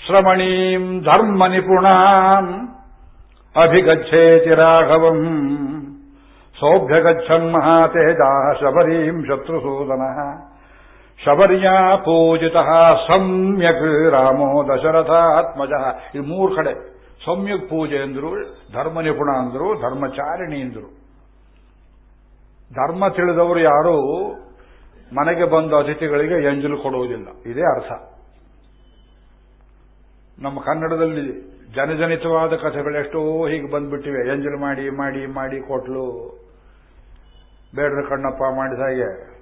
ಶ್ರಮಣೀಂ ಧರ್ಮ ನಿಪುಣಾಂ ಅಭಿಗಚ್ಚೇತಿ ರಾಘವಂ ಸೌಭ್ಯಗಚ್ಚನ್ ಮಹಾತೇಜಾ ಶಬರೀಂ ಶತ್ರುಸೂದನ ಶಬರ್ಯಾ ಪೂಜಿತ ಸಮ್ಯಕ್ ರಾಮೋ ದಶರಥಾತ್ಮಜ ಈ ಮೂರು ಕಡೆ ಸಮ್ಯಕ್ ಪೂಜೆ ಅಂದ್ರು ಧರ್ಮ ನಿಪುಣ ಅಂದ್ರು, ಧರ್ಮಚಾರಿಣಿ ಅಂದ್ರು. ಧರ್ಮ ತಿಳಿದವರು ಯಾರೂ ಮನೆಗೆ ಬಂದ ಅತಿಥಿಗಳಿಗೆ ಎಂಜಲು ಕೊಡುವುದಿಲ್ಲ. ಇದೇ ಅರ್ಥ. ನಮ್ಮ ಕನ್ನಡದಲ್ಲಿ ಜನಜನಿತವಾದ ಕಥೆಗಳೆಷ್ಟೋ ಹೀಗೆ ಬಂದ್ಬಿಟ್ಟಿವೆ. ಎಂಜಲು ಮಾಡಿ ಮಾಡಿ ಮಾಡಿ ಕೊಟ್ಲು. ಬೇಡ್ರ ಕಣ್ಣಪ್ಪ ಮಾಡಿದ ಹಾಗೆ.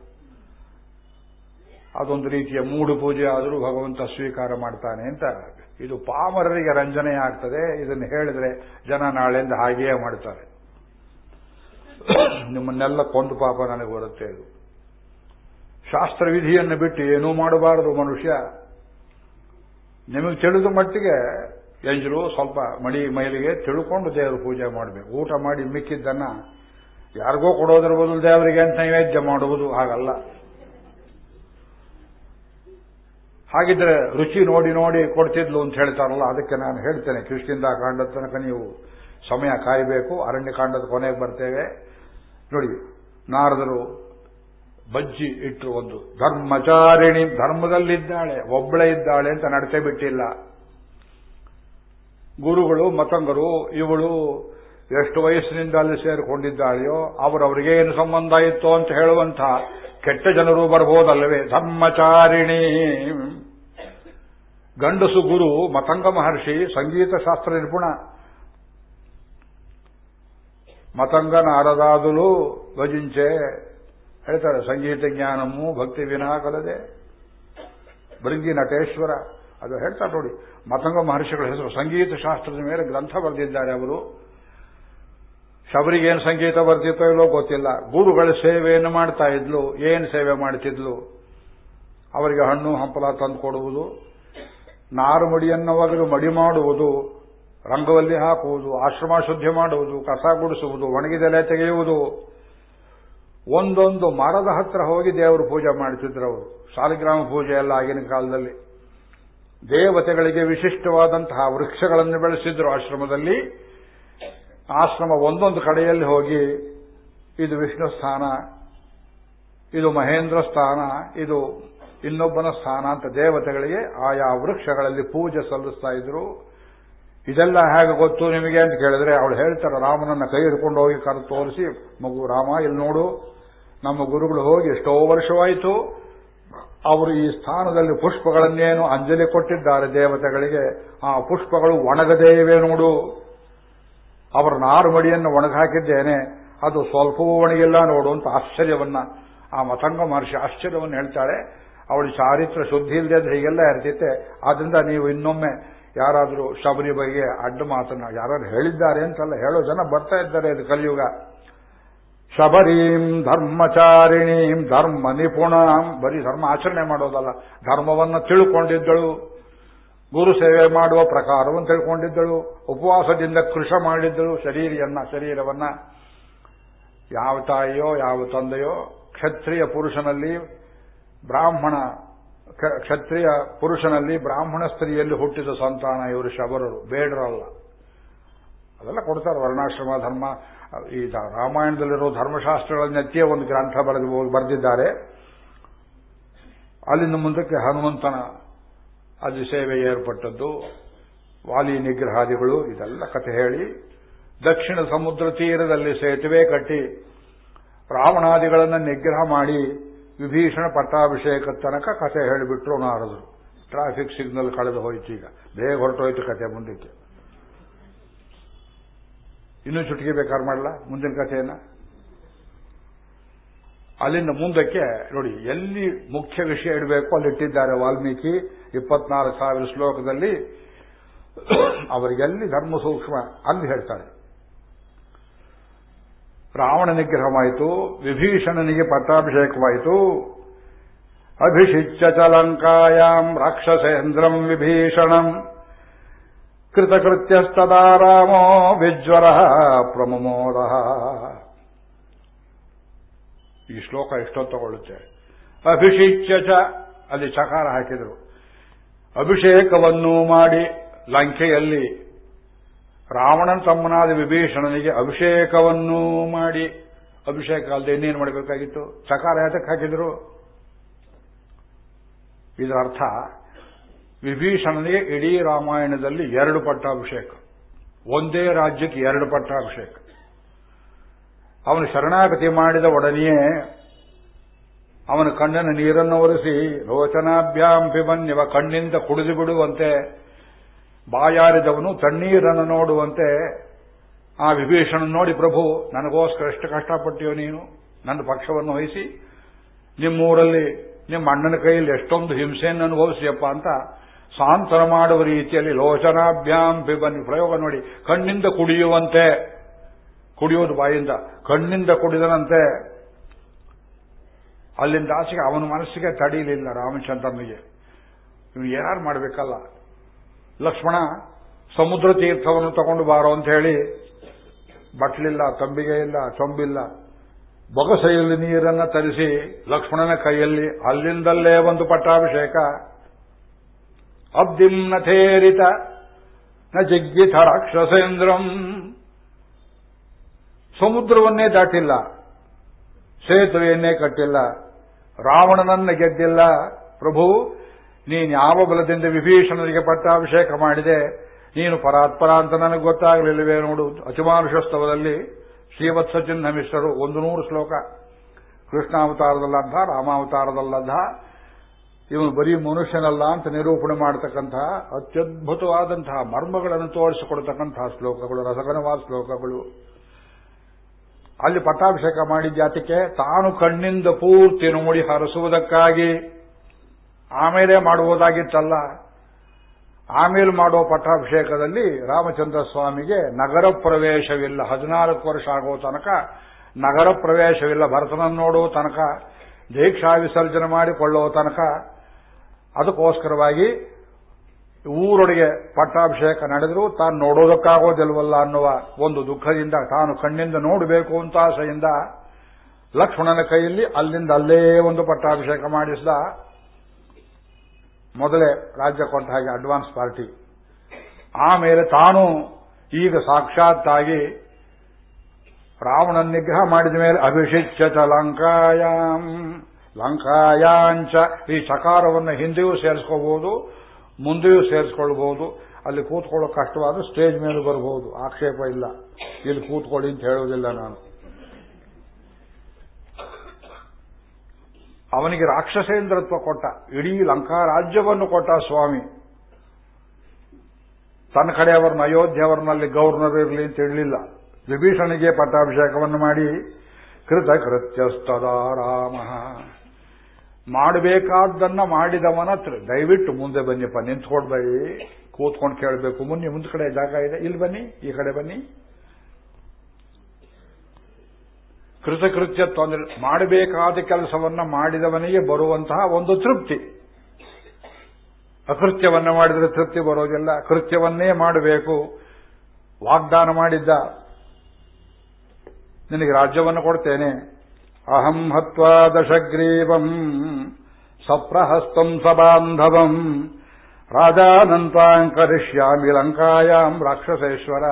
ಅದೊಂದು ರೀತಿಯ ಮೂಡು ಪೂಜೆ ಆದರೂ ಭಗವಂತ ಸ್ವೀಕಾರ ಮಾಡ್ತಾನೆ ಅಂತ. ಇದು ಪಾಮರರಿಗೆ ರಂಜನೆ ಆಗ್ತದೆ. ಇದನ್ನು ಹೇಳಿದ್ರೆ ಜನ ನಾಳೆಯಿಂದ ಹಾಗೆಯೇ ಮಾಡ್ತಾರೆ. ನಿಮ್ಮನ್ನೆಲ್ಲ ಕೊಂದು ಪಾಪ ನನಗೆ ಬರುತ್ತೆ ಇದು. ಶಾಸ್ತ್ರ ವಿಧಿಯನ್ನು ಬಿಟ್ಟು ಏನೂ ಮಾಡಬಾರದು ಮನುಷ್ಯ. ನಿಮಗೆ ತಿಳಿದ ಮಟ್ಟಿಗೆ ಎಂಜರು ಸ್ವಲ್ಪ ಮಡಿ ಮೈಲಿಗೆ ತಿಳ್ಕೊಂಡು ದೇವರು ಪೂಜೆ ಮಾಡಬೇಕು. ಊಟ ಮಾಡಿ ಮಿಕ್ಕಿದ್ದನ್ನ ಯಾರಿಗೋ ಕೊಡೋದ್ರ ಬದಲು ದೇವರಿಗೆ ಅಂತ ನೈವೇದ್ಯ ಮಾಡುವುದು ಹಾಗಲ್ಲ. ಹಾಗಿದ್ರೆ ರುಚಿ ನೋಡಿ ನೋಡಿ ಕೊಡ್ತಿದ್ಲು ಅಂತ ಹೇಳ್ತಾರಲ್ಲ, ಅದಕ್ಕೆ ನಾನು ಹೇಳ್ತೇನೆ. ಕೃಷ್ಣಿಂದ ಕಾಂಡದ ತನಕ ನೀವು ಸಮಯ ಕಾಯಬೇಕು. ಅರಣ್ಯಕಾಂಡದ ಕೊನೆಗೆ ಬರ್ತೇವೆ. ನೋಡಿ, ನಾರದರು ಬಜ್ಜಿ ಇಟ್ಟರು ಒಂದು. ಧರ್ಮಚಾರಿಣಿ ಧರ್ಮದಲ್ಲಿದ್ದಾಳೆ ಒಬ್ಬಳೇ ಇದ್ದಾಳೆ ಅಂತ ನಡತೆ ಬಿಟ್ಟಿಲ್ಲ. ಗುರುಗಳು, ಮತಂಗರು, ಇವಳು ಎಷ್ಟು ವಯಸ್ಸಿನಿಂದ ಅಲ್ಲಿ ಸೇರಿಕೊಂಡಿದ್ದಾಳೆಯೋ, ಅವರವರಿಗೆ ಏನು ಸಂಬಂಧ ಇತ್ತು ಅಂತ ಹೇಳುವಂಥ ಕೆಟ್ಟ ಜನರು ಬರಬಹುದಲ್ಲವೇ ಧರ್ಮಚಾರಿಣಿ. ಗಂಡಸು ಗುರು, ಮತಂಗ ಮಹರ್ಷಿ, ಸಂಗೀತ ಶಾಸ್ತ್ರ ನಿಪುಣ. ಮತಂಗನ ನಾರದಾದುಲು ಭಜಿಂಚೆ ಹೇಳ್ತಾರೆ, ಸಂಗೀತ ಜ್ಞಾನಮೂ ಭಕ್ತಿ ವಿನಾ ಕಲದೆ. ಬೃಂದಿ ನಟೇಶ್ವರ, ಅದು ಹೇಳ್ತಾರೆ ನೋಡಿ, ಮತಂಗ ಮಹರ್ಷಿಗಳ ಹೆಸರು, ಸಂಗೀತ ಶಾಸ್ತ್ರದ ಮೇಲೆ ಗ್ರಂಥ ಬರೆದಿದ್ದಾರೆ ಅವರು. ಶಬರಿಗೇನು ಸಂಗೀತ ಬರ್ತಿತ್ತೋ ಇಲ್ಲೋ ಗೊತ್ತಿಲ್ಲ. ಗುರುಗಳ ಸೇವೆಯನ್ನು ಮಾಡ್ತಾ ಇದ್ಲು, ಏನು ಸೇವೆ ಮಾಡ್ತಿದ್ಲು? ಅವರಿಗೆ ಹಣ್ಣು, ಹಂಪಲ ತಂದು ಕೊಡುವುದು ನಾರು ಮಡಿಯನ್ನು ಮಡಿ ಮಾಡುವುದು, ರಂಗವಲ್ಲಿ ಹಾಕುವುದು, ಆಶ್ರಮ ಶುದ್ಧಿ ಮಾಡುವುದು, ಕಸ ಗುಡಿಸುವುದು, ಒಣಗಿದೆಲೆ ತೆಗೆಯುವುದು. ಒಂದೊಂದು ಮರದ ಹತ್ರ ಹೋಗಿ ದೇವರು ಪೂಜೆ ಮಾಡ್ತಿದ್ರು ಅವರು. ಸಾಲಿಗ್ರಾಮ ಪೂಜೆ ಎಲ್ಲ ಆಗಿನ ಕಾಲದಲ್ಲಿ. ದೇವತೆಗಳಿಗೆ ವಿಶಿಷ್ಟವಾದಂತಹ ವೃಕ್ಷಗಳನ್ನು ಬೆಳೆಸಿದ್ರು ಆಶ್ರಮದಲ್ಲಿ. ಆಶ್ರಮ ಒಂದೊಂದು ಕಡೆಯಲ್ಲಿ ಹೋಗಿ ಇದು ವಿಷ್ಣು ಸ್ಥಾನ, ಇದು ಮಹೇಂದ್ರ ಸ್ಥಾನ, ಇದು ಇನ್ನೊಬ್ಬನ ಸ್ಥಾನ ಅಂತ ದೇವತೆಗಳಿಗೆ ಆಯಾ ವೃಕ್ಷಗಳಲ್ಲಿ ಪೂಜೆ ಸಲ್ಲಿಸ್ತಾ ಇದ್ರು. ಇದೆಲ್ಲ ಹೇಗೆ ಗೊತ್ತು ನಿಮಗೆ ಅಂತ ಕೇಳಿದ್ರೆ ಅವಳು ಹೇಳ್ತಾರೆ, ರಾಮನನ್ನ ಕೈ ಹಿಡ್ಕೊಂಡು ಹೋಗಿ ಕರೆದು ತೋರಿಸಿ, ಮಗು ರಾಮ, ಇಲ್ಲಿ ನೋಡು, ನಮ್ಮ ಗುರುಗಳು ಹೋಗಿ ಎಷ್ಟೋ ವರ್ಷವಾಯಿತು, ಅವರು ಈ ಸ್ಥಾನದಲ್ಲಿ ಪುಷ್ಪಗಳನ್ನೇನು ಅಂಜಲಿ ಕೊಟ್ಟಿದ್ದಾರೆ ದೇವತೆಗಳಿಗೆ, ಆ ಪುಷ್ಪಗಳು ಒಣಗದೇ ಇವೆ ನೋಡು. ಅವರ ನಾರುಮಡಿಯನ್ನು ಒಣಗಾಕಿದ್ದೇನೆ ಅದು ಸ್ವಲ್ಪವೂ ಒಣಗಿಲ್ಲ ನೋಡು ಅಂತ ಆಶ್ಚರ್ಯವನ್ನ, ಆ ಮತಂಗ ಮಹರ್ಷಿ ಆಶ್ಚರ್ಯವನ್ನು ಹೇಳ್ತಾಳೆ ಅವಳು ಚಾರಿತ್ರ ಶುದ್ಧಿ ಇಲ್ಲದೆ ಹೀಗೆಲ್ಲ ಇರ್ತಿತ್ತೆ. ಆದ್ರಿಂದ ನೀವು ಇನ್ನೊಮ್ಮೆ ಯಾರಾದರೂ ಶಬರಿ ಬಗ್ಗೆ ಅಡ್ಡ ಮಾತನ್ನ ಯಾರು ಹೇಳಿದ್ದಾರೆ ಅಂತಲ್ಲ, ಹೇಳೋ ಜನ ಬರ್ತಾ ಇದ್ದಾರೆ ಇದು ಕಲಿಯುಗ. ಶಬರೀಂ ಧರ್ಮಚಾರಿಣೀಂ ಧರ್ಮ ನಿಪುಣಾಂ, ಬರೀ ಧರ್ಮ ಆಚರಣೆ ಮಾಡೋದಲ್ಲ, ಧರ್ಮವನ್ನು ತಿಳ್ಕೊಂಡಿದ್ದಳು, ಗುರು ಸೇವೆ ಮಾಡುವ ಪ್ರಕಾರವನ್ನು ತಿಳ್ಕೊಂಡಿದ್ದಳು, ಉಪವಾಸದಿಂದ ಕೃಷ ಮಾಡಿದ್ದಳು, ಶರೀರಿಯನ್ನ, ಶರೀರವನ್ನ. ಯಾವ ತಾಯಿಯೋ, ಯಾವ ತಂದೆಯೋ, ಕ್ಷತ್ರಿಯ ಪುರುಷನಲ್ಲಿ ಬ್ರಾಹ್ಮಣ ಕ್ಷತ್ರಿಯ ಪುರುಷನಲ್ಲಿ ಬ್ರಾಹ್ಮಣ ಸ್ತ್ರೀಯಲ್ಲಿ ಹುಟ್ಟಿದ ಸಂತಾನ ಇವರು ಶಬರರು, ಬೇಡರಲ್ಲ. ಅದೆಲ್ಲ ಕೊಡ್ತಾರೆ, ವರ್ಣಾಶ್ರಮ, ಧರ್ಮ. ಈ ರಾಮಾಯಣದಲ್ಲಿರೋ ಧರ್ಮಶಾಸ್ತ್ರಗಳನ್ನೆತ್ತಿಯೇ ಒಂದು ಗ್ರಂಥ ಬರೆದು ಬರೆದಿದ್ದಾರೆ. ಅಲ್ಲಿಂದ ಮುಂದಕ್ಕೆ ಹನುಮಂತನ ಅಲ್ಲಿ ಸೇವೆ ಏರ್ಪಟ್ಟದ್ದು, ವಾಲಿ ನಿಗ್ರಹಾದಿಗಳು, ಇದೆಲ್ಲ ಕಥೆ ಹೇಳಿ, ದಕ್ಷಿಣ ಸಮುದ್ರ ತೀರದಲ್ಲಿ ಸೇತುವೆ ಕಟ್ಟಿ, ರಾವಣಾದಿಗಳನ್ನು ನಿಗ್ರಹ ಮಾಡಿ ವಿಭೀಷಣ ಪಟ್ಟಾಭಿಷೇಕ ತನಕ ಕಥೆ ಹೇಳಿಬಿಟ್ರು ನಾರದರು. ಟ್ರಾಫಿಕ್ ಸಿಗ್ನಲ್ ಕಳೆದು ಹೋಯ್ತು ಈಗ. ಬೇಗ ಹೊರಟೋಯ್ತು ಕಥೆ ಮುಂದಕ್ಕೆ. ಇನ್ನೂ ಚುಟಿಗೆ ಬೇಕಾದ್ರೆ ಮಾಡಲ್ಲ ಮುಂದಿನ ಕಥೆಯನ್ನ. ಅಲ್ಲಿಂದ ಮುಂದಕ್ಕೆ, ನೋಡಿ, ಎಲ್ಲಿ ಮುಖ್ಯ ವಿಷಯ ಇಡಬೇಕು ಅಲ್ಲಿ ಇಟ್ಟಿದ್ದಾರೆ ವಾಲ್ಮೀಕಿ, ಇಪ್ಪತ್ನಾಲ್ಕು ಸಾವಿರ ಶ್ಲೋಕದಲ್ಲಿ, ಅವರಿಗೆಲ್ಲಿ ಧರ್ಮ ಸೂಕ್ಷ್ಮ, ಅಲ್ಲಿ ಹೇಳ್ತಾರೆ. ರಾವಣ ನಿಗ್ರಹವಾಯಿತು ವಿಭೀಷಣನಿಗೆ ಪಟ್ಟಾಭಿಷೇಕವಾಯಿತು. ಅಭಿಷಿಚ್ಯ ಚಲಂಕಾಯಾಮ್ ರಾಕ್ಷಸೇಂದ್ರಂ ವಿಭೀಷಣಂ. ಕೃತಕೃತ್ಯಸ್ತದಾ ರಾಮೋ ವಿಜ್ವರ ಪ್ರಮಮೋದ. ಈ ಶ್ಲೋಕ ಎಷ್ಟೋ ತಗೊಳ್ಳುತ್ತೆ ಅಭಿಷಿಚ್ಯ ಚ, ಅಲ್ಲಿ ಚಕಾರ ಹಾಕಿದರು. ಅಭಿಷೇಕವನ್ನು ಮಾಡಿ ಲಂಕೆಯಲ್ಲಿ ರಾವಣನ ತಮ್ಮನಾದ ವಿಭೀಷಣನಿಗೆ ಅಭಿಷೇಕವನ್ನೂ ಮಾಡಿ. ಅಭಿಷೇಕ ಅಲ್ಲದೆ ಇನ್ನೇನು ಮಾಡಬೇಕಾಗಿತ್ತು? ಸಕಾಲ ಯಾತಕ್ಕೆ ಹಾಕಿದ್ರು? ಇದರ ಅರ್ಥ ವಿಭೀಷಣನಿಗೆ ಇಡೀ ರಾಮಾಯಣದಲ್ಲಿ ಎರಡು ಪಟ್ಟಾಭಿಷೇಕ ಒಂದೇ ರಾಜ್ಯಕ್ಕೆ ಎರಡು ಪಟ್ಟಾಭಿಷೇಕ ಅವನು ಶರಣಾಗತಿ ಮಾಡಿದ ಒಡನೆಯೇ ಅವನ ಕಣ್ಣನ ನೀರನ್ನು ಒರೆಸಿ ಲೋಚನಾಭ್ಯಾಂಭಿಮನ್ ಪಿಬನ್ಯವ ಕಣ್ಣಿಂದ ಕುಡಿದು ಬಿಡುವಂತೆ ಬಾಯಾರಿದವನು ತಣ್ಣೀರನ್ನು ನೋಡುವಂತೆ ಆ ವಿಭೀಷಣ ನೋಡಿ, ಪ್ರಭು, ನನಗೋಸ್ಕರ ಎಷ್ಟು ಕಷ್ಟಪಟ್ಟಿಯೋ ನೀನು, ನನ್ನ ಪಕ್ಷವನ್ನು ವಹಿಸಿ, ನಿಮ್ಮೂರಲ್ಲಿ ನಿಮ್ಮ ಅಣ್ಣನ ಕೈಯಲ್ಲಿ ಎಷ್ಟೊಂದು ಹಿಂಸೆಯನ್ನು ಅನುಭವಿಸಿಯಪ್ಪ ಅಂತ ಸಾಂತ್ವನ ಮಾಡುವ ರೀತಿಯಲ್ಲಿ ಲೋಚನಾಭ್ಯಾಂ ಪಿಬನ್ನಿ ಪ್ರಯೋಗ ನೋಡಿ, ಕಣ್ಣಿಂದ ಕುಡಿಯುವಂತೆ, ಕುಡಿಯೋದು ಬಾಯಿಂದ, ಕಣ್ಣಿಂದ ಕುಡಿದನಂತೆ ಅಲ್ಲಿಂದ ಆಚೆಗೆ ಅವನ ಮನಸ್ಸಿಗೆ ತಡೀಲಿಲ್ಲ ರಾಮಚಂದ್ರನಿಗೆ. ಇವನು ಏನಾರು ಮಾಡಬೇಕಲ್ಲ? ಲಕ್ಷ್ಮಣ, ಸಮುದ್ರ ತೀರ್ಥವನ್ನು ತಗೊಂಡು ಬಾರೋ ಅಂತ ಹೇಳಿ, ಬಟ್ಲಿಲ್ಲ, ತಂಬಿಗೆ ಇಲ್ಲ, ಚೊಂಬಿಲ್ಲ, ಬೊಗಸೆಯಲ್ಲಿ ನೀರನ್ನ ತರಿಸಿ ಲಕ್ಷ್ಮಣನ ಕೈಯಲ್ಲಿ ಅಲ್ಲಿಂದಲ್ಲೇ ಒಂದು ಪಟ್ಟಾಭಿಷೇಕ. ಅಬ್ದಿಂ ನಥೇರಿತ ನ ಜಿಗ್ಗಿಥ ರಾಕ್ಷಸೇಂದ್ರಂ. ಸಮುದ್ರವನ್ನೇ ದಾಟಿಲ್ಲ, ಸೇತುವೆಯನ್ನೇ ಕಟ್ಟಿಲ್ಲ, ರಾವಣನನ್ನ ಗೆದ್ದಿಲ್ಲ, ಪ್ರಭು ನೀನು ಯಾವ ಬಲದಿಂದ ವಿಭೀಷಣನಿಗೆ ಪಟ್ಟಾಭಿಷೇಕ ಮಾಡಿದೆ, ನೀನು ಪರಾತ್ಪರ ಅಂತ ನನಗೆ ಗೊತ್ತಾಗಲಿಲ್ಲವೇ ನೋಡು. ಅತಿಮಾನುಷಸ್ತವದಲ್ಲಿ ಶ್ರೀವತ್ಸ ಚಿಹ್ನ ಮಿಶ್ರರು ಒಂದು ನೂರು ಶ್ಲೋಕ. ಕೃಷ್ಣಾವತಾರದಲ್ಲದ್ದ ರಾಮಾವತಾರದಲ್ಲದ್ದ ಇವನು ಬರೀ ಮನುಷ್ಯನಲ್ಲ ಅಂತ ನಿರೂಪಣೆ ಮಾಡತಕ್ಕಂತಹ ಅತ್ಯದ್ಭುತವಾದಂತಹ ಮರ್ಮಗಳನ್ನು ತೋರಿಸಿಕೊಡ್ತಕ್ಕಂತಹ ಶ್ಲೋಕಗಳು ರಸಗನವಾದ ಶ್ಲೋಕಗಳು. ಅಲ್ಲಿ ಪಟ್ಟಾಭಿಷೇಕ ಮಾಡಿದ ಜಾತಿಕೆ ತಾನು ಕಣ್ಣಿಂದ ಪೂರ್ತಿ ನೋಡಿ ಹರಸುವುದಕ್ಕಾಗಿ. ಆಮೇಲೆ ಮಾಡುವುದಾಗಿತ್ತಲ್ಲ. ಆಮೇಲೆ ಮಾಡೋ ಪಟ್ಟಾಭಿಷೇಕದಲ್ಲಿ ರಾಮಚಂದ್ರ ಸ್ವಾಮಿಗೆ ನಗರ ಪ್ರವೇಶವಿಲ್ಲ. ಹದಿನಾಲ್ಕು ವರ್ಷ ಆಗೋ ತನಕ ನಗರ ಪ್ರವೇಶವಿಲ್ಲ. ಭರತನನ್ನು ನೋಡುವ ತನಕ, ದೀಕ್ಷಾ ವಿಸರ್ಜನೆ ಮಾಡಿಕೊಳ್ಳುವ ತನಕ. ಅದಕ್ಕೋಸ್ಕರವಾಗಿ ಊರೊಳಗೆ ಪಟ್ಟಾಭಿಷೇಕ ನಡೆದರೂ ತಾನು ನೋಡೋದಕ್ಕಾಗೋದಿಲ್ವಲ್ಲ ಅನ್ನುವ ಒಂದು ದುಃಖದಿಂದ ತಾನು ಕಣ್ಣಿಂದ ನೋಡಬೇಕು ಅಂತ ಆಸೆಯಿಂದ ಲಕ್ಷ್ಮಣನ ಕೈಯಲ್ಲಿ ಅಲ್ಲಿಂದ ಅಲ್ಲೇ ಒಂದು ಪಟ್ಟಾಭಿಷೇಕ ಮಾಡಿಸಿದ. ಮೊದಲೇ ರಾಜ್ಯ ಕೊಟ್ಟ ಹಾಗೆ ಅಡ್ವಾನ್ಸ್ ಪಾರ್ಟಿ ಆಮೇಲೆ ತಾನು ಈಗ ಸಾಕ್ಷಾತ್ತಾಗಿ ರಾವಣ ನಿಗ್ರಹ ಮಾಡಿದ ಮೇಲೆ ಅಭಿಷಿಚ್ಯತ ಲಂಕಾಯಾಂ. ಲಂಕಾಯಾಂಚ ಈ ಚಕಾರವನ್ನು ಹಿಂದೆಯೂ ಸೇರಿಸ್ಕೋಬಹುದು, ಮುಂದೆಯೂ ಸೇರಿಸ್ಕೊಳ್ಬಹುದು. ಅಲ್ಲಿ ಕೂತ್ಕೊಳ್ಳೋ ಕಷ್ಟವಾದ ಸ್ಟೇಜ್ ಮೇಲೆ ಬರಬಹುದು. ಆಕ್ಷೇಪ ಇಲ್ಲ. ಇಲ್ಲಿ ಕೂತ್ಕೊಳ್ಳಿ ಅಂತ ಹೇಳುವುದಿಲ್ಲ ನಾನು. ಅವನಿಗೆ ರಾಕ್ಷಸೇಂದ್ರತ್ವ ಕೊಟ್ಟ, ಇಡೀ ಲಂಕಾ ರಾಜ್ಯವನ್ನು ಕೊಟ್ಟ ಸ್ವಾಮಿ. ತನ್ನ ಕಡೆಯವರನ್ನ ಅಯೋಧ್ಯೆಯವರನಲ್ಲಿ ಗೌರ್ನರ್ ಇರಲಿ ಅಂತ ಹೇಳಲಿಲ್ಲ. ವಿಭೀಷಣಿಗೆ ಪಟ್ಟಾಭಿಷೇಕವನ್ನು ಮಾಡಿ ಕೃತ ಕೃತ್ಯಸ್ತದ ರಾಮ. ಮಾಡಬೇಕಾದ್ದನ್ನ ಮಾಡಿದವನ ದಯವಿಟ್ಟು ಮುಂದೆ ಬನ್ನಿಪ್ಪ ನಿಂತ್ಕೊಡ್ಬೇಡಿ ಕೂತ್ಕೊಂಡು ಕೇಳಬೇಕು, ಮುನ್ನಿ ಮುಂದ್ ಕಡೆ ಜಾಗ ಇದೆ, ಇಲ್ಲಿ ಬನ್ನಿ, ಈ ಕಡೆ ಬನ್ನಿ. ಕೃತಕೃತ್ಯತ್ವ ಅಂದ್ರೆ ಮಾಡಬೇಕಾದ ಕೆಲಸವನ್ನ ಮಾಡಿದವನಿಗೆ ಬರುವಂತಹ ಒಂದು ತೃಪ್ತಿ. ಅಕೃತ್ಯವನ್ನು ಮಾಡಿದರೆ ತೃಪ್ತಿ ಬರೋದಿಲ್ಲ. ಕೃತ್ಯವನ್ನೇ ಮಾಡಬೇಕು. ವಾಗ್ದಾನ ಮಾಡಿದ್ದ. ನಿನಗೆ ರಾಜ್ಯವನ್ನು ಕೊಡ್ತೇನೆ. ಅಹಂ ಹತ್ವಾ ದಶಗ್ರೀವಂ ಸಪ್ರಹಸ್ತಂ ಸಬಾಂಧವಂ ರಾಜಾನಂತಾಂ ಕರಿಷ್ಯಾಮಿ ಲಂಕಾಯಾಂ ರಾಕ್ಷಸೇಶ್ವರ.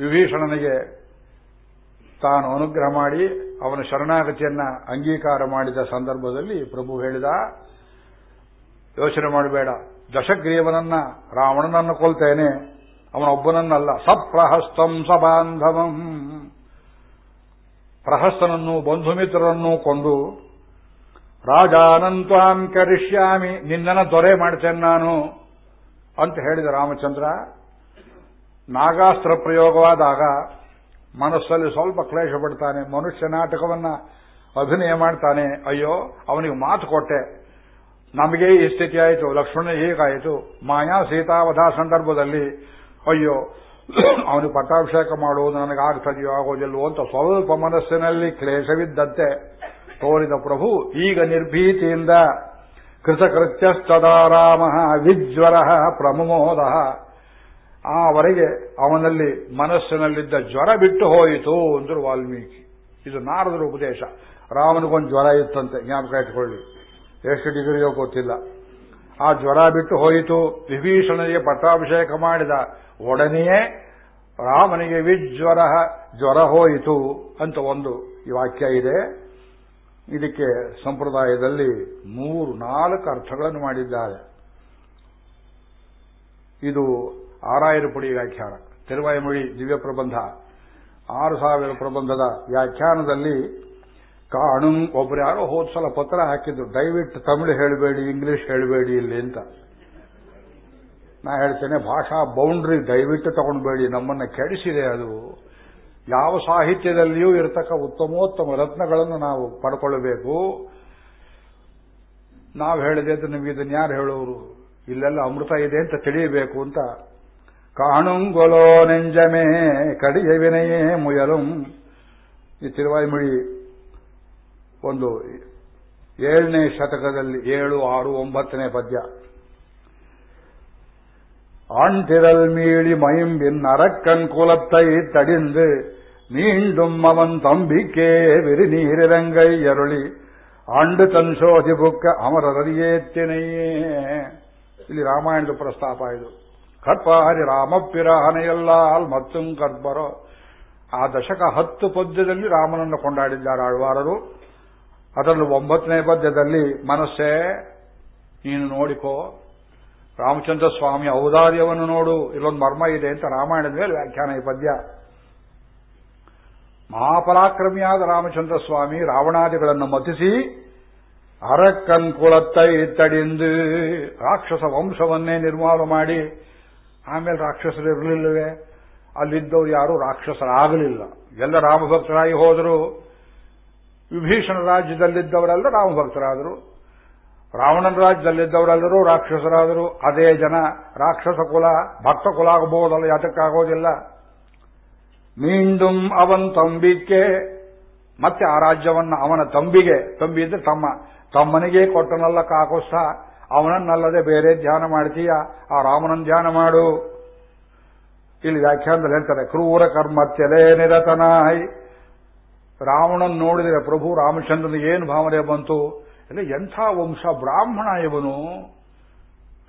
ವಿಭೀಷಣನಿಗೆ ತಾನು ಅನುಗ್ರಹ ಮಾಡಿ ಅವನ ಶರಣಾಗತಿಯನ್ನ ಅಂಗೀಕಾರ ಮಾಡಿದ ಸಂದರ್ಭದಲ್ಲಿ ಪ್ರಭು ಹೇಳಿದ, ಯೋಚನೆ ಮಾಡಬೇಡ, ದಶಗ್ರೀವನನ್ನ ರಾವಣನನ್ನು ಕೊಲ್ತೇನೆ, ಅವನೊಬ್ಬನನ್ನಲ್ಲ, ಸಪ್ರಹಸ್ತಂ ಸಬಾಂಧವಂ ಪ್ರಹಸ್ತನನ್ನು ಬಂಧು ಮಿತ್ರರನ್ನೂ ಕೊಂದು, ರಾಜಾನಂತ್ವಾಂ ಕರಿಷ್ಯಾಮಿ, ನಿನ್ನನ್ನು ದೊರೆ ಮಾಡ್ತೇನೆ ನಾನು ಅಂತ ಹೇಳಿದ ರಾಮಚಂದ್ರ, ನಾಗಾಸ್ತ್ರ ಪ್ರಯೋಗವಾದಾಗ ಮನಸ್ಸಲ್ಲಿ ಸ್ವಲ್ಪ ಕ್ಲೇಶ ಪಡ್ತಾನೆ, ಮನುಷ್ಯ ನಾಟಕವನ್ನ ಅಭಿನಯ ಮಾಡ್ತಾನೆ, ಅಯ್ಯೋ, ಅವನಿಗೆ ಮಾತು ಕೊಟ್ಟೆ. ನಮಗೆ ಈ ಸ್ಥಿತಿ ಆಯಿತು ಲಕ್ಷ್ಮಣ ಹೀಗಾಯಿತು. ಮಾಯಾ ಸೀತಾವಧ ಸಂದರ್ಭದಲ್ಲಿ, ಅಯ್ಯೋ, ಅವನಿಗೆ ಪಟ್ಟಾಭಿಷೇಕ ಮಾಡುವುದು ನನಗೆ ಆಗೋದಿಲ್ಲವೋ ಅಂತ ಸ್ವಲ್ಪ ಮನಸ್ಸಿನಲ್ಲಿ ಕ್ಲೇಶವಿದ್ದಂತೆ ತೋರಿದ ಪ್ರಭು, ಈಗ ನಿರ್ಭೀತಿಯಿಂದ ಕೃತಕೃತ್ಯಸ್ತದಾರಾಮ ವಿಜ್ವರ ಪ್ರಮೋದ ಆವರೆಗೆ ಅವನಲ್ಲಿ ಮನಸ್ಸಿನಲ್ಲಿದ್ದ ಜ್ವರ ಬಿಟ್ಟು ಹೋಯಿತು ಅಂದರು ವಾಲ್ಮೀಕಿ. ಇದು ನಾರದರ ಉಪದೇಶ. ರಾಮನಿಗೊಂದು ಜ್ವರ ಇತ್ತಂತೆ, ಜ್ಞಾಪಕ ಇಟ್ಕೊಳ್ಳಿ. ಎಷ್ಟು ಡಿಗ್ರಿಯೋ ಗೊತ್ತಿಲ್ಲ. ಆ ಜ್ವರ ಬಿಟ್ಟು ಹೋಯಿತು, ವಿಭೀಷಣನಿಗೆ ಪಟ್ಟಾಭಿಷೇಕ ಮಾಡಿದ ಒಡನೆಯೇ ರಾಮನಿಗೆ ವಿಜ್ವರ ಜ್ವರ ಹೋಯಿತು ಅಂತ ಒಂದು ಈ ವಾಕ್ಯ ಇದೆ. ಇದಕ್ಕೆ ಸಂಪ್ರದಾಯದಲ್ಲಿ ಮೂರು ನಾಲ್ಕು ಅರ್ಥಗಳನ್ನು ಮಾಡಿದ್ದಾರೆ. ಇದು ಆರಾಯರು ಪುಡಿ ವ್ಯಾಖ್ಯಾನ. ತಿರುವಾಯಮೊಳಿ ದಿವ್ಯ ಪ್ರಬಂಧ. ಆರು ಸಾವಿರ ಪ್ರಬಂಧದ ವ್ಯಾಖ್ಯಾನದಲ್ಲಿ ಕಾಣು ಒಬ್ರು ಯಾರೋ ಹೋದ್ ಸಲ ಪತ್ರ ಹಾಕಿದ್ರು. ದಯವಿಟ್ಟು ತಮಿಳು ಹೇಳಬೇಡಿ, ಇಂಗ್ಲಿಷ್ ಹೇಳಬೇಡಿ ಇಲ್ಲಿ ಅಂತ. ನಾ ಹೇಳ್ತೇನೆ, ಭಾಷಾ ಬೌಂಡ್ರಿ ದಯವಿಟ್ಟು ತಗೊಂಡ್ಬೇಡಿ. ನಮ್ಮನ್ನ ಕೆಡಿಸಿದೆ ಅದು. ಯಾವ ಸಾಹಿತ್ಯದಲ್ಲಿಯೂ ಇರತಕ್ಕ ಉತ್ತಮೋತ್ತಮ ರತ್ನಗಳನ್ನು ನಾವು ಪಡ್ಕೊಳ್ಬೇಕು. ನಾವು ಹೇಳಿದೆ ಅಂತ ನಿಮಗೆ ಇದನ್ನು ಯಾರು ಹೇಳೋರು? ಇಲ್ಲೆಲ್ಲ ಅಮೃತ ಇದೆ ಅಂತ ತಿಳಿಯಬೇಕು ಅಂತ ಕಾಣುಂಗೊಲೋ ನೆಂಜಮೇ ಕಡಿಯ ವಿನಯೇ ಮುಯಲುಂ ಈ ತಿರುವಾಯ್ಮುಳಿ ಒಂದು ಏಳನೇ ಶತಕದಲ್ಲಿ ಏಳು ಆರು ಒಂಬತ್ತನೇ ಪದ್ಯ ஆண்டிரல் மீளி மயம்பின் அரக்கன் குலத்தை தடிந்து மீண்டும் அவன் தம்பிக்கே விரிநீரிரங்கை அருளி ಆಂಡು ತನ್ಸೋಧಿ ಬುಕ್ಕ ಅಮರರಿಯೇತ್ತಿನೆಯೇ ಇಲ್ಲಿ ರಾಮಾಯಣದ ಪ್ರಸ್ತಾಪ ಇದು ಕರ್ಪಾರಿ ಅಲ್ ಮತ್ತು ಕರ್ಬರೋ. ಆ ದಶಕ ಹತ್ತು ಪದ್ಯದಲ್ಲಿ ರಾಮನನ್ನು ಕೊಂಡಾಡಿದ್ದಾರೆ ಆಳ್ವಾರರು. ಅದರಲ್ಲೂ ಒಂಬತ್ತನೇ ಪದ್ಯದಲ್ಲಿ ಮನಸ್ಸೇ, ನೀನು ನೋಡಿಕೋ. ರಾಮಚಂದ್ರ ಸ್ವಾಮಿ ಔದಾರ್ಯವನ್ನು ನೋಡು, ಇಲ್ಲೊಂದು ಮರ್ಮ ಇದೆ ಅಂತ ರಾಮಾಯಣದ ಮೇಲೆ ವ್ಯಾಖ್ಯಾನ ಈ ಪದ್ಯ. ಮಹಾಪರಾಕ್ರಮಿಯಾದ ರಾಮಚಂದ್ರ ಸ್ವಾಮಿ ರಾವಣಾದಿಗಳನ್ನು ಮತಿಸಿ, ಅರಕ್ಕನ್ ಕುಳತ್ತೈ ತಡಿಂದು ರಾಕ್ಷಸ ವಂಶವನ್ನೇ ನಿರ್ಮಾಣ ಮಾಡಿ ಆಮೇಲೆ ರಾಕ್ಷಸರು ಇರಲಿಲ್ಲವೇ? ಅಲ್ಲಿದ್ದವರು ಯಾರು ರಾಕ್ಷಸರಾಗಲಿಲ್ಲ. ಎಲ್ಲ ರಾಮಭಕ್ತರಾಗಿ ಹೋದರು. ವಿಭೀಷಣ ರಾಜ್ಯದಲ್ಲಿದ್ದವರೆಲ್ಲ ರಾಮಭಕ್ತರಾದರು. ರಾವಣನ ರಾಜ್ಯದಲ್ಲಿದ್ದವರೆಲ್ಲರೂ ರಾಕ್ಷಸರಾದರು. ಅದೇ ಜನ ರಾಕ್ಷಸ ಕುಲ, ಭಕ್ತ ಕುಲ ಆಗಬಹುದಲ್ಲ ಯಾತಕ್ಕಾಗೋದಿಲ್ಲ. ಮೀಂಡುಂ ಅವನ್ ತಂಬಿಕೆ. ಮತ್ತೆ ಆ ರಾಜ್ಯವನ್ನ ಅವನ ತಂಬಿಗೆ. ತಂಬಿ ಇದ್ರೆ ತಮ್ಮ. ತಮ್ಮನಿಗೆ ಕೊಟ್ಟನಲ್ಲ ಕಾಕೋಸ್ತ. ಅವನನ್ನಲ್ಲದೆ ಬೇರೆ ಧ್ಯಾನ ಮಾಡ್ತೀಯ ಆ ರಾಮನನ್ನು ಧ್ಯಾನ ಮಾಡು. ಇಲ್ಲಿ ವ್ಯಾಖ್ಯಾನದಲ್ಲಿ ಹೇಳ್ತಾರೆ, ಕ್ರೂರ ಕರ್ಮತ್ಯಲೇ ನಿರತನಾಯ್. ರಾವಣನ್ ನೋಡಿದರೆ ಪ್ರಭು ರಾಮಚಂದ್ರನ ಏನು ಭಾವನೆ ಬಂತು? ಇಲ್ಲ ಎಂಥ ವಂಶ ಬ್ರಾಹ್ಮಣ ಇವನು?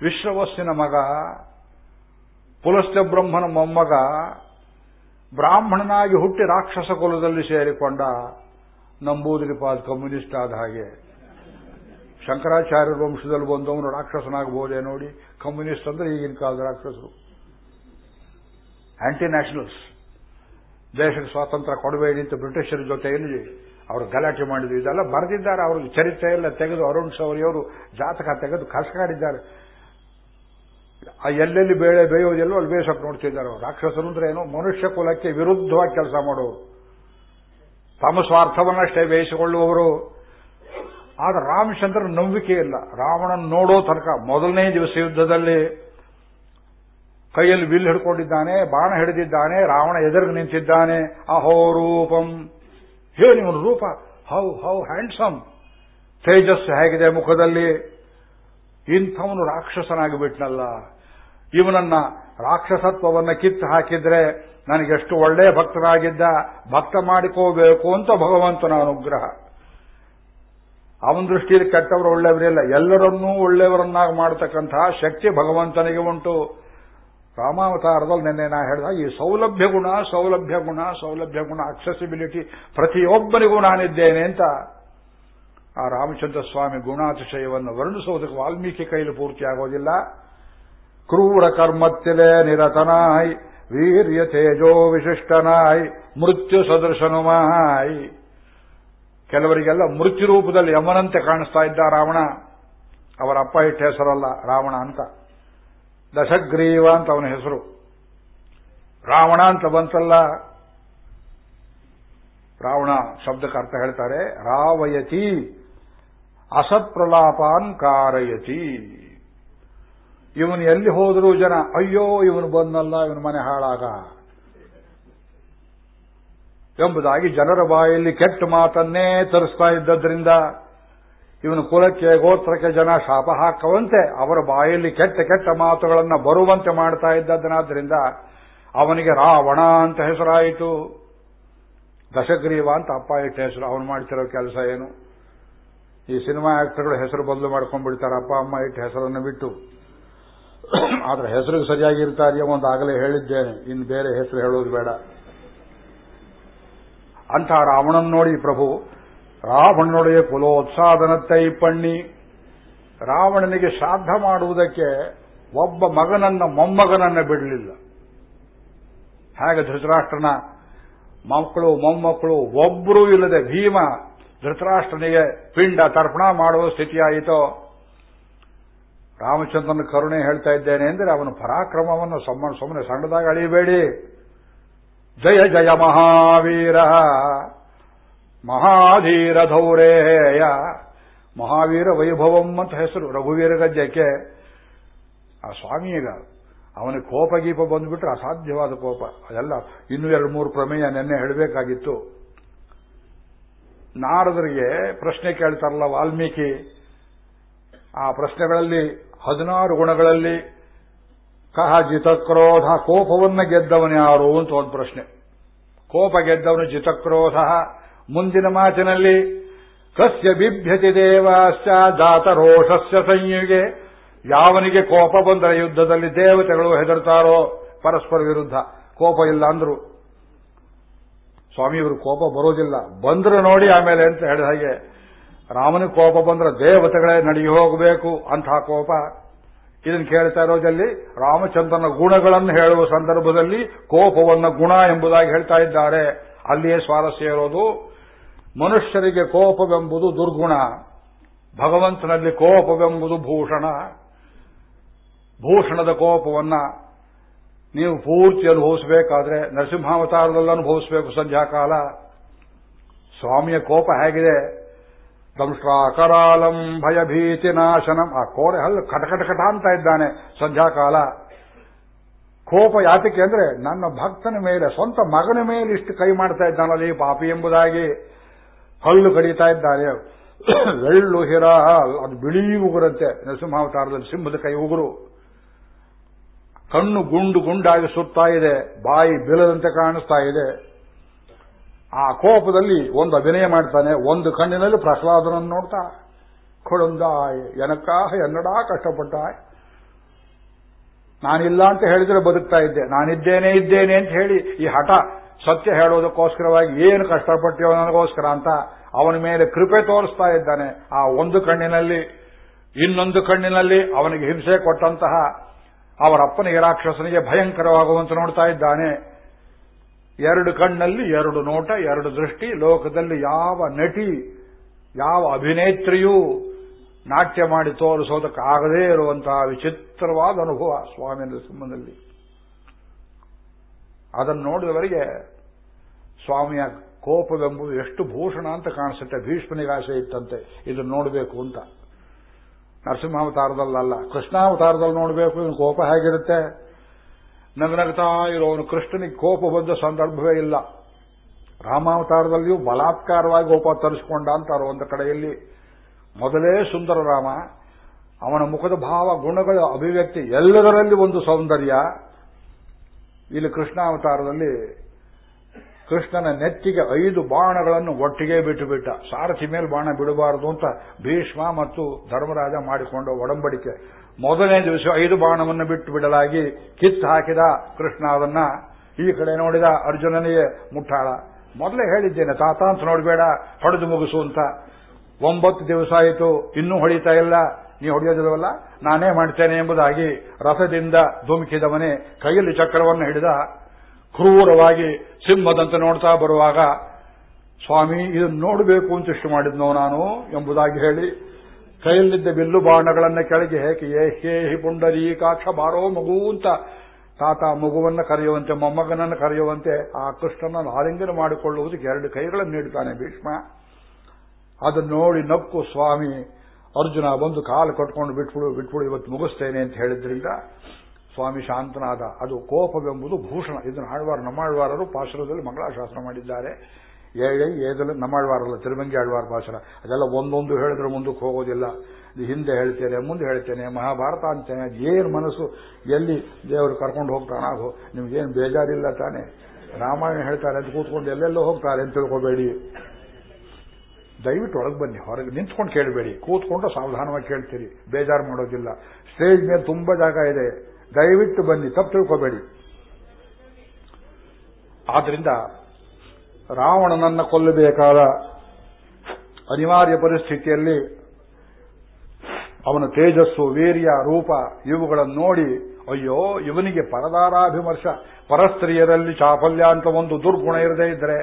ವಿಶ್ವವಸ್ಸಿನ ಮಗ ಪುಲಸ್ತ್ಯ ಬ್ರಹ್ಮನ ಮೊಮ್ಮಗ, ಬ್ರಾಹ್ಮಣನಾಗಿ ಹುಟ್ಟಿ ರಾಕ್ಷಸ ಕುಲದಲ್ಲಿ ಸೇರಿಕೊಂಡ ನಂಬೂದಿರಿಪಾದ್ ಕಮ್ಯುನಿಸ್ಟ್ ಆದ ಹಾಗೆ. ಶಂಕರಾಚಾರ್ಯ ವಂಶದಲ್ಲಿ ಬಂದವನು ರಾಕ್ಷಸನಾಗಬಹುದೇ ನೋಡಿ. ಕಮ್ಯುನಿಸ್ಟ್ ಅಂದ್ರೆ ಈಗಿನ ಕಾಲದ ರಾಕ್ಷಸರು. ಆಂಟಿ ನ್ಯಾಷನಲ್ಸ್ ದೇಶಕ್ಕೆ ಸ್ವಾತಂತ್ರ್ಯ ಕೊಡಬೇಡಿ ಅಂತ ಬ್ರಿಟಿಷರ ಜೊತೆಯಲ್ಲಿ ಅವರು ಗಲಾಟೆ ಮಾಡಿದ್ರು. ಇದೆಲ್ಲ ಬರೆದಿದ್ದಾರೆ. ಅವ್ರಿಗೆ ಚರಿತ್ರೆ ಎಲ್ಲ ತೆಗೆದು ಅರುಣ್ ಶೌರಿಯವರು ಜಾತಕ ತೆಗೆದು ಕಸಕಾಡಿದ್ದಾರೆ ಎಲ್ಲೆಲ್ಲಿ ಬೇಳೆ ಬೇಯೋದೆಲ್ಲೋ ಅಲ್ಲಿ ಬೇಸಕ್ಕೆ ನೋಡ್ತಿದ್ದಾರೆ ರಾಕ್ಷಸರು ಅಂದ್ರೆ ಏನು ಮನುಷ್ಯ ಕುಲಕ್ಕೆ ವಿರುದ್ಧವಾಗಿ ಕೆಲಸ ಮಾಡೋರು. ತಮ್ಮ ಸ್ವಾರ್ಥವನ್ನಷ್ಟೇ ಬೇಯಿಸಿಕೊಳ್ಳುವವರು. ಆದ್ರೆ ರಾಮಚಂದ್ರ ನಂಬಿಕೆ ಇಲ್ಲ. ರಾವಣನ ನೋಡೋ ತನಕ ಮೊದಲನೇ ದಿವಸ ಯುದ್ಧದಲ್ಲಿ ಕೈಯಲ್ಲಿ ಬಿಲ್ ಹಿಡ್ಕೊಂಡಿದ್ದಾನೆ, ಬಾಣ ಹಿಡಿದಿದ್ದಾನೆ, ರಾವಣ ಎದುರಿಗೆ ನಿಂತಿದ್ದಾನೆ. ಅಹೋ ರೂಪಂ. ಇವನು ರೂಪ. How how handsome. ತೇಜಸ್ಸು ಹೇಗಿದೆ ಮುಖದಲ್ಲಿ. ಇಂಥವನು ರಾಕ್ಷಸನಾಗಿ ಬಿಟ್ನಲ್ಲ ಇವನನ್ನ ರಾಕ್ಷಸತ್ವವನ್ನು ಕಿತ್ತು ಹಾಕಿದ್ರೆ ನನಗೆಷ್ಟು ಒಳ್ಳೆಯ ಭಕ್ತನಾಗಿದ್ದ, ಭಕ್ತ ಮಾಡಿಕೋಬೇಕು ಅಂತ ಭಗವಂತನ ಅನುಗ್ರಹ. ಅವನ ದೃಷ್ಟಿಯಲ್ಲಿ ಕೆಟ್ಟವರು ಒಳ್ಳೆಯವರಿಲ್ಲ ಎಲ್ಲರನ್ನೂ ಒಳ್ಳೆಯವರನ್ನಾಗಿ ಮಾಡತಕ್ಕಂತಹ ಶಕ್ತಿ ಭಗವಂತನಿಗೆ ಉಂಟು. ರಾಮಾವತಾರದಲ್ಲಿ ನಿನ್ನೆ ನಾ ಹೇಳಿದ, ಈ ಸೌಲಭ್ಯ ಗುಣ ಸೌಲಭ್ಯ ಗುಣ ಸೌಲಭ್ಯ ಗುಣ ಅಕ್ಸೆಸಿಬಿಲಿಟಿ ಪ್ರತಿಯೊಬ್ಬರಿಗೂ ನಾನಿದ್ದೇನೆ ಅಂತ. ಆ ರಾಮಚಂದ್ರ ಸ್ವಾಮಿ ಗುಣಾತಿಶಯವನ್ನು ವರ್ಣಿಸುವುದಕ್ಕೆ ವಾಲ್ಮೀಕಿ ಕೈಲಿ ಪೂರ್ತಿ ಆಗೋದಿಲ್ಲ ಕ್ರೂರ ಕರ್ಮತ್ತಿಲೆ ನಿರತನಾಯ್, ವೀರ್ಯ ತೇಜೋ ವಿಶಿಷ್ಟನಾಯ್, ಮೃತ್ಯು ಸದೃಶನುಮಾಯ್ ಕೆಲವರಿಗೆಲ್ಲ ಮೃತ್ಯು ರೂಪದಲ್ಲಿ ಯಮನಂತೆ ಕಾಣಿಸ್ತಾ ಇದ್ದ ರಾವಣ, ಅವರ ಅಪ್ಪ ಇಟ್ಟ ಹೆಸರಲ್ಲ, ರಾವಣ ಅಂತ. ದಶಗ್ರೀವ ಅಂತ ಅವನ ಹೆಸರು. ರಾವಣ ಅಂತ ಬಂತಲ್ಲ. ರಾವಣ ಶಬ್ದಕ್ಕೆ ಅರ್ಥ ಹೇಳ್ತಾರೆ, ರಾವಯತಿ, ಅಸತ್ಪ್ರಲಾಪಾನ್ ಕಾರಯತಿ. ಇವನು ಎಲ್ಲಿ ಹೋದರೂ ಜನ, ಅಯ್ಯೋ, ಇವನು ಬಂದಲ್ಲ, ಇವನು ಮನೆ ಹಾಳಾಗ. ಎಂಬುದಾಗಿ ಜನರ ಬಾಯಲ್ಲಿ ಕೆಟ್ಟ ಮಾತನ್ನೇ ತರಿಸ್ತಾ ಇದ್ದದ್ರಿಂದ ಇವನು ಕುಲಕ್ಕೆ, ಗೋತ್ರಕ್ಕೆ ಜನ ಶಾಪ ಹಾಕುವಂತೆ ಅವರ ಬಾಯಲ್ಲಿ ಕೆಟ್ಟ ಕೆಟ್ಟ ಮಾತುಗಳನ್ನು ಬರುವಂತೆ ಮಾಡ್ತಾ ಇದ್ದದನಾದ್ರಿಂದ ಅವನಿಗೆ ರಾವಣ ಅಂತ ಹೆಸರಾಯಿತು. ದಶಗ್ರೀವ ಅಂತ ಅಪ್ಪ ಇಟ್ಟ ಹೆಸರು. ಅವನು ಮಾಡ್ತಿರೋ ಕೆಲಸ ಏನು? ಈ ಸಿನಿಮಾ ಆಕ್ಟರ್ಗಳು ಹೆಸರು ಬದಲು ಮಾಡ್ಕೊಂಡ್ಬಿಡ್ತಾರೆ. ಅಪ್ಪ, ಅಮ್ಮ ಇಟ್ಟ ಹೆಸರನ್ನು ಬಿಟ್ಟು. ಆದ್ರೆ ಹೆಸರಿಗೆ ಸರಿಯಾಗಿ ಇರ್ತಾರಿಯೋ ಒಂದು ಆಗಲೇ ಹೇಳಿದ್ದೇನೆ. ಇನ್ನು ಬೇರೆ ಹೆಸರು ಹೇಳೋದು ಬೇಡ. ಅಂತ ರಾವಣನ್ ನೋಡಿ ಪ್ರಭು, ರಾವಣನೊಡೆಯ ಕುಲೋತ್ಸಾದನತ್ತೈ ಪಣ್ಣಿ. ರಾವಣನಿಗೆ ಶ್ರಾದ್ದ ಮಾಡುವುದಕ್ಕೆ ಒಬ್ಬ ಮಗನನ್ನ ಮೊಮ್ಮಗನನ್ನ ಬಿಡಲಿಲ್ಲ. ಹಾಗೆ ಧೃತರಾಷ್ಟ್ರನ ಮಕ್ಕಳು ಮೊಮ್ಮಕ್ಕಳು ಒಬ್ಬರೂ ಇಲ್ಲದೆ ಭೀಮ ಧೃತರಾಷ್ಟ್ರನಿಗೆ ಪಿಂಡ ತರ್ಪಣ ಮಾಡುವ ಸ್ಥಿತಿಯಾಯಿತೋ? ರಾಮಚಂದ್ರನ ಕರುಣೆ ಹೇಳ್ತಾ ಇದ್ದೇನೆ ಅಂದರೆ ಅವನ ಪರಾಕ್ರಮವನ್ನು ಸುಮ್ಮನೆ ಸಣ್ಣದಾಗಿ ಅಳಿಬೇಡಿ ಜಯ ಜಯ ಮಹಾವೀರ. ಮಹಾಧೀರ ಧೌರೇಯ. ಮಹಾವೀರ ವೈಭವಂ ಅಂತ ಹೆಸರು. ರಘುವೀರ ಗದ್ಯಕ್ಕೆ. ಆ ಸ್ವಾಮಿ ಈಗ ಅವನಿಗೆ ಕೋಪ ಗೀಪ ಬಂದ್ಬಿಟ್ರೆ ಅಸಾಧ್ಯವಾದ ಕೋಪ. ಅದೆಲ್ಲ ಇನ್ನೂ ಎರಡು ಮೂರು ಪ್ರಮೇಯ ನೆನ್ನೆ ಹೇಳಬೇಕಾಗಿತ್ತು. ನಾರದರಿಗೆ ಪ್ರಶ್ನೆ ಕೇಳ್ತಾರಲ್ಲ ವಾಲ್ಮೀಕಿ. ಆ ಪ್ರಶ್ನೆಗಳಲ್ಲಿ ಹದಿನಾರು ಗುಣಗಳಲ್ಲಿ ಕಹ ಜಿತಕ್ರೋಧ, ಕೋಪವನ್ನ ಗೆದ್ದವನು ಯಾರು ಅಂತ ಒಂದು ಪ್ರಶ್ನೆ. ಕೋಪ ಗೆದ್ದವನು ಜಿತಕ್ರೋಧ. ಮುಂದಿನ ಮಾತಿನಲ್ಲಿ, ಕಸ್ಯ ಬಿಭ್ಯತಿ ದೇವಾಶ್ಚ ದಾತರೋಷಸ್ಯ ಸಂಯುಗೆ. ಯಾವನಿಗೆ ಕೋಪ ಬಂದರೆ ಯುದ್ಧದಲ್ಲಿ ದೇವತೆಗಳು ಹೆದರ್ತಾರೋ ಪರಸ್ಪರ ವಿರುದ್ಧ. ಕೋಪ ಇಲ್ಲ ಅಂದ್ರು. ಸ್ವಾಮಿಯವರು ಕೋಪ ಬರೋದಿಲ್ಲ. ಬಂದ್ರು ನೋಡಿ ಆಮೇಲೆ ಅಂತ ಹೇಳಿದ ಹಾಗೆ, ರಾಮನಿಗೆ ಕೋಪ ಬಂದ್ರೆ ದೇವತೆಗಳೇ ನಡೆಯ ಹೋಗಬೇಕು ಅಂತಹ ಕೋಪ. ಇದನ್ನು ಕೇಳ್ತಾ ಇರೋದಲ್ಲಿ ರಾಮಚಂದ್ರನ ಗುಣಗಳನ್ನು ಹೇಳುವ ಸಂದರ್ಭದಲ್ಲಿ ಕೋಪವನ್ನ ಗುಣ ಎಂಬುದಾಗಿ ಹೇಳ್ತಾ ಇದ್ದಾರೆ. ಅಲ್ಲಿಯೇ ಸ್ವಾರಸ್ಯ ಇರೋದು. ಮನುಷ್ಯರಿಗೆ ಕೋಪವೆಂಬುದು ದುರ್ಗುಣ. ಭಗವಂತನಲ್ಲಿ ಕೋಪವೆಂಬುದು ಭೂಷಣ. ಭೂಷಣದ ಕೋಪವನ್ನ ನೀವು ಪೂರ್ತಿ ಅನುಭವಿಸಬೇಕಾದ್ರೆ ನರಸಿಂಹಾವತಾರದಲ್ಲಿ ಅನುಭವಿಸಬೇಕು ಸಂಧ್ಯಾಕಾಲ. ಸ್ವಾಮಿಯ ಕೋಪ ಹೇಗಿದೆ? ದಂಷ್ಟ್ರಾಕರಾಲಂ ಭಯಭೀತಿ ನಾಶನಂ. ಆ ಕೋರೆ ಹಲ್ಲು ಕಟಕಟಕಟ ಅಂತ ಇದ್ದಾನೆ ಸಂಧ್ಯಾಕಾಲ. ಕೋಪ ಯಾತಕ್ಕೆ ಅಂದ್ರೆ ನನ್ನ ಭಕ್ತನ ಮೇಲೆ, ಸ್ವಂತ ಮಗನ ಮೇಲೆ ಇಷ್ಟು ಕೈ ಮಾಡ್ತಾ ಇದ್ದಾನಲ್ಲಿ ಪಾಪಿ ಎಂಬುದಾಗಿ ಹಲ್ಲು ಕಡಿತಾ ಇದ್ದಾನೆ. ಎಳ್ಳು, ಹಿರ, ಅದು ಬಿಳಿ ಉಗುರಂತೆ. ನರಸಿಂಹಾವತಾರದಲ್ಲಿ ಸಿಂಹದ ಕೈ ಉಗುರು. ಕಣ್ಣು ಗುಂಡು ಗುಂಡಾಗಿ ಸುತ್ತಾ ಇದೆ. ಬಾಯಿ ಬಿಲದಂತೆ ಕಾಣಿಸ್ತಾ ಇದೆ. ಆ ಕೋಪದಲ್ಲಿ ಒಂದು ಅಭಿನಯ ಮಾಡ್ತಾನೆ, ಒಂದು ಕಣ್ಣಿನಲ್ಲಿ ಪ್ರಹ್ಲಾದನನ್ನು ನೋಡ್ತಾ ಕೊಡೊಂದಾಯ್ ಎನಕ್ಕಾಹ ಎನ್ನಡಾ ಕಷ್ಟಪಟ್ಟ ನಾನಿಲ್ಲ ಅಂತ ಹೇಳಿದ್ರೆ ಬದುಕ್ತಾ ಇದ್ದೆ. ನಾನಿದ್ದೇನೆ, ಇದ್ದೇನೆ ಅಂತ ಹೇಳಿ ಈ ಹಠ ಸತ್ಯ ಹೇಳೋದಕ್ಕೋಸ್ಕರವಾಗಿ ಏನು ಕಷ್ಟಪಟ್ಟಿಯೋ ನನಗೋಸ್ಕರ ಅಂತ ಅವನ ಮೇಲೆ ಕೃಪೆ ತೋರಿಸ್ತಾ ಇದ್ದಾನೆ. ಆ ಒಂದು ಕಣ್ಣಿನಲ್ಲಿ, ಇನ್ನೊಂದು ಕಣ್ಣಿನಲ್ಲಿ ಅವನಿಗೆ ಹಿಂಸೆ ಕೊಟ್ಟಂತಹ ಅವರಪ್ಪನಿಗೆ ರಾಕ್ಷಸನಿಗೆ ಭಯಂಕರವಾಗುವಂತೆ ನೋಡ್ತಾ ಇದ್ದಾನೆ. ಎರಡು ಕಣ್ಣಲ್ಲಿ ಎರಡು ನೋಟ, ಎರಡು ದೃಷ್ಟಿ, ಲೋಕದಲ್ಲಿ ಯಾವ ನಟಿ, ಯಾವ ಅಭಿನೇತ್ರಿಯೂ ನಾಟ್ಯ ಮಾಡಿ ತೋರಿಸೋದಕ್ಕಾಗದೇ ಇರುವಂತಹ ವಿಚಿತ್ರವಾದ ಅನುಭವ ಸ್ವಾಮಿ ನರಸಿಂಹನಲ್ಲಿ ಅದನ್ನು ನೋಡಿದವರಿಗೆ ಸ್ವಾಮಿಯ ಕೋಪವೆಂಬುದು ಎಷ್ಟು ಭೂಷಣ ಅಂತ ಕಾಣಿಸುತ್ತೆ, ಭೀಷ್ಮನಿಗಾಸೆ ಇತ್ತಂತೆ, ಇದನ್ನು ನೋಡಬೇಕು ಅಂತ. ನರಸಿಂಹಾವತಾರದಲ್ಲ ಕೃಷ್ಣಾವತಾರದಲ್ಲಿ ನೋಡಬೇಕು ಇವನು ಕೋಪ ಹೇಗಿರುತ್ತೆ? ನಗನಗ್ತಾ ಇರೋನು ಕೃಷ್ಣನಿಗೆ ಕೋಪ ಬಂದ ಸಂದರ್ಭವೇ ಇಲ್ಲ. ರಾಮಾವತಾರದಲ್ಲಿಯೂ ಬಲಾತ್ಕಾರವಾಗಿ ಕೋಪ ತರಿಸಿಕೊಂಡ ಅಂತಾರೆ ಒಂದು ಕಡೆಯಲ್ಲಿ. ಮೊದಲೇ ಸುಂದರ ರಾಮ ಅವನ ಮುಖದ ಭಾವ ಗುಣಗಳ ಅಭಿವ್ಯಕ್ತಿ ಎಲ್ಲದರಲ್ಲಿ ಒಂದು ಸೌಂದರ್ಯ. ಇಲ್ಲಿ ಕೃಷ್ಣಾವತಾರದಲ್ಲಿ ಕೃಷ್ಣನ ನೆತ್ತಿಗೆ ಐದು ಬಾಣಗಳನ್ನು ಒಟ್ಟಿಗೆ ಬಿಟ್ಟುಬಿಟ್ಟ. ಸಾರಥಿ ಮೇಲೆ ಬಾಣ ಬಿಡಬಾರದು ಅಂತ ಭೀಷ್ಮ ಮತ್ತು ಧರ್ಮರಾಜ ಮಾಡಿಕೊಂಡ ಒಡಂಬಡಿಕೆ. ಮೊದಲನೇ ದಿವಸ ಐದು ಬಾಣವನ್ನು ಬಿಟ್ಟು ಬಿಡಲಾಗಿ ಕಿತ್ತು ಹಾಕಿದ ಕೃಷ್ಣ ಅದನ್ನ ಈ ಕಡೆ ನೋಡಿದ ಅರ್ಜುನನಿಗೆ ಮುಟ್ಟಾಳ. ಮೊದಲೇ ಹೇಳಿದ್ದೇನೆ, ತಾತ ಅಂತ ನೋಡಬೇಡ, ಹೊಡೆದು ಮುಗಿಸು ಅಂತ. ಒಂಬತ್ತು ದಿವಸ ಆಯಿತು, ಇನ್ನೂ ಹೊಡಿತಾ ಇಲ್ಲ. ನೀ ಹೊಡೆಯೋದಿಲ್ಲವಲ್ಲ ನಾನೇ ಮಾಡ್ತೇನೆ ಎಂಬುದಾಗಿ ರಥದಿಂದ ಧುಮುಕಿದವನೇ ಕೈಯಲ್ಲಿ ಚಕ್ರವನ್ನು ಹಿಡಿದ ಕ್ರೂರವಾಗಿ ಸಿಂಹದಂತೆ ನೋಡ್ತಾ ಬರುವಾಗ, ಸ್ವಾಮಿ, ಇದನ್ನು ನೋಡಬೇಕು ಅಂತ ಇಷ್ಟು ಮಾಡಿದ್ನೋ ನಾನು ಎಂಬುದಾಗಿ ಹೇಳಿ ಕೈಯಲ್ಲಿದ್ದ ಬಿಲ್ಲು ಬಾಣಗಳನ್ನ ಕೆಳಗೆ ಹೇಗೆ ಏ, ಹಿ ಪುಂಡರೀಕಾಕ್ಷ ಬಾರೋ, ಮಗು ಅಂತ ತಾತ ಮಗುವನ್ನ ಕರೆಯುವಂತೆ, ಮೊಮ್ಮಗನನ್ನು ಕರೆಯುವಂತೆ ಆ ಕೃಷ್ಣನನ್ನು ಆಲಿಂಗನ ಮಾಡಿಕೊಳ್ಳುವುದಕ್ಕೆ ಎರಡು ಕೈಗಳನ್ನು ನೀಡುತ್ತಾನೆ ಭೀಷ್ಮ. ಅದನ್ನು ನೋಡಿ ನಕ್ಕು, ಸ್ವಾಮಿ, ಅರ್ಜುನ, ಬಂದು ಕಾಲು ಕಟ್ಕೊಂಡು ಬಿಟ್ಬಿಡು ಬಿಟ್ಬಿಡು, ಇವತ್ತು ಮುಗಿಸ್ತೇನೆ ಅಂತ ಹೇಳಿದ್ರಿಂದ ಸ್ವಾಮಿ ಶಾಂತನಾದ. ಅದು ಕೋಪವೆಂಬುದು ಭೂಷಣ. ಇದನ್ನು ಆಳ್ವಾರ ನಮ್ಮಾಳ್ವಾರರು ಪಾಶ್ರದಲ್ಲಿ ಮಂಗಳಾಶಾಸನ ಮಾಡಿದ್ದಾರೆ. ಏಳೆ, ಏದಲು ನಮ್ಮಾಳ್ವಾರಲ್ಲ ತಿರುಮಂಗಿ ಆಳ್ವಾರ ಭಾಷಣ. ಅದೆಲ್ಲ ಒಂದೊಂದು ಹೇಳಿದ್ರೆ ಮುಂದಕ್ಕೆ ಹೋಗೋದಿಲ್ಲ. ಹಿಂದೆ ಹೇಳ್ತೇನೆ, ಮುಂದೆ ಹೇಳ್ತೇನೆ, ಮಹಾಭಾರತ ಅಂತೇನೆ. ಏನು ಮನಸ್ಸು, ಎಲ್ಲಿ ದೇವರು ಕರ್ಕೊಂಡು ಹೋಗ್ತಾನಾಗೋ ನಿಮ್ಗೇನು ಬೇಜಾರಿಲ್ಲ ತಾನೆ? ರಾಮಾಯಣ ಹೇಳ್ತಾರೆ ಅಂತ ಕೂತ್ಕೊಂಡು ಎಲ್ಲೆಲ್ಲೋ ಹೋಗ್ತಾರೆ ಅಂತ ತಿಳ್ಕೊಬೇಡಿ. ದಯವಿಟ್ಟು ಒಳಗೆ ಬನ್ನಿ, ಹೊರಗೆ ನಿಂತ್ಕೊಂಡು ಕೇಳಬೇಡಿ. ಕೂತ್ಕೊಂಡು ಸಾವಧಾನವಾಗಿ ಕೇಳ್ತೀರಿ. ಬೇಜಾರು ಮಾಡೋದಿಲ್ಲ. ಸ್ಟೇಜ್ ಮೇಲೆ ತುಂಬಾ ಜಾಗ ಇದೆ. ದಯವಿಟ್ಟು ಬನ್ನಿ, ತಪ್ಪು ತಿಳ್ಕೋಬೇಡಿ. ಆದ್ರಿಂದ ರಾವಣನನ್ನ ಕೊಲ್ಲಬೇಕಾದ ಅನಿವಾರ್ಯ ಪರಿಸ್ಥಿತಿಯಲ್ಲಿ ಅವನ ತೇಜಸ್ಸು, ವೀರ್ಯ, ರೂಪ ಇವುಗಳನ್ನು ನೋಡಿ, ಅಯ್ಯೋ, ಇವನಿಗೆ ಪರದಾರಾಭಿಮರ್ಶ, ಪರಸ್ತ್ರೀಯರಲ್ಲಿ ಚಾಫಲ್ಯ ಅಂತ ಒಂದು ದುರ್ಗುಣ ಇರದೇ ಇದ್ರೆ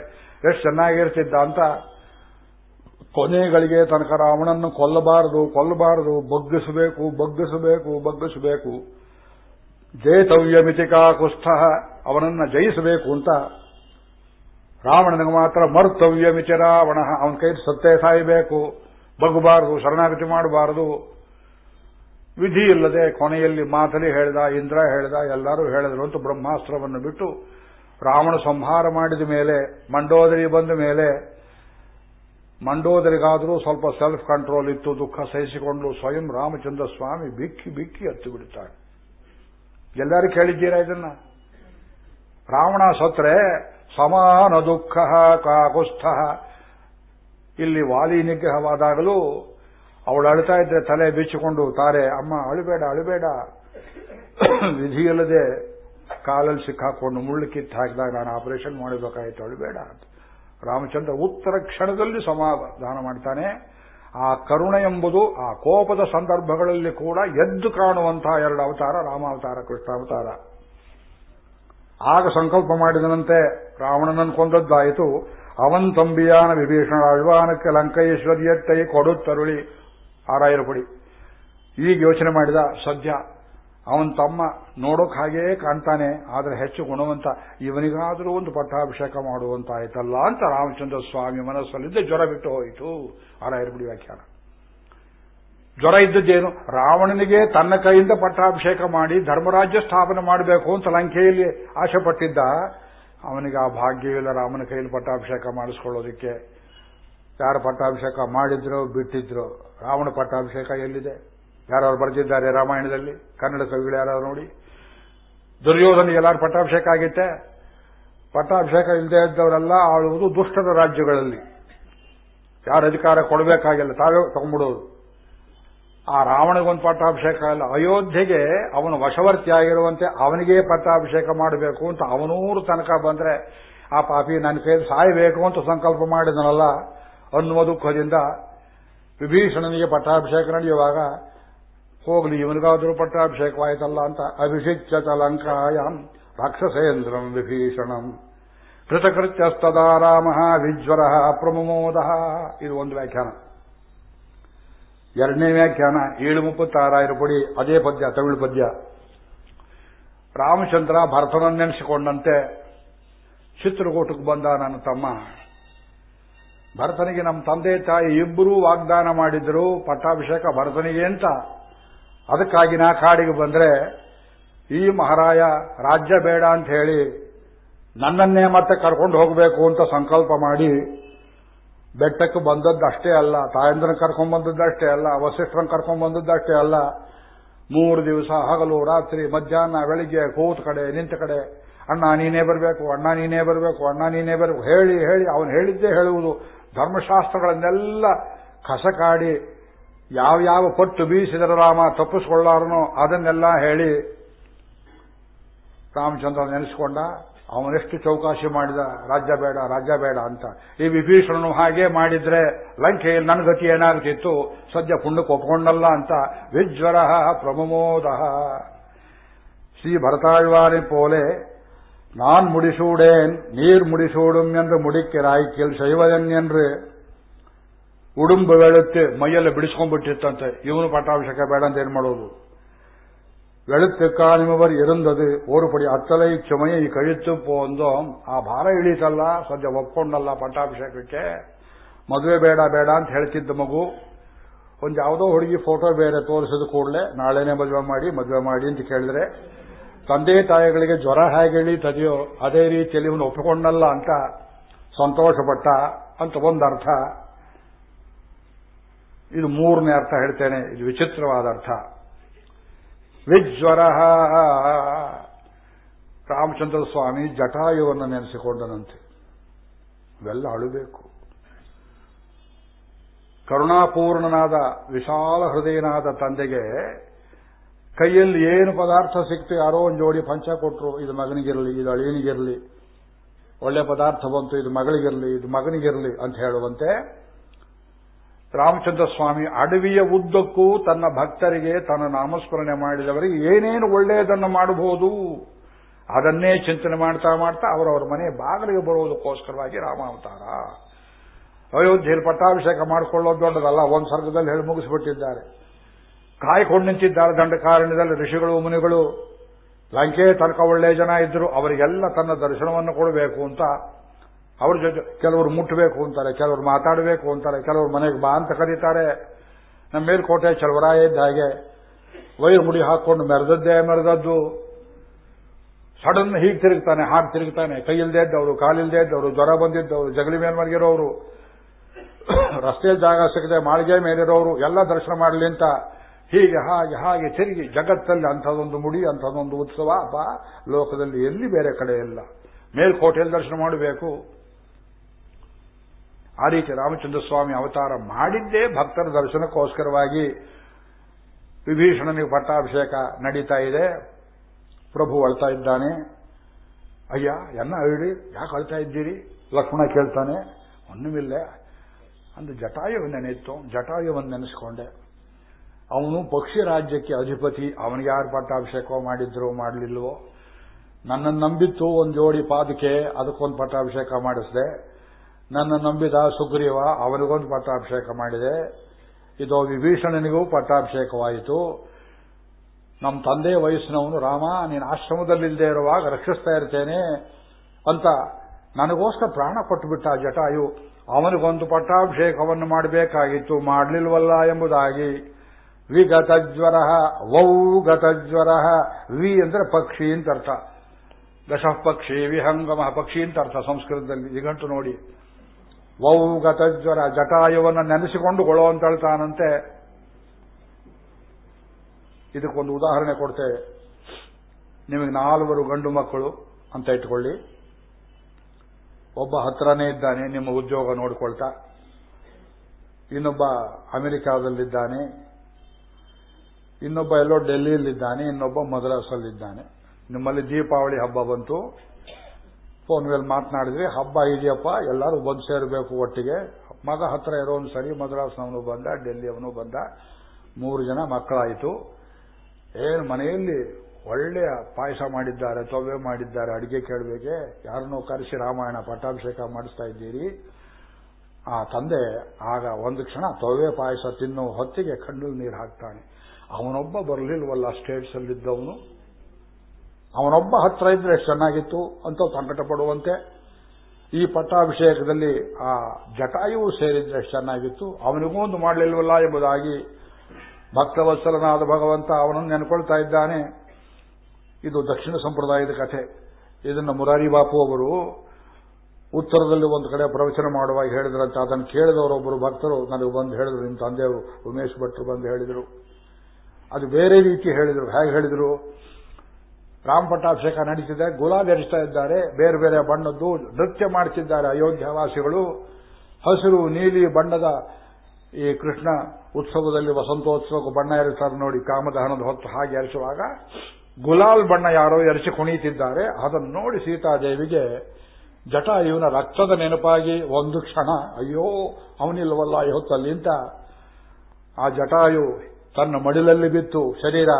ಎಷ್ಟು ಚೆನ್ನಾಗಿರ್ತಿದ್ದ ಅಂತ ಕೊನೆಗಳಿಗೆ ತನಕ ರಾವಣನ್ನು ಕೊಲ್ಲಬಾರದು ಕೊಲ್ಲಬಾರದು, ಬಗ್ಗಿಸಬೇಕು ಬಗ್ಗಿಸಬೇಕು ಬಗ್ಗಿಸಬೇಕು. ಜೇತವ್ಯ ಮಿತಿಕಾ ಕುಸ್ಥ ಅವನನ್ನ ಜಯಿಸಬೇಕು ಅಂತ ರಾವಣನಿಗೆ ಮಾತ್ರ ಮರ್ತವ್ಯ ಮಿಚ ರಾವಣ. ಅವನ ಕೈ ಸತ್ತೇ ಸಾಯಬೇಕು. ಬಗ್ಗಬಾರದು, ಶರಣಾಗತಿ ಮಾಡಬಾರದು. ವಿಧಿ ಇಲ್ಲದೆ ಕೊನೆಯಲ್ಲಿ ಮಾತಲಿ ಹೇಳಿದ, ಇಂದ್ರ ಹೇಳಿದ, ಎಲ್ಲರೂ ಹೇಳಿದ್ರು ಅಂತ ಬ್ರಹ್ಮಾಸ್ತ್ರವನ್ನು ಬಿಟ್ಟು ರಾವಣ ಸಂಹಾರ ಮಾಡಿದ ಮೇಲೆ, ಮಂಡೋದರಿ ಬಂದ ಮೇಲೆ, ಮಂಡೋದರಿಗಾದರೂ ಸ್ವಲ್ಪ ಸೆಲ್ಫ್ ಕಂಟ್ರೋಲ್ ಇತ್ತು, ದುಃಖ ಸಹಿಸಿಕೊಂಡು ಸ್ವಯಂ ರಾಮಚಂದ್ರ ಸ್ವಾಮಿ ಬಿಕ್ಕಿ ಬಿಕ್ಕಿ ಹತ್ತು ಬಿಡುತ್ತಾರೆ ಎಲ್ಲರೂ ಕೇಳಿದ್ದೀರಾ ಇದನ್ನ? ರಾವಣ ಸತ್ರೆ ಸಮಾನ ದುಃಖ ಕಾಕುಸ್ಥ ಇಲ್ಲಿ ವಾಲಿ ನಿಗ್ರಹವಾದಾಗಲೂ ಅವಳು ಅಳ್ತಾ ಇದ್ರೆ ತಲೆ ಬಿಚ್ಚಿಕೊಂಡು ತಾರೆ, ಅಮ್ಮ, ಅಳಬೇಡ ಅಳಬೇಡ. ವಿಧಿಯಲ್ಲದೆ ಕಾಲಲ್ಲಿ ಸಿಕ್ಕಾಕೊಂಡು ಮುಳ್ಳು ಕಿತ್ತು ಹಾಕಿದಾಗ ನಾನು ಆಪರೇಷನ್ ಮಾಡಬೇಕಾಯ್ತು, ಅಳಬೇಡ. ಅಂತ ರಾಮಚಂದ್ರ ಉತ್ತರ ಕ್ಷಣದಲ್ಲಿ ಸಮಾಧಾನ ಮಾಡ್ತಾನೆ. ಆ ಕರುಣೆ ಎಂಬುದು ಆ ಕೋಪದ ಸಂದರ್ಭಗಳಲ್ಲಿ ಕೂಡ ಎದ್ದು ಕಾಣುವಂತಹ ಎರಡು ಅವತಾರ, ರಾಮಾವತಾರ, ಕೃಷ್ಣಾವತಾರ. ಆಗ ಸಂಕಲ್ಪ ಮಾಡಿದನಂತೆ ರಾವಣನನ್ನು ಕೊಂದದ್ದಾಯಿತು. ಅವನ್ ತಂಬಿಯಾನ ವಿಭೀಷಣ ಅಳ್ವಾನಕ್ಕೆ ಲಂಕೈಶ್ವರ್ಯತ್ತೈ ಕೊಡುತ್ತರುಳಿ. ಆರಾಯರು ಕೊಡಿ. ಈಗ ಯೋಚನೆ ಮಾಡಿದ ಸದ್ಯ. ಅವನ್ ತಮ್ಮ ನೋಡೋಕ್ ಹಾಗೇ ಕಾಣ್ತಾನೆ, ಆದರೆ ಹೆಚ್ಚು ಗುಣವಂತ. ಇವನಿಗಾದರೂ ಒಂದು ಪಟ್ಟಾಭಿಷೇಕ ಮಾಡುವಂತಾಯ್ತಲ್ಲ ಅಂತ ರಾಮಚಂದ್ರ ಸ್ವಾಮಿ ಮನಸ್ಸಲ್ಲಿದ್ದ ಜ್ವರ ಬಿಟ್ಟು ಹೋಯಿತು. ಆರಾಯರು ಬಿಡಿ ವ್ಯಾಖ್ಯಾನ. ಜ್ವರ ಇದ್ದದ್ದೇನು? ರಾವಣನಿಗೆ ತನ್ನ ಕೈಯಿಂದ ಪಟ್ಟಾಭಿಷೇಕ ಮಾಡಿ ಧರ್ಮರಾಜ್ಯ ಸ್ಥಾಪನೆ ಮಾಡಬೇಕು ಅಂತ ಲಂಕೆಯಲ್ಲಿ ಆಶೆ ಪಟ್ಟಿದ್ದ ಅವನಿಗೆ ಆ ಭಾಗ್ಯವಿಲ್ಲ ರಾಮನ ಕೈಯಲ್ಲಿ ಪಟ್ಟಾಭಿಷೇಕ ಮಾಡಿಸ್ಕೊಳ್ಳೋದಕ್ಕೆ. ಯಾರು ಪಟ್ಟಾಭಿಷೇಕ ಮಾಡಿದ್ರು, ಬಿಟ್ಟಿದ್ರು? ರಾವಣ ಪಟ್ಟಾಭಿಷೇಕ ಎಲ್ಲಿದೆ? ಯಾರು ಬರೆದಿದ್ದಾರೆ ರಾಮಾಯಣದಲ್ಲಿ? ಕನ್ನಡ ಕವಿಗಳು ಯಾರು ನೋಡಿ? ದುರ್ಯೋಧನ ಎಲ್ಲಾರು ಪಟ್ಟಾಭಿಷೇಕ ಆಗಿತ್ತೆ. ಪಟ್ಟಾಭಿಷೇಕ ಇಲ್ಲದೆ ಇದ್ದವರೆಲ್ಲ ಆಳುವುದು ದುಷ್ಟದ ರಾಜ್ಯಗಳಲ್ಲಿ. ಯಾರು ಅಧಿಕಾರ ಕೊಡಬೇಕಾಗಿಲ್ಲ, ತಾವೇ ತಗೊಂಡ್ಬಿಡೋದು. ಆ ರಾವಣಗೊಂದು ಪಟ್ಟಾಭಿಷೇಕ ಅಲ್ಲ ಅಯೋಧ್ಯೆಗೆ ಅವನು ವಶವರ್ತಿಯಾಗಿರುವಂತೆ ಅವನಿಗೆ ಪಟ್ಟಾಭಿಷೇಕ ಮಾಡಬೇಕು ಅಂತ ಅವನೂರು ತನಕ ಬಂದ್ರೆ, ಆ ಪಾಪಿ ನನ್ನ ಕೈಯಲ್ಲಿ ಸಾಯಬೇಕು ಅಂತ ಸಂಕಲ್ಪ ಮಾಡಿದನಲ್ಲ, ಅನ್ನುವ ದುಃಖದಿಂದ ವಿಭೀಷಣನಿಗೆ ಪಟ್ಟಾಭಿಷೇಕ ನಡೆಯುವಾಗ, ಹೋಗಲಿ, ಇವನಿಗಾದರೂ ಪಟ್ಟಾಭಿಷೇಕವಾಯಿತಲ್ಲ ಅಂತ ಅಭಿಷಿಚ್ಯತ ಲಂಕಾಯಂ ರಾಕ್ಷಸೇಂದ್ರಂ ವಿಭೀಷಣಂ. ಕೃತಕೃತ್ಯಸ್ತದಾ ರಾಮ, ವಿಜ್ವರ ಪ್ರಮೋದ. ಇದು ಒಂದು ವ್ಯಾಖ್ಯಾನ. ಎರಡನೇ ವ್ಯಾಖ್ಯಾನ ಏಳು ಮುಪ್ಪತ್ತಾರಾಯಿರ ಕೊಡಿ ಅದೇ ಪದ್ಯ, ತಮಿಳು ಪದ್ಯ. ರಾಮಚಂದ್ರ ಭರತನನ್ನೆನಿಸಿಕೊಂಡಂತೆ ಚಿತ್ರಕೂಟಕ್ಕೆ ಬಂದ ನನ್ನ ತಮ್ಮ. ಭರತನಿಗೆ ನಮ್ಮ ತಂದೆ ತಾಯಿ ಇಬ್ಬರೂ ವಾಗ್ದಾನ ಮಾಡಿದ್ರು, ಪಟ್ಟಾಭಿಷೇಕ ಭರತನಿಗೆ ಅಂತ. ಅದಕ್ಕಾಗಿ ನಾ ಕಾಡಿಗೆ ಬಂದ್ರೆ, ಈ ಮಹಾರಾಯ ರಾಜ್ಯ ಬೇಡ ಅಂತ ಹೇಳಿ ನನ್ನನ್ನೇ ಮತ್ತೆ ಕರ್ಕೊಂಡು ಹೋಗಬೇಕು ಅಂತ ಸಂಕಲ್ಪ ಮಾಡಿ ಬೆಟ್ಟಕ್ಕೆ ಬಂದದ್ದು ಅಷ್ಟೇ ಅಲ್ಲ ತಾಯಂದ್ರನ ಕರ್ಕೊಂಡ್ ಬಂದದ್ದು ಅಷ್ಟೇ ಅಲ್ಲ ವಸಿಷ್ಠರನ್ನ ಕರ್ಕೊಂಡ್ ಬಂದದ್ದು ಅಷ್ಟೇ ಅಲ್ಲ. ಮೂರು ದಿವಸ ಹಗಲು, ರಾತ್ರಿ, ಮಧ್ಯಾಹ್ನ, ಬೆಳಿಗ್ಗೆ, ಕೂತ ಕಡೆ, ನಿಂತ ಕಡೆ, ಅಣ್ಣ ನೀನೇ ಬರಬೇಕು, ಅಣ್ಣ ನೀನೇ ಬರಬೇಕು, ಅಣ್ಣ ನೀನೇ ಬರಬೇಕು, ಹೇಳಿ ಹೇಳಿ, ಅವನು ಹೇಳಿದ್ದೇ ಹೇಳುವುದು. ಧರ್ಮಶಾಸ್ತ್ರಗಳನ್ನೆಲ್ಲ ಕಸಕಾಡಿ ಯಾವ್ಯಾವ ಪಟ್ಟು ಬೀಸಿದರ ರಾಮ ತಪ್ಪಿಸ್ಕೊಳ್ಳಾರನೋ ಅದನ್ನೆಲ್ಲ ಹೇಳಿ ರಾಮಚಂದ್ರ ನೆನೆಸ್ಕೊಂಡ. ಅವನೆಷ್ಟು ಚೌಕಾಶಿ ಮಾಡಿದ, ರಾಜ್ಯ ಬೇಡ ರಾಜ್ಯ ಬೇಡ ಅಂತ. ಈ ವಿಭೀಷಣನು ಹಾಗೆ ಮಾಡಿದ್ರೆ ಲಂಕೆಯಲ್ಲಿ ನನ್ನ ಗತಿ ಏನಾಗುತ್ತಿತ್ತು ಸದ್ಯ ಪುಣ್ಯಕ್ಕೆ ಒಪ್ಪಿಕೊಂಡಲ್ಲ ಅಂತ. ವಿಜ್ವರ ಪ್ರಮೋದ. ಶ್ರೀ ಭರತಾಳ್ವಾರಿ ಪೋಲೆ, ನಾನ್ ಮುಡಿಸೂಡೇನ್, ನೀರ್ ಮುಡಿಸೂಡುಂ ಎಂದು ಮುಡಿಕ್ಕಿರಾಯ್ಕಿಲ್ ಶೈವದನ್ ಶೈವದನ್ಯನ್ರಿ ಉಡುಂಬು ಬೆಳುತ್ತೆ ಮೈಯೆಲ್ಲ ಬಿಡಿಸ್ಕೊಂಡ್ಬಿಟ್ಟಿತ್ತಂತೆ. ಇವನು ಪಟ್ಟಾಭಿಷೇಕ ಬೇಡ ಅಂತ ಏನ್ ಮಾಡೋದು? வெளுத்துக்காணுமவர் இருந்தது. ஒருபடி அத்தலை சுமையை ಕಳಿತು போந்தோம். ಆ ಭಾರ ಇಳಿತಲ್ಲ ಸದ್ಯ ಒಪ್ಕೊಂಡಲ್ಲ ಪಟ್ಟಾಭಿಷೇಕಕ್ಕೆ ಮದುವೆ ಬೇಡ ಬೇಡ ಅಂತ ಹೇಳ್ತಿದ್ದ ಮಗು ಒಂದು ಯಾವುದೋ ಹುಡುಗಿ ಫೋಟೋ ಬೇರೆ ತೋರಿಸಿದ ಕೂಡಲೇ ನಾಳೆನೇ ಮದುವೆ ಮಾಡಿ ಮದುವೆ ಮಾಡಿ ಅಂತ ಕೇಳಿದ್ರೆ ತಂದೆ ತಾಯಿಗಳಿಗೆ ಜ್ವರ ಹೇಗೆ ತದೆಯೋ ಅದೇ ರೀತಿಯಲ್ಲಿ ಇವನು ಒಪ್ಪಿಕೊಂಡಲ್ಲ ಅಂತ ಸಂತೋಷಪಟ್ಟ ಅಂತ ಒಂದರ್ಥ ಇದು ಮೂರನೇ ಅರ್ಥ ಹೇಳ್ತೇನೆ ಇದು ವಿಚಿತ್ರವಾದ ಅರ್ಥ ವಿಜ್ವರ. ರಾಮಚಂದ್ರ ಸ್ವಾಮಿ ಜಟಾಯುವನ್ನು ನೆನೆಸಿಕೊಂಡನಂತೆ. ಇವೆಲ್ಲ ಅಳಬೇಕು. ಕರುಣಾಪೂರ್ಣನಾದ, ವಿಶಾಲ ಹೃದಯನಾದ ತಂದೆಗೆ ಕೈಯಲ್ಲಿ ಏನು ಪದಾರ್ಥ ಸಿಕ್ತು ಯಾರೋ ಒಂದು ಜೋಡಿ ಪಂಚ ಕೊಟ್ಟರು ಇದು ಮಗನಿಗಿರಲಿ, ಇದು ಅಳಿಯನಿಗಿರಲಿ. ಒಳ್ಳೆ ಪದಾರ್ಥ ಬಂತು, ಇದು ಮಗಳಿಗಿರಲಿ, ಇದು ಮಗನಿಗಿರಲಿ ಅಂತ ಹೇಳುವಂತೆ ರಾಮಚಂದ್ರ ಸ್ವಾಮಿ ಅಡವಿಯ ಉದ್ದಕ್ಕೂ ತನ್ನ ಭಕ್ತರಿಗೆ ತನ್ನ ನಾಮಸ್ಮರಣೆ ಮಾಡಿದವರಿಗೆ ಏನೇನು ಒಳ್ಳೆಯದನ್ನು ಮಾಡಬಹುದು, ಅದನ್ನೇ ಚಿಂತನೆ ಮಾಡ್ತಾ ಮಾಡ್ತಾ ಅವರವರ ಮನೆ ಬಾಗಿಲಿಗೆ ಬರುವುದಕ್ಕೋಸ್ಕರವಾಗಿ ರಾಮಾವತಾರ. ಅಯೋಧ್ಯೆಯಲ್ಲಿ ಪಟ್ಟಾಭಿಷೇಕ ಮಾಡಿಕೊಳ್ಳೋದು ದೊಡ್ಡದಲ್ಲ, ಒಂದು ಸರ್ಗದಲ್ಲಿ ಹೇಳಿ ಮುಗಿಸಿಬಿಟ್ಟಿದ್ದಾರೆ. ಕಾಯ್ಕೊಂಡು ನಿಂತಿದ್ದಾರೆ ದಂಡಕಾರಣ್ಯದಲ್ಲಿ ಋಷಿಗಳು, ಮುನಿಗಳು. ಲಂಕೆ ತನಕ ಒಳ್ಳೆಯ ಜನ ಇದ್ದರು, ಅವರಿಗೆಲ್ಲ ತನ್ನ ದರ್ಶನವನ್ನು ಕೊಡಬೇಕು ಅಂತ ಅವ್ರ ಜೊತೆ ಕೆಲವರು ಮುಟ್ಟಬೇಕು ಅಂತಾರೆ, ಕೆಲವರು ಮಾತಾಡಬೇಕು ಅಂತಾರೆ, ಕೆಲವರು ಮನೆಗೆ ಬಾ ಅಂತ ಕರೀತಾರೆ. ನಮ್ಮ ಮೇಲ್ಕೋಟೆ ಚಲವರಾಯ ಇದ್ದ ಹಾಗೆ ವೈರ್ ಮುಡಿ ಹಾಕೊಂಡು ಮೆರೆದದ್ದೇ ಮೆರೆದದ್ದು. ಸಡನ್ ಹೀಗೆ ತಿರುಗ್ತಾನೆ, ಹಾಗೆ ತಿರುಗ್ತಾನೆ. ಕೈಯಿಲ್ದೇ ಇದ್ದವರು, ಕಾಲಿಲ್ದೇ ಇದ್ದವರು, ಜ್ವರ ಬಂದಿದ್ದವರು, ಜಗಲಿ ಮೇಲೆ ಮರಗಿರೋರು ರಸ್ತೆ ಜಾಗ ಸಿಗದೆ ಮಾಳಿಗೆ ಮೇಲಿರೋರು, ಎಲ್ಲ ದರ್ಶನ ಮಾಡಲಿ ಅಂತ ಹೀಗೆ ಹಾಗೆ ಹಾಗೆ ತಿರುಗಿ ಜಗತ್ತಲ್ಲಿ ಅಂಥದೊಂದು ಮುಡಿ, ಅಂಥದೊಂದು ಉತ್ಸವ. ಬಾ, ಲೋಕದಲ್ಲಿ ಎಲ್ಲಿ ಬೇರೆ ಕಡೆ ಇಲ್ಲ. ಮೇಲ್ಕೋಟೆಯಲ್ಲಿ ದರ್ಶನ ಮಾಡಬೇಕು. ಆ ರೀತಿ ರಾಮಚಂದ್ರ ಸ್ವಾಮಿ ಅವತಾರ ಮಾಡಿದ್ದೇ ಭಕ್ತರ ದರ್ಶನಕ್ಕೋಸ್ಕರವಾಗಿ ವಿಭೀಷಣನಿಗೆ ಪಟ್ಟಾಭಿಷೇಕ ನಡೀತಾ ಇದೆ. ಪ್ರಭು ಅಳ್ತಾ ಇದ್ದಾನೆ. ಅಯ್ಯ, ಎನ್ನ ಹೇಳಿ ಯಾಕೆ ಅಳ್ತಾ ಇದ್ದೀರಿ? ಲಕ್ಷ್ಮಣ ಕೇಳ್ತಾನೆ. ಒನ್ನುಮಿಲ್ಲ ಅಂದು ಜಟಾಯುವನ್ನು ನೆನೆಯಿತು. ಜಟಾಯುವನ್ನು ನೆನೆಸ್ಕೊಂಡೆ. ಅವನು ಪಕ್ಷಿ ರಾಜ್ಯಕ್ಕೆ ಅಧಿಪತಿ. ಅವನಿಗೆ ಯಾರು ಪಟ್ಟಾಭಿಷೇಕ ಮಾಡಿದ್ರು ಮಾಡಲಿಲ್ವೋ. ನನ್ನನ್ನು ನಂಬಿತ್ತು, ಒಂದು ಜೋಡಿ ಪಾದಕೆ ಅದಕ್ಕೊಂದು ಪಟ್ಟಾಭಿಷೇಕ ಮಾಡಿಸಿದೆ. ನನ್ನ ನಂಬಿದ ಸುಗ್ರೀವ ಅವನಿಗೊಂದು ಪಟ್ಟಾಭಿಷೇಕ ಮಾಡಿದೆ. ಇದು ವಿಭೀಷಣನಿಗೂ ಪಟ್ಟಾಭಿಷೇಕವಾಯಿತು. ನಮ್ಮ ತಂದೆ ವಯಸ್ಸಿನವನು, ರಾಮ, ನೀನು ಆಶ್ರಮದಲ್ಲಿಲ್ಲದೆ ಇರುವಾಗ ರಕ್ಷಿಸ್ತಾ ಇರ್ತೇನೆ ಅಂತ ನನಗೋಸ್ಕರ ಪ್ರಾಣ ಕೊಟ್ಟುಬಿಟ್ಟ ಜಟಾಯು. ಅವನಿಗೊಂದು ಪಟ್ಟಾಭಿಷೇಕವನ್ನು ಮಾಡಬೇಕಾಗಿತ್ತು. ಮಾಡಲಿಲ್ವಲ್ಲ ಎಂಬುದಾಗಿ. ವಿಗತಜ್ವರ, ವೌ ಗತಜ್ವರ, ವಿ ಅಂದ್ರೆ ಪಕ್ಷಿ ಅಂತ ಅರ್ಥ. ದಶ ಪಕ್ಷಿ, ವಿಹಂಗಮ ಪಕ್ಷಿ ಅಂತ ಅರ್ಥ ಸಂಸ್ಕೃತದಲ್ಲಿ. ನಿಘಂಟು ನೋಡಿ. ವೌ ಗತಜ್ವರ ಜಟಾಯುವನ್ನು ನೆನೆಸಿಕೊಂಡು ಅಂತ ಹೇಳ್ತಾನಂತೆ ಇದಕ್ಕೊಂದು ಉದಾಹರಣೆ ಕೊಡ್ತೇವೆ. ನಿಮಗೆ ನಾಲ್ವರು ಗಂಡು ಮಕ್ಕಳು ಅಂತ ಇಟ್ಕೊಳ್ಳಿ. ಒಬ್ಬ ಹತ್ರನೇ ಇದ್ದಾನೆ, ನಿಮ್ಮ ಉದ್ಯೋಗ ನೋಡಿಕೊಳ್ತಾ. ಇನ್ನೊಬ್ಬ ಅಮೆರಿಕಾದಲ್ಲಿದ್ದಾನೆ. ಇನ್ನೊಬ್ಬ ಎಲ್ಲೋ ಡೆಲ್ಲಿಯಲ್ಲಿದ್ದಾನೆ, ಇನ್ನೊಬ್ಬ ಮದ್ರಾಸಲ್ಲಿದ್ದಾನೆ. ನಿಮ್ಮಲ್ಲಿ ದೀಪಾವಳಿ ಹಬ್ಬ ಬಂತು. ಫೋನ್ ಮೇಲೆ ಮಾತನಾಡಿದ್ವಿ, ಹಬ್ಬ ಇದೆಯಪ್ಪ, ಎಲ್ಲರೂ ಬಂದು ಸೇರಬೇಕು ಒಟ್ಟಿಗೆ. ಮಗ ಹತ್ರ ಇರೋನು ಸರಿ ಮದ್ರಾಸ್ನವನು ಬಂದ, ಡೆಲ್ಲಿಯವನು ಬಂದ. ಮೂರು ಜನ ಮಕ್ಕಳಾಯಿತು. ಏನು ಮನೆಯಲ್ಲಿ ಒಳ್ಳೆಯ ಪಾಯಸ ಮಾಡಿದ್ದಾರೆ, ತೊವೆ ಮಾಡಿದ್ದಾರೆ, ಅಡಿಗೆ ಕೇಳಬೇಕೆ, ಯಾರನ್ನೋ ಕರೆಸಿ ರಾಮಾಯಣ ಪಟ್ಟಾಭಿಷೇಕ ಮಾಡಿಸ್ತಾ ಇದ್ದೀರಿ. ಆ ತಂದೆ ಆಗ ಒಂದು ಕ್ಷಣ ತೊವೆ ಪಾಯಸ ತಿನ್ನೋ ಹೊತ್ತಿಗೆ ಕಣ್ಣಲ್ಲಿ ನೀರು ಹಾಕ್ತಾನೆ. ಅವನೊಬ್ಬ ಬರಲಿಲ್ವಲ್ಲ ಸ್ಟೇಟ್ಸ್ ಅಲ್ಲಿದ್ದವನು. ಅವನೊಬ್ಬ ಹತ್ರ ಇದ್ರೆ ಚೆನ್ನಾಗಿತ್ತು ಅಂತ ಸಂಕಟ ಪಡುವಂತೆ ಈ ಪಟ್ಟಾಭಿಷೇಕದಲ್ಲಿ ಆ ಜಟಾಯು ಸೇರಿದ್ರೆ ಚೆನ್ನಾಗಿತ್ತು. ಅವನಿಗೂ ಒಂದು ಮಾಡಲಿಲ್ವಲ್ಲ ಎಂಬುದಾಗಿ ಭಕ್ತವತ್ಸಲನಾದ ಭಗವಂತ ಅವನನ್ನು ನೆನ್ಕೊಳ್ತಾ ಇದ್ದಾನೆ. ಇದು ದಕ್ಷಿಣ ಸಂಪ್ರದಾಯದ ಕಥೆ. ಇದನ್ನು ಮುರಾರಿ ಬಾಪು ಅವರು ಉತ್ತರದಲ್ಲಿ ಒಂದು ಕಡೆ ಪ್ರವಚನ ಮಾಡುವಾಗ ಹೇಳಿದ್ರಂತೆ. ಅದನ್ನು ಕೇಳಿದವರೊಬ್ಬರು ಭಕ್ತರು ನನಗೆ ಬಂದು ಹೇಳಿದ್ರು. ನಿಮ್ಮ ತಂದೆಯವರು ಉಮೇಶ್ ಭಟ್ರು ಬಂದು ಹೇಳಿದರು. ಅದು ಬೇರೆ ರೀತಿ ಹೇಳಿದರು. ಹೇಗೆ ಹೇಳಿದರು? ರಾಮ ಪಟ್ಟಾಭಿಷೇಕ ನಡೀತಿದೆ ಗುಲಾಬಿ ಹರಿಸ್ತಾ ಇದ್ದಾರೆ, ಬೇರೆ ಬೇರೆ ಬಣ್ಣದ್ದು ನೃತ್ಯ ಮಾಡ್ತಿದ್ದಾರೆ ಅಯೋಧ್ಯವಾಸಿಗಳು. ಹಸಿರು ನೀಲಿ ಬಣ್ಣದ ಈ ಕೃಷ್ಣ ಉತ್ಸವದಲ್ಲಿ ವಸಂತೋತ್ಸವಕ್ಕೆ ಬಣ್ಣ ಎರಿಸ್ತಾರೆ ನೋಡಿ ಕಾಮದಹನದ ಹೊತ್ತು ಹಾಗೆ ಎರಿಸುವಾಗ ಗುಲಾಲ್ ಬಣ್ಣ ಯಾರೋ ಎರಚಿ ಕುಣಿಯುತ್ತಿದ್ದಾರೆ. ಅದನ್ನು ನೋಡಿ ಸೀತಾದೇವಿಗೆ ಜಟಾಯುವಿನ ರಕ್ತದ ನೆನಪಾಗಿ, ಒಂದು ಕ್ಷಣ, ಅಯ್ಯೋ ಅವನಿಲ್ವಲ್ಲ ಈ ಹೊತ್ತಲ್ಲಿ ಅಂತ ಆ ಜಟಾಯು ತನ್ನ ಮಡಿಲಲ್ಲಿ ಬಿತ್ತು, ಶರೀರ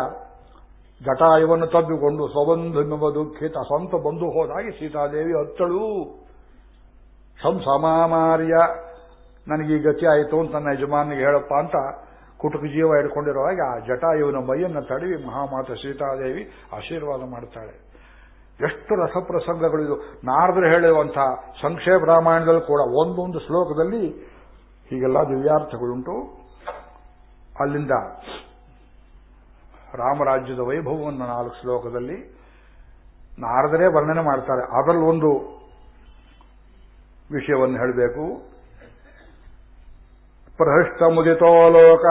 ಜಟಾಯುವನ್ನು ತಬ್ಬಿಕೊಂಡು ಸ್ವಬಂಧು ದುಃಖಿತ ಸ್ವಂತ ಬಂಧು ಹೋದಾಗಿ ಸೀತಾದೇವಿ ಹತ್ತಳು. ಸಂಸಮಾರ್ಯ ನನಗೆ ಈ ಗತಿ ಆಯಿತು ಅಂತ ನನ್ನ ಯಜಮಾನಿಗೆ ಹೇಳಪ್ಪ ಅಂತ ಕುಟುಕ ಜೀವ ಹಿಡ್ಕೊಂಡಿರುವಾಗ ಆ ಜಟಾಯುವಿನ ಮೈಯನ್ನು ತಡವಿ ಮಹಾಮಾತ ಸೀತಾದೇವಿ ಆಶೀರ್ವಾದ ಮಾಡ್ತಾಳೆ. ಎಷ್ಟು ರಸಪ್ರಸಂಗಗಳಿದು ನಾರದರು ಹೇಳುವಂತಹ ಸಂಕ್ಷೇಪ ರಾಮಾಯಣದಲ್ಲಿ ಕೂಡ ಒಂದೊಂದು ಶ್ಲೋಕದಲ್ಲಿ ಹೀಗೆಲ್ಲ ದಿವ್ಯಾರ್ಥಗಳುಂಟು. ಅಲ್ಲಿಂದ ರಾಮರಾಜ್ಯದ ವೈಭವವನ್ನು ನಾಲ್ಕು ಶ್ಲೋಕದಲ್ಲಿ ನಾರದರೇ ವರ್ಣನೆ ಮಾಡ್ತಾರೆ. ಅದರಲ್ಲಿ ಒಂದು ವಿಷಯವನ್ನು ಹೇಳಬೇಕು. ಪ್ರಹೃಷ್ಟ ಮುದಿತೋ ಲೋಕ.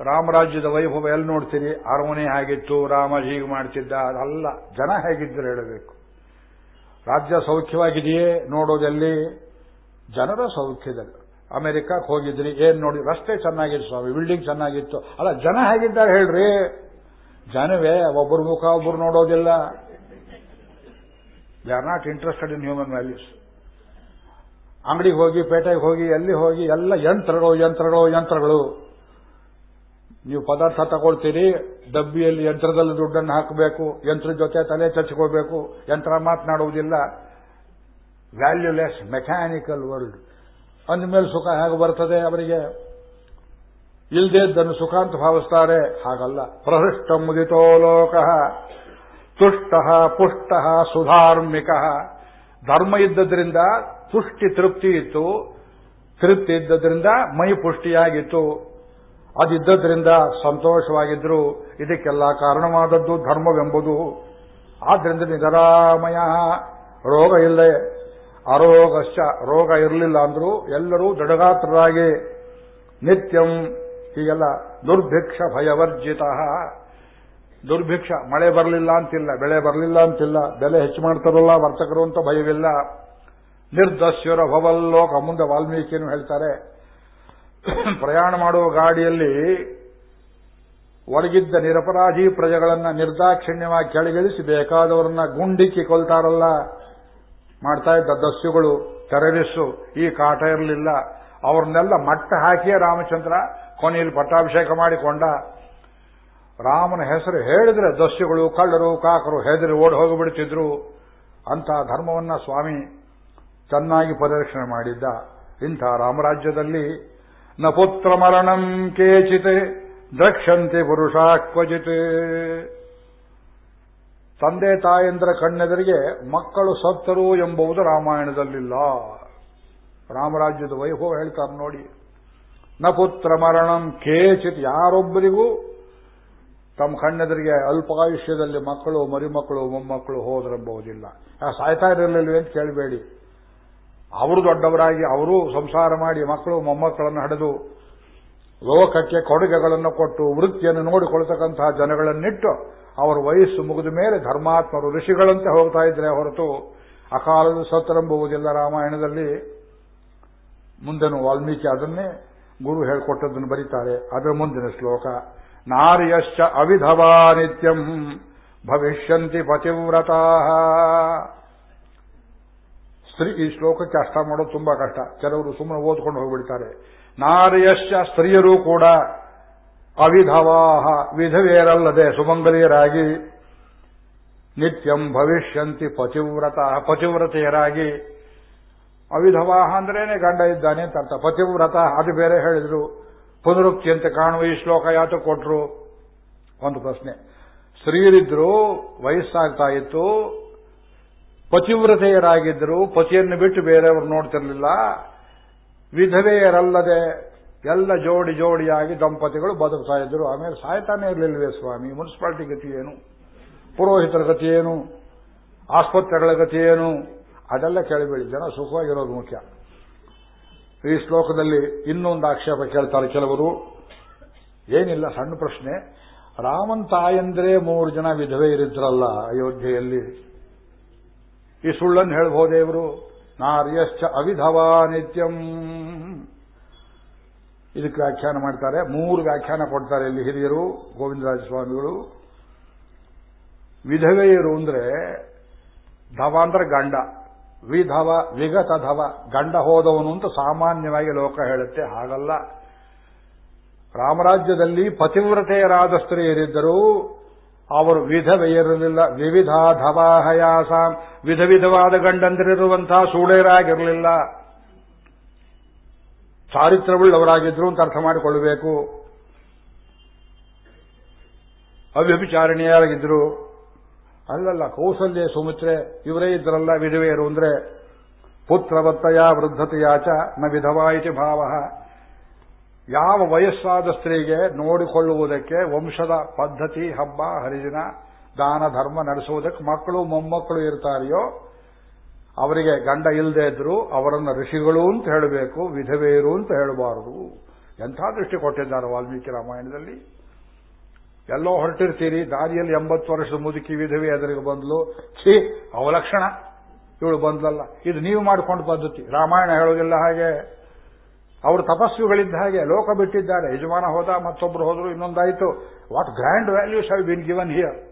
ರಾಮರಾಜ್ಯದ ವೈಭವ ಎಲ್ಲಿ ನೋಡ್ತೀರಿ ಅರಮನೆ ಹೇಗಿತ್ತು ರಾಮ ಹೀಗೆ ಮಾಡ್ತಿದ್ದ, ಅದಲ್ಲ ಜನ ಹೇಗಿದ್ದರು ಹೇಳಬೇಕು. ರಾಜ್ಯ ಸೌಖ್ಯವಾಗಿದೆಯೇ ನೋಡೋದಲ್ಲಿ ಜನರ ಸೌಖ್ಯದಲ್ಲಿ. ಅಮೆರಿಕಕ್ಕೆ ಹೋಗಿದ್ರಿ ಏನ್ ನೋಡಿ, ರಸ್ತೆ ಚೆನ್ನಾಗಿತ್ತು ಸ್ವಾಮಿ, ಬಿಲ್ಡಿಂಗ್ ಚೆನ್ನಾಗಿತ್ತು. ಅಲ್ಲ, ಜನ ಹೇಗಿದ್ದಾರೆ ಹೇಳ್ರಿ? ಜನವೇ ಒಬ್ಬರ ಮುಖ ಒಬ್ಬರು ನೋಡೋದಿಲ್ಲ. They are not interested in human values ಅಂಗಡಿಗೆ ಹೋಗಿ, ಪೇಟೆಗೆ ಹೋಗಿ, ಎಲ್ಲಿ ಹೋಗಿ, ಎಲ್ಲ ಯಂತ್ರಗಳು ಯಂತ್ರಗಳು ಯಂತ್ರಗಳು. ನೀವು ಪದಾರ್ಥ ತಗೊಳ್ತೀರಿ, ಡಬ್ಬಿಯಲ್ಲಿ ಯಂತ್ರದಲ್ಲಿ ದುಡ್ಡನ್ನು ಹಾಕಬೇಕು, ಯಂತ್ರದ ಜೊತೆ ತಲೆ ಚಚ್ಕೋಬೇಕು ಯಂತ್ರ ಮಾತನಾಡುವುದಿಲ್ಲ. ವ್ಯಾಲ್ಯೂಲೆಸ್ ಮೆಕ್ಯಾನಿಕಲ್ ವರ್ಲ್ಡ್ ಅಂದಮೇಲೆ ಸುಖ ಹೇಗೆ ಬರ್ತದೆ? ಅವರಿಗೆ ಇಲ್ಲದೆ ಸುಖ ಅಂತ ಭಾವಿಸ್ತಾರೆ. ಹಾಗಲ್ಲ. ಪ್ರಹೃಷ್ಟ ಮುದಿತೋ ಲೋಕ. ತುಷ್ಟ ಪುಷ್ಟ ಸುಧಾರ್ಮಿಕ. ಧರ್ಮ ಇದ್ದದ್ರಿಂದ ಪುಷ್ಟಿ ತೃಪ್ತಿ ಇತ್ತು. ತೃಪ್ತಿ ಇದ್ದದ್ರಿಂದ ಮೈ ಪುಷ್ಟಿಯಾಗಿತ್ತು. ಅದಿದ್ದದ್ರಿಂದ ಸಂತೋಷವಾಗಿದ್ರು. ಇದಕ್ಕೆಲ್ಲ ಕಾರಣವಾದದ್ದು ಧರ್ಮವೆಂಬುದು. ಆದ್ರಿಂದ ನಿಧರಾಮಯ ರೋಗ ಇಲ್ಲೇ ಅರೋಗಶ್ಚ, ರೋಗ ಇರಲಿಲ್ಲ ಅಂದ್ರೂ ಎಲ್ಲರೂ ದೃಢಗಾತ್ರರಾಗಿ ನಿತ್ಯಂ, ಹೀಗೆಲ್ಲ ದುರ್ಭಿಕ್ಷ ಭಯವರ್ಜಿತ. ದುರ್ಭಿಕ್ಷ, ಮಳೆ ಬರಲಿಲ್ಲ ಅಂತಿಲ್ಲ, ಬೆಳೆ ಬರಲಿಲ್ಲ ಅಂತಿಲ್ಲ, ಬೆಲೆ ಹೆಚ್ಚು ಮಾಡ್ತಾರಲ್ಲ ವರ್ತಕರು ಅಂತ ಭಯವಿಲ್ಲ. ನಿರ್ದಸ್ಯುರ ಭವಲ್ಲೋಕ ಮುಂದೆ ವಾಲ್ಮೀಕಿಯನ್ನು ಹೇಳ್ತಾರೆ. ಪ್ರಯಾಣ ಮಾಡುವ ಗಾಡಿಯಲ್ಲಿ ಹೊರಗಿದ್ದ ನಿರಪರಾಧಿ ಪ್ರಜೆಗಳನ್ನ ನಿರ್ದಾಕ್ಷಿಣ್ಯವಾಗಿ ಕೆಳಗಿಳಿಸಿ ಬೇಕಾದವರನ್ನ ಗುಂಡಿಕ್ಕಿ ಕೊಲ್ತಾರಲ್ಲ. ಮಾಡ್ತಾ ಇದ್ದ ದಸ್ಯುಗಳು, ಟೆರರಿಸ್ಟು ಈ ಕಾಟ ಇರಲಿಲ್ಲ. ಅವ್ರನ್ನೆಲ್ಲ ಮಟ್ಟ ಹಾಕಿಯೇ ರಾಮಚಂದ್ರ ಕೊನೆಯಲ್ಲಿ ಪಟ್ಟಾಭಿಷೇಕ ಮಾಡಿಕೊಂಡ. ರಾಮನ ಹೆಸರು ಹೇಳಿದ್ರೆ ದಸ್ಯುಗಳು, ಕಳ್ಳರು, ಕಾಕರು ಹೆದರಿ ಓಡಿ ಹೋಗಿಬಿಡ್ತಿದ್ರು ಅಂತ ಧರ್ಮವನ್ನ ಸ್ವಾಮಿ ಚೆನ್ನಾಗಿ ಪರಿರಕ್ಷಣೆ ಮಾಡಿದ್ದ. ಇಂಥ ರಾಮರಾಜ್ಯದಲ್ಲಿ ನ ಪುತ್ರ ಮರಣಂ ಕೇಚಿತೆ, ದ್ರಕ್ಷಂತೆ ಪುರುಷ ಕ್ವಚಿತ್ ತಂದೆ ತಾಯಂದ್ರ ಕಣ್ಣೆದರಿಗೆ ಮಕ್ಕಳು ಸತ್ತರು ಎಂಬುದು ರಾಮಾಯಣದಲ್ಲಿಲ್ಲ. ರಾಮರಾಜ್ಯದ ವೈಭವ ಹೇಳ್ತಾರೆ ನೋಡಿ. ನ ಪುತ್ರ ಮರಣಂ ಕೇಚಿತ್ ಯಾರೊಬ್ಬರಿಗೂ ತಮ್ಮ ಕಣ್ಣೆದರಿಗೆ ಅಲ್ಪಾಯುಷ್ಯದಲ್ಲಿ ಮಕ್ಕಳು, ಮರಿಮಕ್ಕಳು, ಮೊಮ್ಮಕ್ಕಳು ಹೋದ್ರೆಂಬುದಿಲ್ಲ ಸಾಯ್ತಾ ಇರಲಿಲ್ವೇ ಅಂತ ಕೇಳಬೇಡಿ. ಅವರು ದೊಡ್ಡವರಾಗಿ ಅವರು ಸಂಸಾರ ಮಾಡಿ ಮಕ್ಕಳು, ಮೊಮ್ಮಕ್ಕಳನ್ನು ಹಡೆದು ಲೋಕಕ್ಕೆ ಕೊಡುಗೆಗಳನ್ನು ಕೊಟ್ಟು ವೃತ್ತಿಯನ್ನು ನೋಡಿಕೊಳ್ತಕ್ಕಂತಹ ಜನಗಳನ್ನಿಟ್ಟು ಅವರ ವಯಸ್ಸು ಮುಗಿದ ಮೇಲೆ ಧರ್ಮಾತ್ಮರು ಋಷಿಗಳಂತೆ ಹೋಗ್ತಾ ಇದ್ರೆ ಹೊರತು ಅಕಾಲದ ಸತ್ತರಂಬುವುದಿಲ್ಲ ರಾಮಾಯಣದಲ್ಲಿ. ಮುಂದೆನು ವಾಲ್ಮೀಕಿ ಅದನ್ನೇ ಗುರು ಹೇಳಿಕೊಟ್ಟದ್ದನ್ನು ಬರೀತಾರೆ. ಅದರ ಮುಂದಿನ ಶ್ಲೋಕ, ನಾರ್ಯಶ್ಚ ಅವಿಧವಾ ನಿತ್ಯಂ ಭವಿಷ್ಯಂತಿ ಪತಿವ್ರತಾ. ಸ್ತ್ರೀ ಈ ಶ್ಲೋಕಕ್ಕೆ ಅಷ್ಟ ಮಾಡೋದು ತುಂಬಾ ಕಷ್ಟ. ಕೆಲವರು ಸುಮ್ಮನೆ ಓದ್ಕೊಂಡು ಹೋಗ್ಬಿಡ್ತಾರೆ. ನಾರ್ಯಶ್ಚ ಸ್ತ್ರೀಯರೂ ಕೂಡ ಅವಿಧವಾಹ ವಿಧವೇರಲ್ಲದೆ ಸುಮಂಗಲಿಯರಾಗಿ, ನಿತ್ಯಂ ಭವಿಷ್ಯಂತಿ ಪತಿವ್ರತ, ಪತಿವ್ರತೆಯರಾಗಿ, ಅವಿಧವಾಹ ಅಂದ್ರೇನೆ ಗಂಡ ಇದ್ದಾನೆ ಅಂತ ಅರ್ಥ. ಪತಿವ್ರತ, ಅದು ಬೇರೆ ಹೇಳಿದ್ರು. ಪುನರುಕ್ತಿ ಅಂತ ಕಾಣುವ ಈ ಶ್ಲೋಕ ಯಾತ ಕೊಟ್ರು? ಒಂದು ಪ್ರಶ್ನೆ. ಸ್ತ್ರೀಯರಿದ್ರು, ವಯಸ್ಸಾಗ್ತಾ ಇತ್ತು ಪತಿವ್ರತೆಯರಾಗಿದ್ದರು ಪತಿಯನ್ನು ಬಿಟ್ಟು ಬೇರೆಯವರು ನೋಡ್ತಿರ್ಲಿಲ್ಲ, ವಿಧವೆಯರಲ್ಲದೆ ಎಲ್ಲ ಜೋಡಿ ಜೋಡಿಯಾಗಿ ದಂಪತಿಗಳು ಬದುಕ್ತಾ ಇದ್ರು ಆಮೇಲೆ ಸಾಯ್ತಾನೆ ಇರಲಿಲ್ವೇ ಸ್ವಾಮಿ? ಮುನ್ಸಿಪಾಲಿಟಿ ಗತಿ ಏನು? ಪುರೋಹಿತರ ಗತಿ ಏನು? ಆಸ್ಪತ್ರೆಗಳ ಗತಿ ಏನು? ಅದೆಲ್ಲ ಕೇಳಬೇಡಿ. ಜನ ಸುಖವಾಗಿರೋದು ಮುಖ್ಯ. ಈ ಶ್ಲೋಕದಲ್ಲಿ ಇನ್ನೊಂದು ಆಕ್ಷೇಪ ಕೇಳ್ತಾರೆ ಕೆಲವರು. ಏನಿಲ್ಲ, ಸಣ್ಣ ಪ್ರಶ್ನೆ. ರಾಮನ್ ತಾಯಂದ್ರೆ ಮೂರು ಜನ ವಿಧವೆ ಇರಿದ್ರಲ್ಲ ಅಯೋಧ್ಯೆಯಲ್ಲಿ? ಈ ಸುಳ್ಳನ್ನು ಹೇಳ್ಬೋದೇ ಇವರು? ನಾರ್ಯಶ್ಚ ಅವಿಧವಾ ನಿತ್ಯಂ. ಇದಕ್ಕೆ ವ್ಯಾಖ್ಯಾನ ಮಾಡ್ತಾರೆ. ಮೂರು ವ್ಯಾಖ್ಯಾನ ಕೊಡ್ತಾರೆ ಇಲ್ಲಿ ಹಿರಿಯರು, ಗೋವಿಂದರಾಜ ಸ್ವಾಮಿಗಳು. ವಿಧವೆಯರು ಅಂದ್ರೆ ಧವ ಅಂದ್ರೆ ಗಂಡ. ವಿಧವ, ವಿಗತ ಧವ, ಗಂಡ ಹೋದವನು ಅಂತ ಸಾಮಾನ್ಯವಾಗಿ ಲೋಕ ಹೇಳುತ್ತೆ. ಹಾಗಲ್ಲ. ರಾಮರಾಜ್ಯದಲ್ಲಿ ಪತಿವ್ರತೆಯರಾದ ಸ್ತ್ರೀಯರಿದ್ದರು ಅವರು ವಿಧವೆಯರಲಿಲ್ಲ. ವಿವಿಧ ಧವಾಹಯಾಸ ವಿಧ ವಿಧವಾದ ಗಂಡಂದಿರಿರುವಂತಹ ಸೂಳೆಯರಾಗಿರಲಿಲ್ಲ. ಚಾರಿತ್ರವುಳ್ಳವರಾಗಿದ್ರು ಅಂತ ಅರ್ಥ ಮಾಡಿಕೊಳ್ಳಬೇಕು. ಅವ್ಯಭಿಚಾರಣೀಯರಾಗಿದ್ರು ಅಲ್ಲಲ್ಲ, ಕೌಸಲ್ಯ ಸುಮಿತ್ರೆ, ಇವರೇ ಇದ್ರಲ್ಲ ವಿಧವೆಯರು ಅಂದ್ರೆ, ಪುತ್ರವತ್ತಯ ವೃದ್ಧತೆಯಾಚ ನ ವಿಧವಾ ಇತಿ ಭಾವ. ಯಾವ ವಯಸ್ಸಾದ ಸ್ತ್ರೀಗೆ ನೋಡಿಕೊಳ್ಳುವುದಕ್ಕೆ ವಂಶದ ಪದ್ಧತಿ, ಹಬ್ಬ, ಹರಿದಿನ, ದಾನ, ಧರ್ಮ ನಡೆಸುವುದಕ್ಕೆ ಮಕ್ಕಳು, ಮೊಮ್ಮಕ್ಕಳು ಇರ್ತಾರೆಯೋ ಅವರಿಗೆ ಗಂಡ ಇಲ್ಲದೆ ಇದ್ರು ಅವರನ್ನ ಋಷಿಗಳು ಅಂತ ಹೇಳಬೇಕು, ವಿಧವೆಯರು ಅಂತ ಹೇಳಬಾರದು. ಎಂಥ ದೃಷ್ಟಿ ಕೊಟ್ಟಿದ್ದಾರೆ ವಾಲ್ಮೀಕಿ ರಾಮಾಯಣದಲ್ಲಿ? ಎಲ್ಲೋ ಹೊರಟಿರ್ತೀರಿ, ದಾರಿಯಲ್ಲಿ ಎಂಬತ್ತು ವರ್ಷದ ಮುದುಕಿ ವಿಧವೆ ಎದುರಿಗೆ ಬಂದ್ಲು. ಛೀ, ಅವಲಕ್ಷಣ. ಇವಳು ಬಂದ್ಲಲ್ಲ. ಇದು ನೀವು ಮಾಡಿಕೊಂಡು ಪದ್ಧತಿ. ರಾಮಾಯಣ ಹೇಳೋದಿಲ್ಲ ಹಾಗೆ. ಅವರು ತಪಸ್ವಿಗಳಿದ್ದ ಹಾಗೆ, ಲೋಕ ಬಿಟ್ಟಿದ್ದಾರೆ. ಯಜಮಾನ ಹೋದ, ಮತ್ತೊಬ್ರು ಹೋದ್ರು, ಇನ್ನೊಂದಾಯಿತು. What grand values have been given here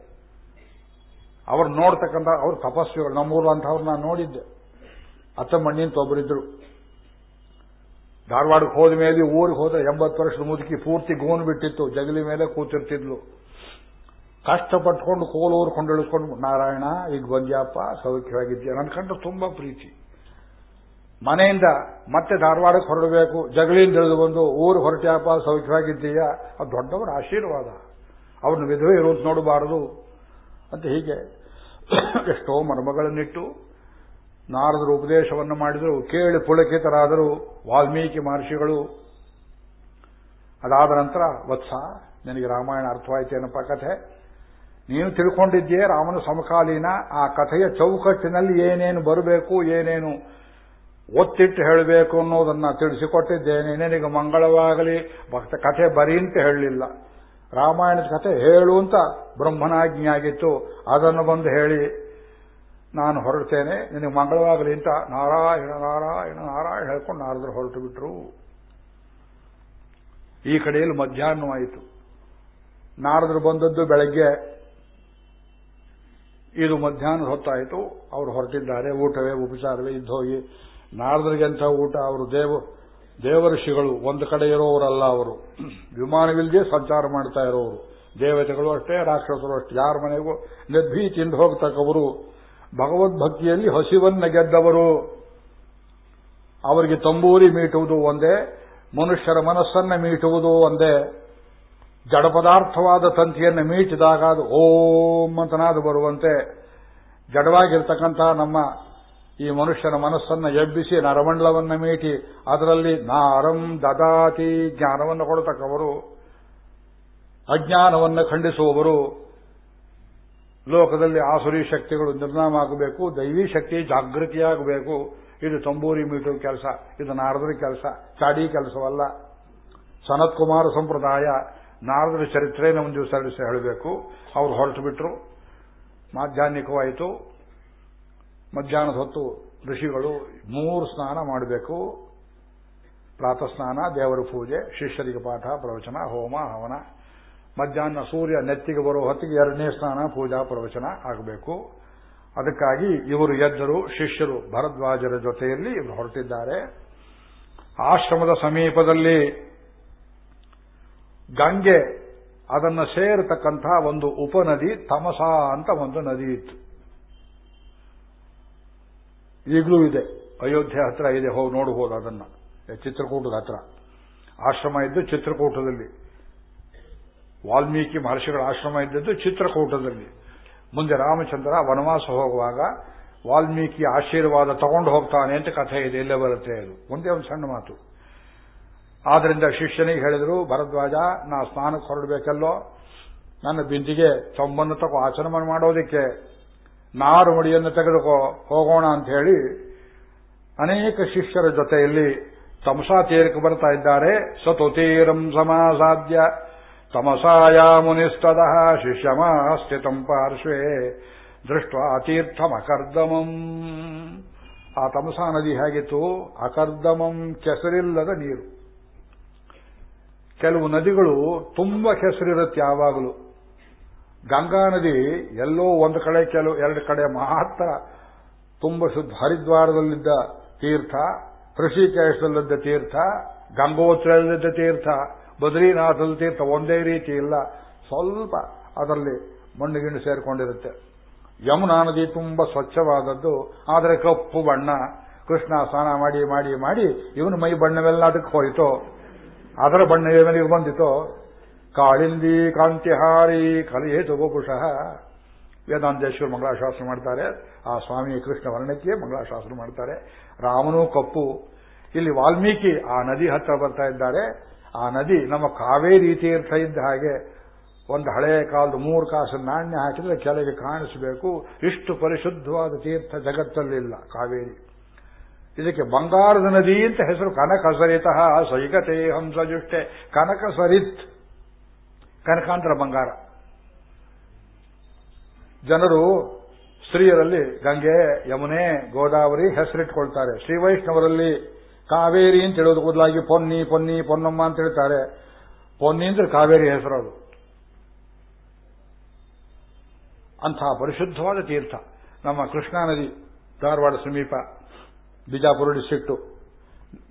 ಅವ್ರು ನೋಡ್ತಕ್ಕಂಥ ಅವ್ರು ತಪಸ್ವಿಗಳು ನಮ್ಮೂರು ಅಂತವ್ರು ನಾನು ನೋಡಿದ್ದೆ ಅತ್ತಮ್ಮಣ್ಣಿಂತ ಒಬ್ಬರಿದ್ರು ಧಾರವಾಡಕ್ಕೆ ಹೋದ ಮೇಲೆ ಊರಿಗೆ ಹೋದ್ರೆ ಎಂಬತ್ತು ವರ್ಷದ ಮುದುಕಿ ಪೂರ್ತಿ ಗೋನು ಬಿಟ್ಟಿತ್ತು, ಜಗಲಿ ಮೇಲೆ ಕೂತಿರ್ತಿದ್ಲು. ಕಷ್ಟಪಟ್ಕೊಂಡು ಕೋಲೂರು ಕೊಂಡಿಳಿಸ್ಕೊಂಡು ನಾರಾಯಣ, ಈಗ ಬಂದ್ಯಾಪ ಸೌಖ್ಯವಾಗಿದ್ಯಾ ನನ್ನ ಕಂಡು ತುಂಬಾ ಪ್ರೀತಿ. ಮನೆಯಿಂದ ಮತ್ತೆ ಧಾರವಾಡಕ್ಕೆ ಹೊರಡಬೇಕು ಜಗಳಿಂದ ಇಳಿದು ಬಂದು ಊರು ಹೊರಟ್ಯಾಪ ಸೌಖ್ಯವಾಗಿದ್ದೀಯಾ ಅದು ದೊಡ್ಡವರ ಆಶೀರ್ವಾದ. ಅವ್ರನ್ನ ವಿಧವೆ ಇರುವಂತ ನೋಡಬಾರದು. ಅಂತ ಹೀಗೆ ಎಷ್ಟೋ ಮರ್ಮಗಳನ್ನಿಟ್ಟು ನಾರದರು ಉಪದೇಶವನ್ನು ಮಾಡಿದರು, ಕೇಳಿ ಪುಳಕಿತರಾದರು, ವಾಲ್ಮೀಕಿ ಮಹರ್ಷಿಗಳು. ಅದಾದ ನಂತರ, ವತ್ಸ, ನಿನಗೆ ರಾಮಾಯಣ ಅರ್ಥವಾಯ್ತೇನಪ್ಪ ಕಥೆ? ನೀನು ತಿಳ್ಕೊಂಡಿದ್ದೀಯೇ ರಾಮನ ಸಮಕಾಲೀನ, ಆ ಕಥೆಯ ಚೌಕಟ್ಟಿನಲ್ಲಿ ಏನೇನು ಬರಬೇಕು, ಏನೇನು ಒತ್ತಿಟ್ಟು ಹೇಳಬೇಕು ಅನ್ನೋದನ್ನ ತಿಳಿಸಿಕೊಟ್ಟಿದ್ದೇನೆ. ನಿನಗೆ ಮಂಗಳವಾಗಲಿ, ಭಕ್ತ ಕಥೆ ಬರೀ ಅಂತ ಹೇಳಲಿಲ್ಲ. ರಾಮಾಯಣದ ಕಥೆ ಹೇಳು ಅಂತ ಬ್ರಹ್ಮನಾಜ್ಞೆ ಆಗಿತ್ತು ಅದನ್ನು ಬಂದು ಹೇಳಿ, ನಾನು ಹೊರಡ್ತೇನೆ, ನಿನಗೆ ಮಂಗಳವಾಗಲಿ ಅಂತ ನಾರಾಯಣ ನಾರಾಯಣ ನಾರಾಯಣ ಹೇಳ್ಕೊಂಡು ನಾರದರು ಹೊರಟು ಬಿಟ್ರು. ಈ ಕಡೆಯಲ್ಲಿ ಮಧ್ಯಾಹ್ನವಾಯಿತು. ನಾರದರು ಬಂದದ್ದು ಬೆಳಗ್ಗೆ. ಇದು ಮಧ್ಯಾಹ್ನದ ಹೊತ್ತಾಯಿತು. ಅವರು ಹೊರಟಿದ್ದಾರೆ. ಊಟವೇ, ಉಪಚಾರವೇ ಇದ್ದೋಗಿ ನಾರದರಿಗೆಂಥ ಊಟ, ಅವರು ದೇವ ದೇವಋಷಿಗಳು ಒಂದು ಕಡೆ ಇರೋವರಲ್ಲ ಅವರು. ವಿಮಾನವಿಲ್ಲದೆ ಸಂಚಾರ ಮಾಡ್ತಾ ಇರೋರು. ದೇವತೆಗಳು ಅಷ್ಟೇ, ರಾಕ್ಷಸರು ಅಷ್ಟೇ. ಯಾರ ಮನೆಗೂ ತಿಂದು ಹೋಗ್ತಕ್ಕವರು. ಭಗವದ್ಭಕ್ತಿಯಲ್ಲಿ ಹಸಿವನ್ನ ಗೆದ್ದವರು. ಅವರಿಗೆ ತಂಬೂರಿ ಮೀಟುವುದು ಒಂದೇ, ಮನುಷ್ಯರ ಮನಸ್ಸನ್ನ ಮೀಟುವುದು ಒಂದೇ. ಜಡ ಪದಾರ್ಥವಾದ ತಂತಿಯನ್ನು ಮೀಟಿದಾಗ ಅದು ಓಂ ಅಂತನಾದ ಬರುವಂತೆ. ಜಡವಾಗಿರ್ತಕ್ಕಂತಹ ನಮ್ಮ ಈ ಮನುಷ್ಯನ ಮನಸ್ಸನ್ನ ಎಬ್ಬಿಸಿ ನರಮಂಡಲವನ್ನ ಮೀಟಿ, ಅದರಲ್ಲಿ ನಾರಂ ದದಾತಿ ಜ್ಞಾನವನ್ನು ಕೊಡತಕ್ಕವರು, ಅಜ್ಞಾನವನ್ನು ಖಂಡಿಸುವವರು. ಲೋಕದಲ್ಲಿ ಆಸುರಿ ಶಕ್ತಿಗಳು ನಿರ್ನಾಮ ಆಗಬೇಕು, ದೈವಿ ಶಕ್ತಿ ಜಾಗೃತಿಯಾಗಬೇಕು. ಇದು ತಂಬೂರಿ ಮೀಟು ಕೆಲಸ, ಇದು ನಾರದರ ಕೆಲಸ, ಚಾಡಿ ಕೆಲಸವಲ್ಲ. ಸನತ್ ಕುಮಾರ ಸಂಪ್ರದಾಯ, ನಾರದರ ಚರಿತ್ರೆಯನ್ನು ಒಂದು ದಿವಸ ಹೇಳಬೇಕು. ಅವರು ಹೊರಟು ಬಿಟ್ಟರು ಮಾಧ್ಯಾಹ್ನಿಕವಾಯಿತು. ಮಧ್ಯಾಹ್ನದ ಹೊತ್ತು ಋಷಿಗಳು ಮೂರು ಸ್ನಾನ ಮಾಡಬೇಕು. ಪ್ರಾತಃ ಸ್ನಾನ ದೇವರ ಪೂಜೆ, ಶಿಷ್ಯರಿಗೆ ಪಾಠ, ಪ್ರವಚನ, ಹೋಮ, ಹವನ. ಮಧ್ಯಾಹ್ನ ಸೂರ್ಯ ನೆತ್ತಿಗೆ ಬರುವ ಹೊತ್ತಿಗೆ ಎರಡನೇ ಸ್ನಾನ, ಪೂಜಾ, ಪ್ರವಚನ ಆಗಬೇಕು. ಅದಕ್ಕಾಗಿ ಇವರು ಎದ್ದರು ಶಿಷ್ಯರು, ಭರದ್ವಾಜರ ಜೊತೆಯಲ್ಲಿ ಇವರು ಹೊರಟಿದ್ದಾರೆ. ಆಶ್ರಮದ ಸಮೀಪದಲ್ಲಿ ಗಂಗೆ, ಅದನ್ನು ಸೇರತಕ್ಕಂತಹ ಒಂದು ಉಪನದಿ ತಮಸಾ ಅಂತ ಒಂದು ನದಿ ಇತ್ತು. ಈಗಲೂ ಇದೆ. ಅಯೋಧ್ಯೆ ಹತ್ರ ಇದೆ, ಹೋಗಿ ನೋಡಬಹುದು ಅದನ್ನು. ಚಿತ್ರಕೂಟದ ಹತ್ರ. ಆಶ್ರಮ ಇದ್ದು ಚಿತ್ರಕೂಟದಲ್ಲಿ. ವಾಲ್ಮೀಕಿ ಮಹರ್ಷಿಗಳ ಆಶ್ರಮ ಇದ್ದದ್ದು ಚಿತ್ರಕೂಟದಲ್ಲಿ. ಮುಂದೆ ರಾಮಚಂದ್ರ ವನವಾಸ ಹೋಗುವಾಗ ವಾಲ್ಮೀಕಿ ಆಶೀರ್ವಾದ ತಗೊಂಡು ಹೋಗ್ತಾನೆ ಅಂತ ಕಥೆ ಇದೆ ಎಲ್ಲೇ ಬರುತ್ತೆ ಅದು. ಒಂದೇ ಒಂದು ಸಣ್ಣ ಮಾತು. ಆದ್ರಿಂದ ಶಿಷ್ಯನಿಗೆ ಹೇಳಿದ್ರು, ಭರದ್ವಾಜ, ನಾ ಸ್ನಾನಕ್ಕೆ ಹೊರಡಬೇಕಲ್ಲೋ? ನನ್ನ ಬಿಂದಿಗೆ ಚೊಂಬನ್ನು ತಗೋ, ಆಚರಣೆ ಮಾಡೋದಿಕ್ಕೆ. ನಾರು ಮುಡಿಯನ್ನು ತೆಗೆದುಕೋ, ಹೋಗೋಣ ಅಂತ ಹೇಳಿ ಅನೇಕ ಶಿಷ್ಯರ ಜೊತೆಯಲ್ಲಿ ತಮಸಾ ತೀರಕ್ಕೆ ಬರ್ತಾ ಇದ್ದಾರೆ. ಸತುತೀರಂ ಸಮಾಸಾಧ್ಯ ತಮಸಾಯ ಮುನಿಸ್ತದ ಶಿಷ್ಯಮಾಸ್ಥಿತಂ ಪಾರ್ಶ್ವೇ. ದೃಷ್ಟ ಅತೀರ್ಥಮಕರ್ದಮಂ ಆ ತಮಸಾ ನದಿ ಹೇಗಿತ್ತು? ಅಕರ್ದಮಂ ಕೆಸರಿಲ್ಲದ ನೀರು. ಕೆಲವು ನದಿಗಳು ತುಂಬಾ ಕೆಸರಿರುತ್ತೆ ಯಾವಾಗಲೂ. ಗಂಗಾ ನದಿ ಎಲ್ಲೋ ಒಂದು ಕಡೆ ಕೆಲವು ಎರಡು ಕಡೆ ಮಾತ್ರ ತುಂಬ ಶುದ್ಧ ಹರಿದ್ವಾರದಲ್ಲಿದ್ದ ತೀರ್ಥ, ಋಷಿಕೇಶದಲ್ಲಿದ್ದ ತೀರ್ಥ ಗಂಗೋತ್ರದಲ್ಲಿದ್ದ ತೀರ್ಥ ಬದ್ರೀನಾಥದ ತೀರ್ಥ ಒಂದೇ ರೀತಿ ಇಲ್ಲ. ಸ್ವಲ್ಪ ಅದರಲ್ಲಿ ಮಣ್ಣು ಗಿಣ್ಣು ಸೇರಿಕೊಂಡಿರುತ್ತೆ. ಯಮುನಾ ನದಿ ತುಂಬಾ ಸ್ವಚ್ಛವಾದದ್ದು. ಆದರೆ ಕಪ್ಪು ಬಣ್ಣ. ಕೃಷ್ಣ ಸ್ನಾನ ಮಾಡಿ ಮಾಡಿ ಮಾಡಿ ಇವನು ಮೈ ಬಣ್ಣವೆಲ್ಲ ಅದಕ್ಕೆ ಹೋಯಿತು. ಅದರ ಬಣ್ಣ ಇವನಿಗೆ ಬಂದಿತೋ. ಕಾಳಿಂದಿ ಕಾಂತಿಹಾರಿ ಕಲಿಯೇತು ಗೋಪುಷಃ ವೇದಾಂತೇಶ್ವರ ಮಂಗಳಾಶಾಸ್ತ್ರ ಮಾಡ್ತಾರೆ. ಆ ಸ್ವಾಮಿ ಕೃಷ್ಣ ವರ್ಣಕ್ಕೆ ಮಂಗಳಾಶಾಸ್ತ್ರ ಮಾಡ್ತಾರೆ. ರಾಮನೂ ಕಪ್ಪು. ಇಲ್ಲಿ ವಾಲ್ಮೀಕಿ ಆ ನದಿ ಹತ್ತಿರ ಬರ್ತಾ ಇದ್ದಾರೆ. ಆ ನದಿ ನಮ್ಮ ಕಾವೇರಿ ತೀರ್ಥ ಇದ್ದ ಹಾಗೆ ಒಂದು ಹಳೆಯ ಕಾಲದ ಮೂರು ಕಾಸು ನಾಣ್ಯ ಹಾಕಿದ್ರೆ ಕೆಳಗೆ ಕಾಣಿಸಬೇಕು. ಇಷ್ಟು ಪರಿಶುದ್ಧವಾದ ತೀರ್ಥ ಜಗತ್ತಲ್ಲಿಲ್ಲ ಕಾವೇರಿ. ಇದಕ್ಕೆ ಬಂಗಾರದ ನದಿ ಅಂತ ಹೆಸರು ಕನಕ ಸರಿತಃ ಸೈಕತೆ ಹಂಸಜುಷ್ಟೆ ಕನಕ ಸರಿತ್ ಕನಕಾಂತರ ಬಂಗಾರ. ಜನರು ಸ್ತ್ರೀಯರಲ್ಲಿ ಗಂಗೆ, ಯಮುನೆ, ಗೋದಾವರಿ ಹೆಸರಿಟ್ಕೊಳ್ತಾರೆ. ಶ್ರೀ ವೈಷ್ಣವರಲ್ಲಿ ಕಾವೇರಿ ಅಂತ ಹೇಳೋದು ಬದಲಾಗಿ ಪೊನ್ನಿ ಪೊನ್ನಿ, ಪೊನ್ನಮ್ಮ ಅಂತ ಹೇಳ್ತಾರೆ. ಪೊನ್ನಿ ಅಂದ್ರೆ ಕಾವೇರಿ ಹೆಸರು ಅದು. ಅಂತಹ ಪರಿಶುದ್ಧವಾದ ತೀರ್ಥ. ನಮ್ಮ ಕೃಷ್ಣಾ ನದಿ ಧಾರವಾಡ ಸಮೀಪ, ಬಿಜಾಪುರ ಡಿಸ್ಟ್ರಿಕ್ಟು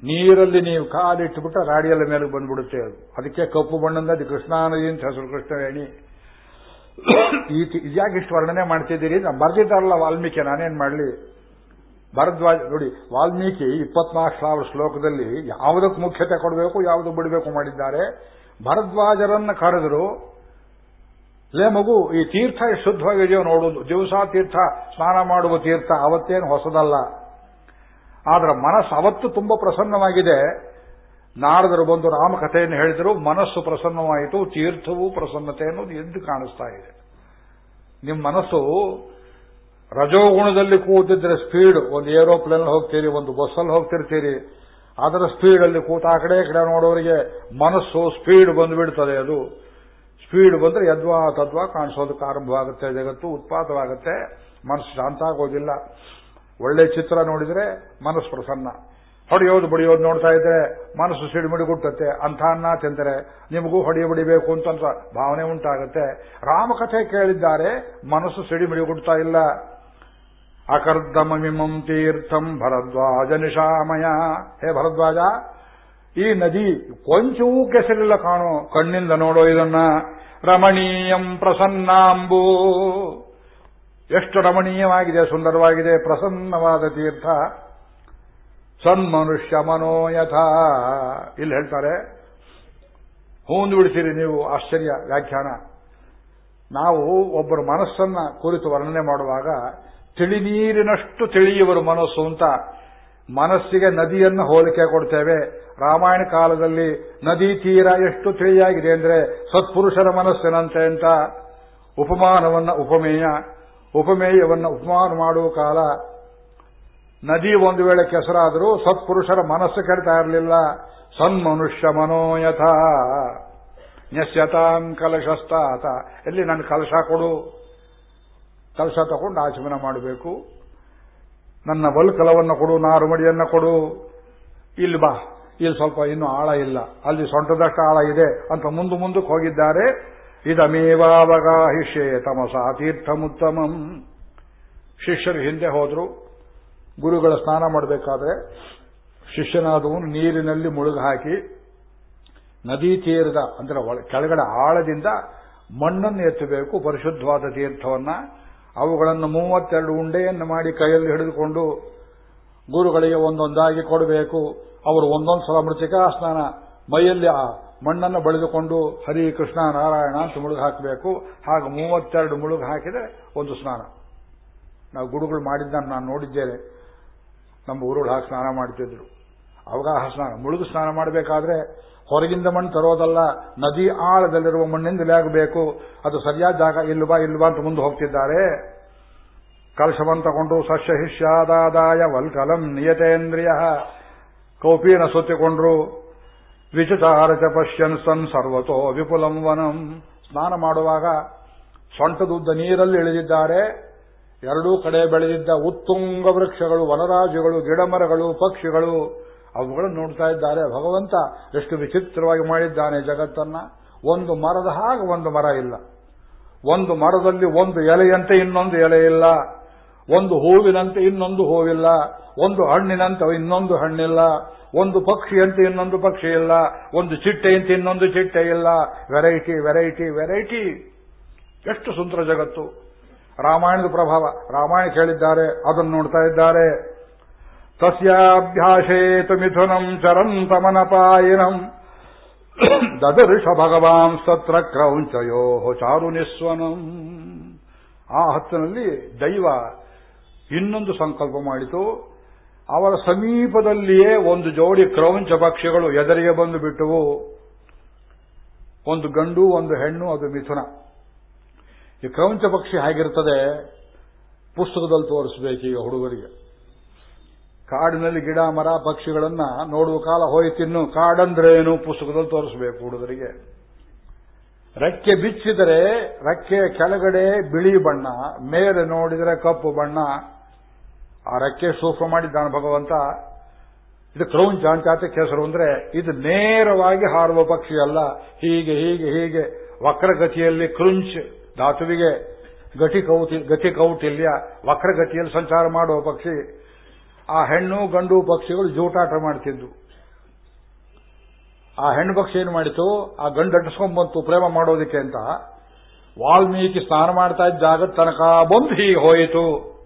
ನೀರಲ್ಲಿ ನೀವು ಕಾಲಿಟ್ಟುಬಿಟ್ರೆ ರಾಡಿಯಲ್ಲ ಮೇಲೆ ಬಂದ್ಬಿಡುತ್ತೆ ಅದು. ಅದಕ್ಕೆ ಕಪ್ಪು ಬಣ್ಣದ ಅದು ಕೃಷ್ಣಾ ನದಿ ಅಂತ ಹೆಸರು ಕೃಷ್ಣವೇಣಿ ಈ ಇದ್ಯಾಕೆ ಇಷ್ಟು ವರ್ಣನೆ ಮಾಡ್ತಿದ್ದೀರಿ ನಾನು ಬರ್ದಿದ್ದಾರಲ್ಲ ವಾಲ್ಮೀಕಿ, ನಾನೇನ್ ಮಾಡಲಿ? ಭರದ್ವಾಜ್ ನೋಡಿ, ವಾಲ್ಮೀಕಿ ಇಪ್ಪತ್ನಾಲ್ಕು ಸಾವಿರ ಶ್ಲೋಕದಲ್ಲಿ ಯಾವುದಕ್ಕೆ ಮುಖ್ಯತೆ ಕೊಡಬೇಕು, ಯಾವುದು ಬಿಡಬೇಕು ಮಾಡಿದ್ದಾರೆ. ಭರದ್ವಾಜರನ್ನು ಕರೆದರು, ಲೇ ಮಗು, ಈ ತೀರ್ಥ ಶುದ್ಧವಾಗಿದೆಯೋ ನೋಡುವುದು ದಿವಸ ತೀರ್ಥ, ಸ್ನಾನ ಮಾಡುವ ತೀರ್ಥ, ಅವತ್ತೇನು ಹೊಸದಲ್ಲ. ಆದ್ರೆ ಮನಸ್ಸು ಅವತ್ತು ತುಂಬಾ ಪ್ರಸನ್ನವಾಗಿದೆ. ನಾರದರು ಬಂದು ರಾಮಕಥೆಯನ್ನು ಹೇಳಿದರು, ಮನಸ್ಸು ಪ್ರಸನ್ನವಾಯಿತು, ತೀರ್ಥವು ಪ್ರಸನ್ನತೆ ಅನ್ನೋದು ಎದ್ದು ಕಾಣಿಸ್ತಾ ಇದೆ. ನಿಮ್ಮ ಮನಸ್ಸು ರಜೋಗುಣದಲ್ಲಿ ಕೂತಿದ್ರೆ ಸ್ಪೀಡ್ ಒಂದು ಏರೋಪ್ಲೇನ್ ಹೋಗ್ತೀರಿ, ಒಂದು ಬಸ್ಸಲ್ಲಿ ಹೋಗ್ತಿರ್ತೀರಿ, ಅದರ ಸ್ಪೀಡಲ್ಲಿ ಕೂತ ಆ ಕಡೆ ಕಡೆ ನೋಡೋರಿಗೆ ಮನಸ್ಸು ಸ್ಪೀಡ್ ಬಂದ್ಬಿಡ್ತದೆ ಅದು. ಸ್ಪೀಡ್ ಬಂದ್ರೆ ಯದ್ವಾ ತದ್ವಾ ಕಾಣಿಸೋದಕ್ಕೆ ಆರಂಭವಾಗುತ್ತೆ, ಜಗತ್ತು ಉತ್ಪಾದವಾಗುತ್ತೆ ಮನಸ್ಸು ಶಾಂತ ಆಗೋದಿಲ್ಲ. ಒಳ್ಳೆ ಚಿತ್ರ ನೋಡಿದ್ರೆ ಮನಸ್ಸು ಪ್ರಸನ್ನ. ಹೊಡೆಯೋದು, ಬಡಿಯೋದು ನೋಡ್ತಾ ಇದ್ರೆ ಮನಸ್ಸು ಸಿಡಿಮಿಡಿಗುಟ್ಟತ್ತೆ ಅಂಥ ಅನ್ನ ತಿಂದರೆ ನಿಮಗೂ ಹೊಡೆಯ, ಬಡಿಬೇಕು ಅಂತ ಭಾವನೆ ಉಂಟಾಗುತ್ತೆ. ರಾಮಕಥೆ ಕೇಳಿದ್ದಾರೆ, ಮನಸ್ಸು ಸಿಡಿಮಿಡಿಗುಡ್ತಾ ಇಲ್ಲ. ಅಕರ್ದಮಮಿಮಂ ತೀರ್ಥಂ ಭರದ್ವಾಜ ನಿಶಾಮಯ. ಹೇ ಭರದ್ವಾಜ, ಈ ನದಿ ಕೊಂಚವೂ ಕೆಸರಿಲ್ಲ ಕಾಣೋ. ಕಣ್ಣಿಂದ ನೋಡೋ ಇದನ್ನ. ರಮಣೀಯಂ ಪ್ರಸನ್ನಾಂಬು. ಎಷ್ಟು ರಮಣೀಯವಾಗಿದೆ, ಸುಂದರವಾಗಿದೆ, ಪ್ರಸನ್ನವಾದ ತೀರ್ಥ. ಸನ್ಮನುಷ್ಯ ಮನೋಯಥ. ಇಲ್ಲಿ ಹೇಳ್ತಾರೆ, ಹೂಂದು ಬಿಡ್ತೀರಿ ನೀವು, ಆಶ್ಚರ್ಯ, ವ್ಯಾಖ್ಯಾನ. ನಾವು ಒಬ್ಬರ ಮನಸ್ಸನ್ನ ಕುರಿತು ವರ್ಣನೆ ಮಾಡುವಾಗ, ತಿಳಿನೀರಿನಷ್ಟು ತಿಳಿಯುವರು ಮನಸ್ಸು ಅಂತ ಮನಸ್ಸಿಗೆ ನದಿಯನ್ನು ಹೋಲಿಕೆ ಕೊಡ್ತೇವೆ. ರಾಮಾಯಣ ಕಾಲದಲ್ಲಿ ನದಿ ತೀರ ಎಷ್ಟು ತಿಳಿಯಾಗಿದೆ ಅಂದ್ರೆ ಸತ್ಪುರುಷರ ಮನಸ್ಸಿನಂತೆ ಅಂತ. ಉಪಮಾನವನ್ನ ಉಪಮೇಯ. ಉಪಮೇಯವನ್ನ ಉಪಮಾನ ಮಾಡುವ ಕಾಲ ನದಿ ಒಂದು ವೇಳೆ ಕೆಸರಾದರೂ ಸತ್ಪುರುಷರ ಮನಸ್ಸು ಕೆಡ್ತಾ ಇರಲಿಲ್ಲ. ಸನ್ಮನುಷ್ಯ ಮನೋಯಥ. ನ್ಯಸ್ಯತಾಂ ಕಲಶಸ್ತಾತ. ಎಲ್ಲಿ ನನ್ನ ಕಲಶ ಕೊಡು. ಕಲಶ ತಗೊಂಡು ಆಚಮನ ಮಾಡಬೇಕು. ನನ್ನ ಬಲ್ಕಲವನ್ನು ಕೊಡು, ನಾರುಮಡಿಯನ್ನು ಕೊಡು. ಇಲ್ಲಿ ಬಾ. ಇಲ್ಲಿ ಸ್ವಲ್ಪ ಇನ್ನು ಆಳ ಇಲ್ಲ. ಅಲ್ಲಿ ಸೊಂಟದಷ್ಟು ಆಳ ಇದೆ ಅಂತ ಮುಂದೆ ಮುಂದಕ್ಕೆ ಹೋಗಿದ್ದಾರೆ. ಇದಮೇವಾವಗಾಹಿಷ್ಯೆ ತಮಸಾ ತೀರ್ಥಮುತ್ತಮಂ. ಶಿಷ್ಯರು ಹಿಂದೆ ಹೋದ್ರು. ಗುರುಗಳ ಸ್ನಾನ ಮಾಡಬೇಕಾದ್ರೆ ಶಿಷ್ಯನಾದವನು ನೀರಿನಲ್ಲಿ ಮುಳುಗು ಹಾಕಿ ನದಿ ತೀರದ, ಅಂದ್ರೆ ಕೆಳಗಡೆ ಆಳದಿಂದ ಮಣ್ಣನ್ನು ಎತ್ತಬೇಕು, ಪರಿಶುದ್ಧವಾದ ತೀರ್ಥವನ್ನ. ಅವುಗಳನ್ನು ಮೂವತ್ತೆರಡು ಉಂಡೆಯನ್ನು ಮಾಡಿ ಕೈಯಲ್ಲಿ ಹಿಡಿದುಕೊಂಡು ಗುರುಗಳಿಗೆ ಒಂದೊಂದಾಗಿ ಕೊಡಬೇಕು. ಅವರು ಒಂದೊಂದು ಸಲ ಮೃತಿಕಾ ಸ್ನಾನ, ಮೈಯಲ್ಲಿ ಆ ಮಣ್ಣನ್ನು ಬಳಿದುಕೊಂಡು ಹರಿ ಕೃಷ್ಣ ನಾರಾಯಣ ಅಂತ ಮುಳುಗು ಹಾಕಬೇಕು. ಹಾಗೆ ಮೂವತ್ತೆರಡು ಮುಳುಗು ಹಾಕಿದರೆ ಒಂದು ಸ್ನಾನ. ನಾವು ಗುಡುಗಳು ಮಾಡಿದ್ದನ್ನು ನಾನು ನೋಡಿದ್ದೇನೆ. ನಮ್ಮ ಊರುಗಳು ಹಾಕಿ ಸ್ನಾನ ಮಾಡ್ತಿದ್ರು. ಅವಗಾಹ ಸ್ನಾನ. ಮುಳುಗು ಸ್ನಾನ ಮಾಡಬೇಕಾದ್ರೆ ಹೊರಗಿಂದ ಮಣ್ಣು ತರೋದಲ್ಲ. ನದಿ ಆಳದಲ್ಲಿರುವ ಮಣ್ಣಿಂದಲೇ ಆಗಬೇಕು. ಅದು ಸರಿಯಾದ ಜಾಗ ಇಲ್ವಾ ಇಲ್ವಾ ಅಂತ ಮುಂದೆ ಹೋಗ್ತಿದ್ದಾರೆ. ಕಲಶವನ್ನು ತಗೊಂಡು ಸಸ್ಯ ಹಿಷ್ಯಾದಾದಾಯ ವಲ್ಕಲಂ ನಿಯತೇಂದ್ರಿಯ ಕೌಪೀನ ಸುತ್ತಿಕೊಂಡ್ರು. ವಿಚಚಾರಚ ಪಶ್ಯನ್ ಸನ್ ಸರ್ವತೋ ವಿಪುಲಂ ವನಂ. ಸ್ನಾನ ಮಾಡುವಾಗ ಸೊಂಟದುದ್ದ ನೀರಲ್ಲಿ ಇಳಿದಿದ್ದಾರೆ. ಎರಡೂ ಕಡೆ ಬೆಳೆದಿದ್ದ ಉತ್ತುಂಗ ವೃಕ್ಷಗಳು, ವನರಾಜುಗಳು, ಗಿಡಮರಗಳು, ಪಕ್ಷಿಗಳು, ಅವುಗಳನ್ನು ನೋಡ್ತಾ ಇದ್ದಾರೆ. ಭಗವಂತ ಎಷ್ಟು ವಿಚಿತ್ರವಾಗಿ ಮಾಡಿದ್ದಾನೆ ಜಗತ್ತನ್ನ. ಒಂದು ಮರದ ಹಾಗೆ ಒಂದು ಮರ ಇಲ್ಲ. ಒಂದು ಮರದಲ್ಲಿ ಒಂದು ಎಲೆಯಂತೆ ಇನ್ನೊಂದು ಎಲೆ ಇಲ್ಲ. ಒಂದು ಹೂವಿನಂತೆ ಇನ್ನೊಂದು ಹೂವಿಲ್ಲ. ಒಂದು ಹಣ್ಣಿನಂತ ಇನ್ನೊಂದು ಹಣ್ಣಿಲ್ಲ, ಒಂದು ಪಕ್ಷಿಯಂತೆ ಇನ್ನೊಂದು ಪಕ್ಷಿ ಇಲ್ಲ, ಒಂದು ಚಿಟ್ಟೆಯಂತೆ ಇನ್ನೊಂದು ಚಿಟ್ಟೆ ಇಲ್ಲ. ವೆರೈಟಿ ವೆರೈಟಿ ವೆರೈಟಿ ಎಷ್ಟು ಸುಂದರ ಜಗತ್ತು. ರಾಮಾಯಣದ ಪ್ರಭಾವ. ರಾಮಾಯಣ ಕೇಳಿದ್ದಾರೆ, ಅದನ್ನು ನೋಡ್ತಾ ಇದ್ದಾರೆ. ತಸ್ಯಾಭ್ಯಾಸೇತು ಮಿಥುನಂ ಚರಂತಮನಪಾಯಿನಂ ದದರ್ಶ ಭಗವಾನ್ ಸತ್ರ ಕ್ರೌಂಚಯೋ ಚಾರು ನಿಸ್ವನಂ. ಆ ಹತ್ತಿನಲ್ಲಿ ದೈವ ಇನ್ನೊಂದು ಸಂಕಲ್ಪ ಮಾಡಿತು. ಅವರ ಸಮೀಪದಲ್ಲಿಯೇ ಒಂದು ಜೋಡಿ ಕ್ರೌಂಚ ಪಕ್ಷಿಗಳು ಎದರಿಗೆ ಬಂದು ಬಿಟ್ಟವು. ಒಂದು ಗಂಡು, ಒಂದು ಹೆಣ್ಣು, ಅದು ಮಿಥುನ. ಈ ಕ್ರೌಂಚ ಪಕ್ಷಿ ಹೇಗಿರ್ತದೆ? ಪುಸ್ತಕದಲ್ಲಿ ತೋರಿಸಬೇಕು ಈಗ ಹುಡುಗರಿಗೆ. ಕಾಡಿನಲ್ಲಿ ಗಿಡ, ಮರ, ಪಕ್ಷಿಗಳನ್ನ ನೋಡುವ ಕಾಲ ಹೋಯ್ತಿನ್ನು. ಕಾಡಂದ್ರೇನು? ಪುಸ್ತಕದಲ್ಲಿ ತೋರಿಸಬೇಕು ಹುಡುಗರಿಗೆ. ರೆಕ್ಕೆ ಬಿಚ್ಚಿದರೆ, ರೆಕ್ಕೆ ಕೆಳಗಡೆ ಬಿಳಿ ಬಣ್ಣ, ಮೇಲೆ ನೋಡಿದರೆ ಕಪ್ಪು ಬಣ್ಣ. ಆ ರೆಕ್ಕೆ ಸೂಕ್ಷ್ಮ ಮಾಡಿದ್ದಾನೆ ಭಗವಂತ. ಇದು ಕ್ರೌನ್ ಅಂತ ಹೆಸರು ಅಂದ್ರೆ ಇದು ನೇರವಾಗಿ ಹಾರುವ ಪಕ್ಷಿ ಅಲ್ಲ. ಹೀಗೆ ಹೀಗೆ ಹೀಗೆ. ವಕ್ರಗತಿಯಲ್ಲಿ ಕ್ರುಂಚ್ ಧಾತುವಿಗೆ ಗಟಿ ಕೌಟಿ ಗತಿ ಕೌಟಿಲ್ಯ ವಕ್ರಗತಿಯಲ್ಲಿ ಸಂಚಾರ ಮಾಡುವ ಪಕ್ಷಿ. ಆ ಹೆಣ್ಣು, ಗಂಡು ಪಕ್ಷಿಗಳು ಜೂಟಾಟ ಮಾಡ್ತಿದ್ವು ಆ ಹೆಣ್ಣು ಪಕ್ಷಿ ಏನು ಮಾಡಿತು? ಆ ಗಂಡು ಅಟ್ಟಿಸ್ಕೊಂಡ್ಬಂತು ಪ್ರೇಮ ಮಾಡೋದಕ್ಕೆ ಅಂತ. ವಾಲ್ಮೀಕಿ ಸ್ನಾನ ಮಾಡ್ತಾ ಇದ್ದಾಗ ತನಕ ಬಂದು ಹೀಗೆ ಹೋಯಿತು.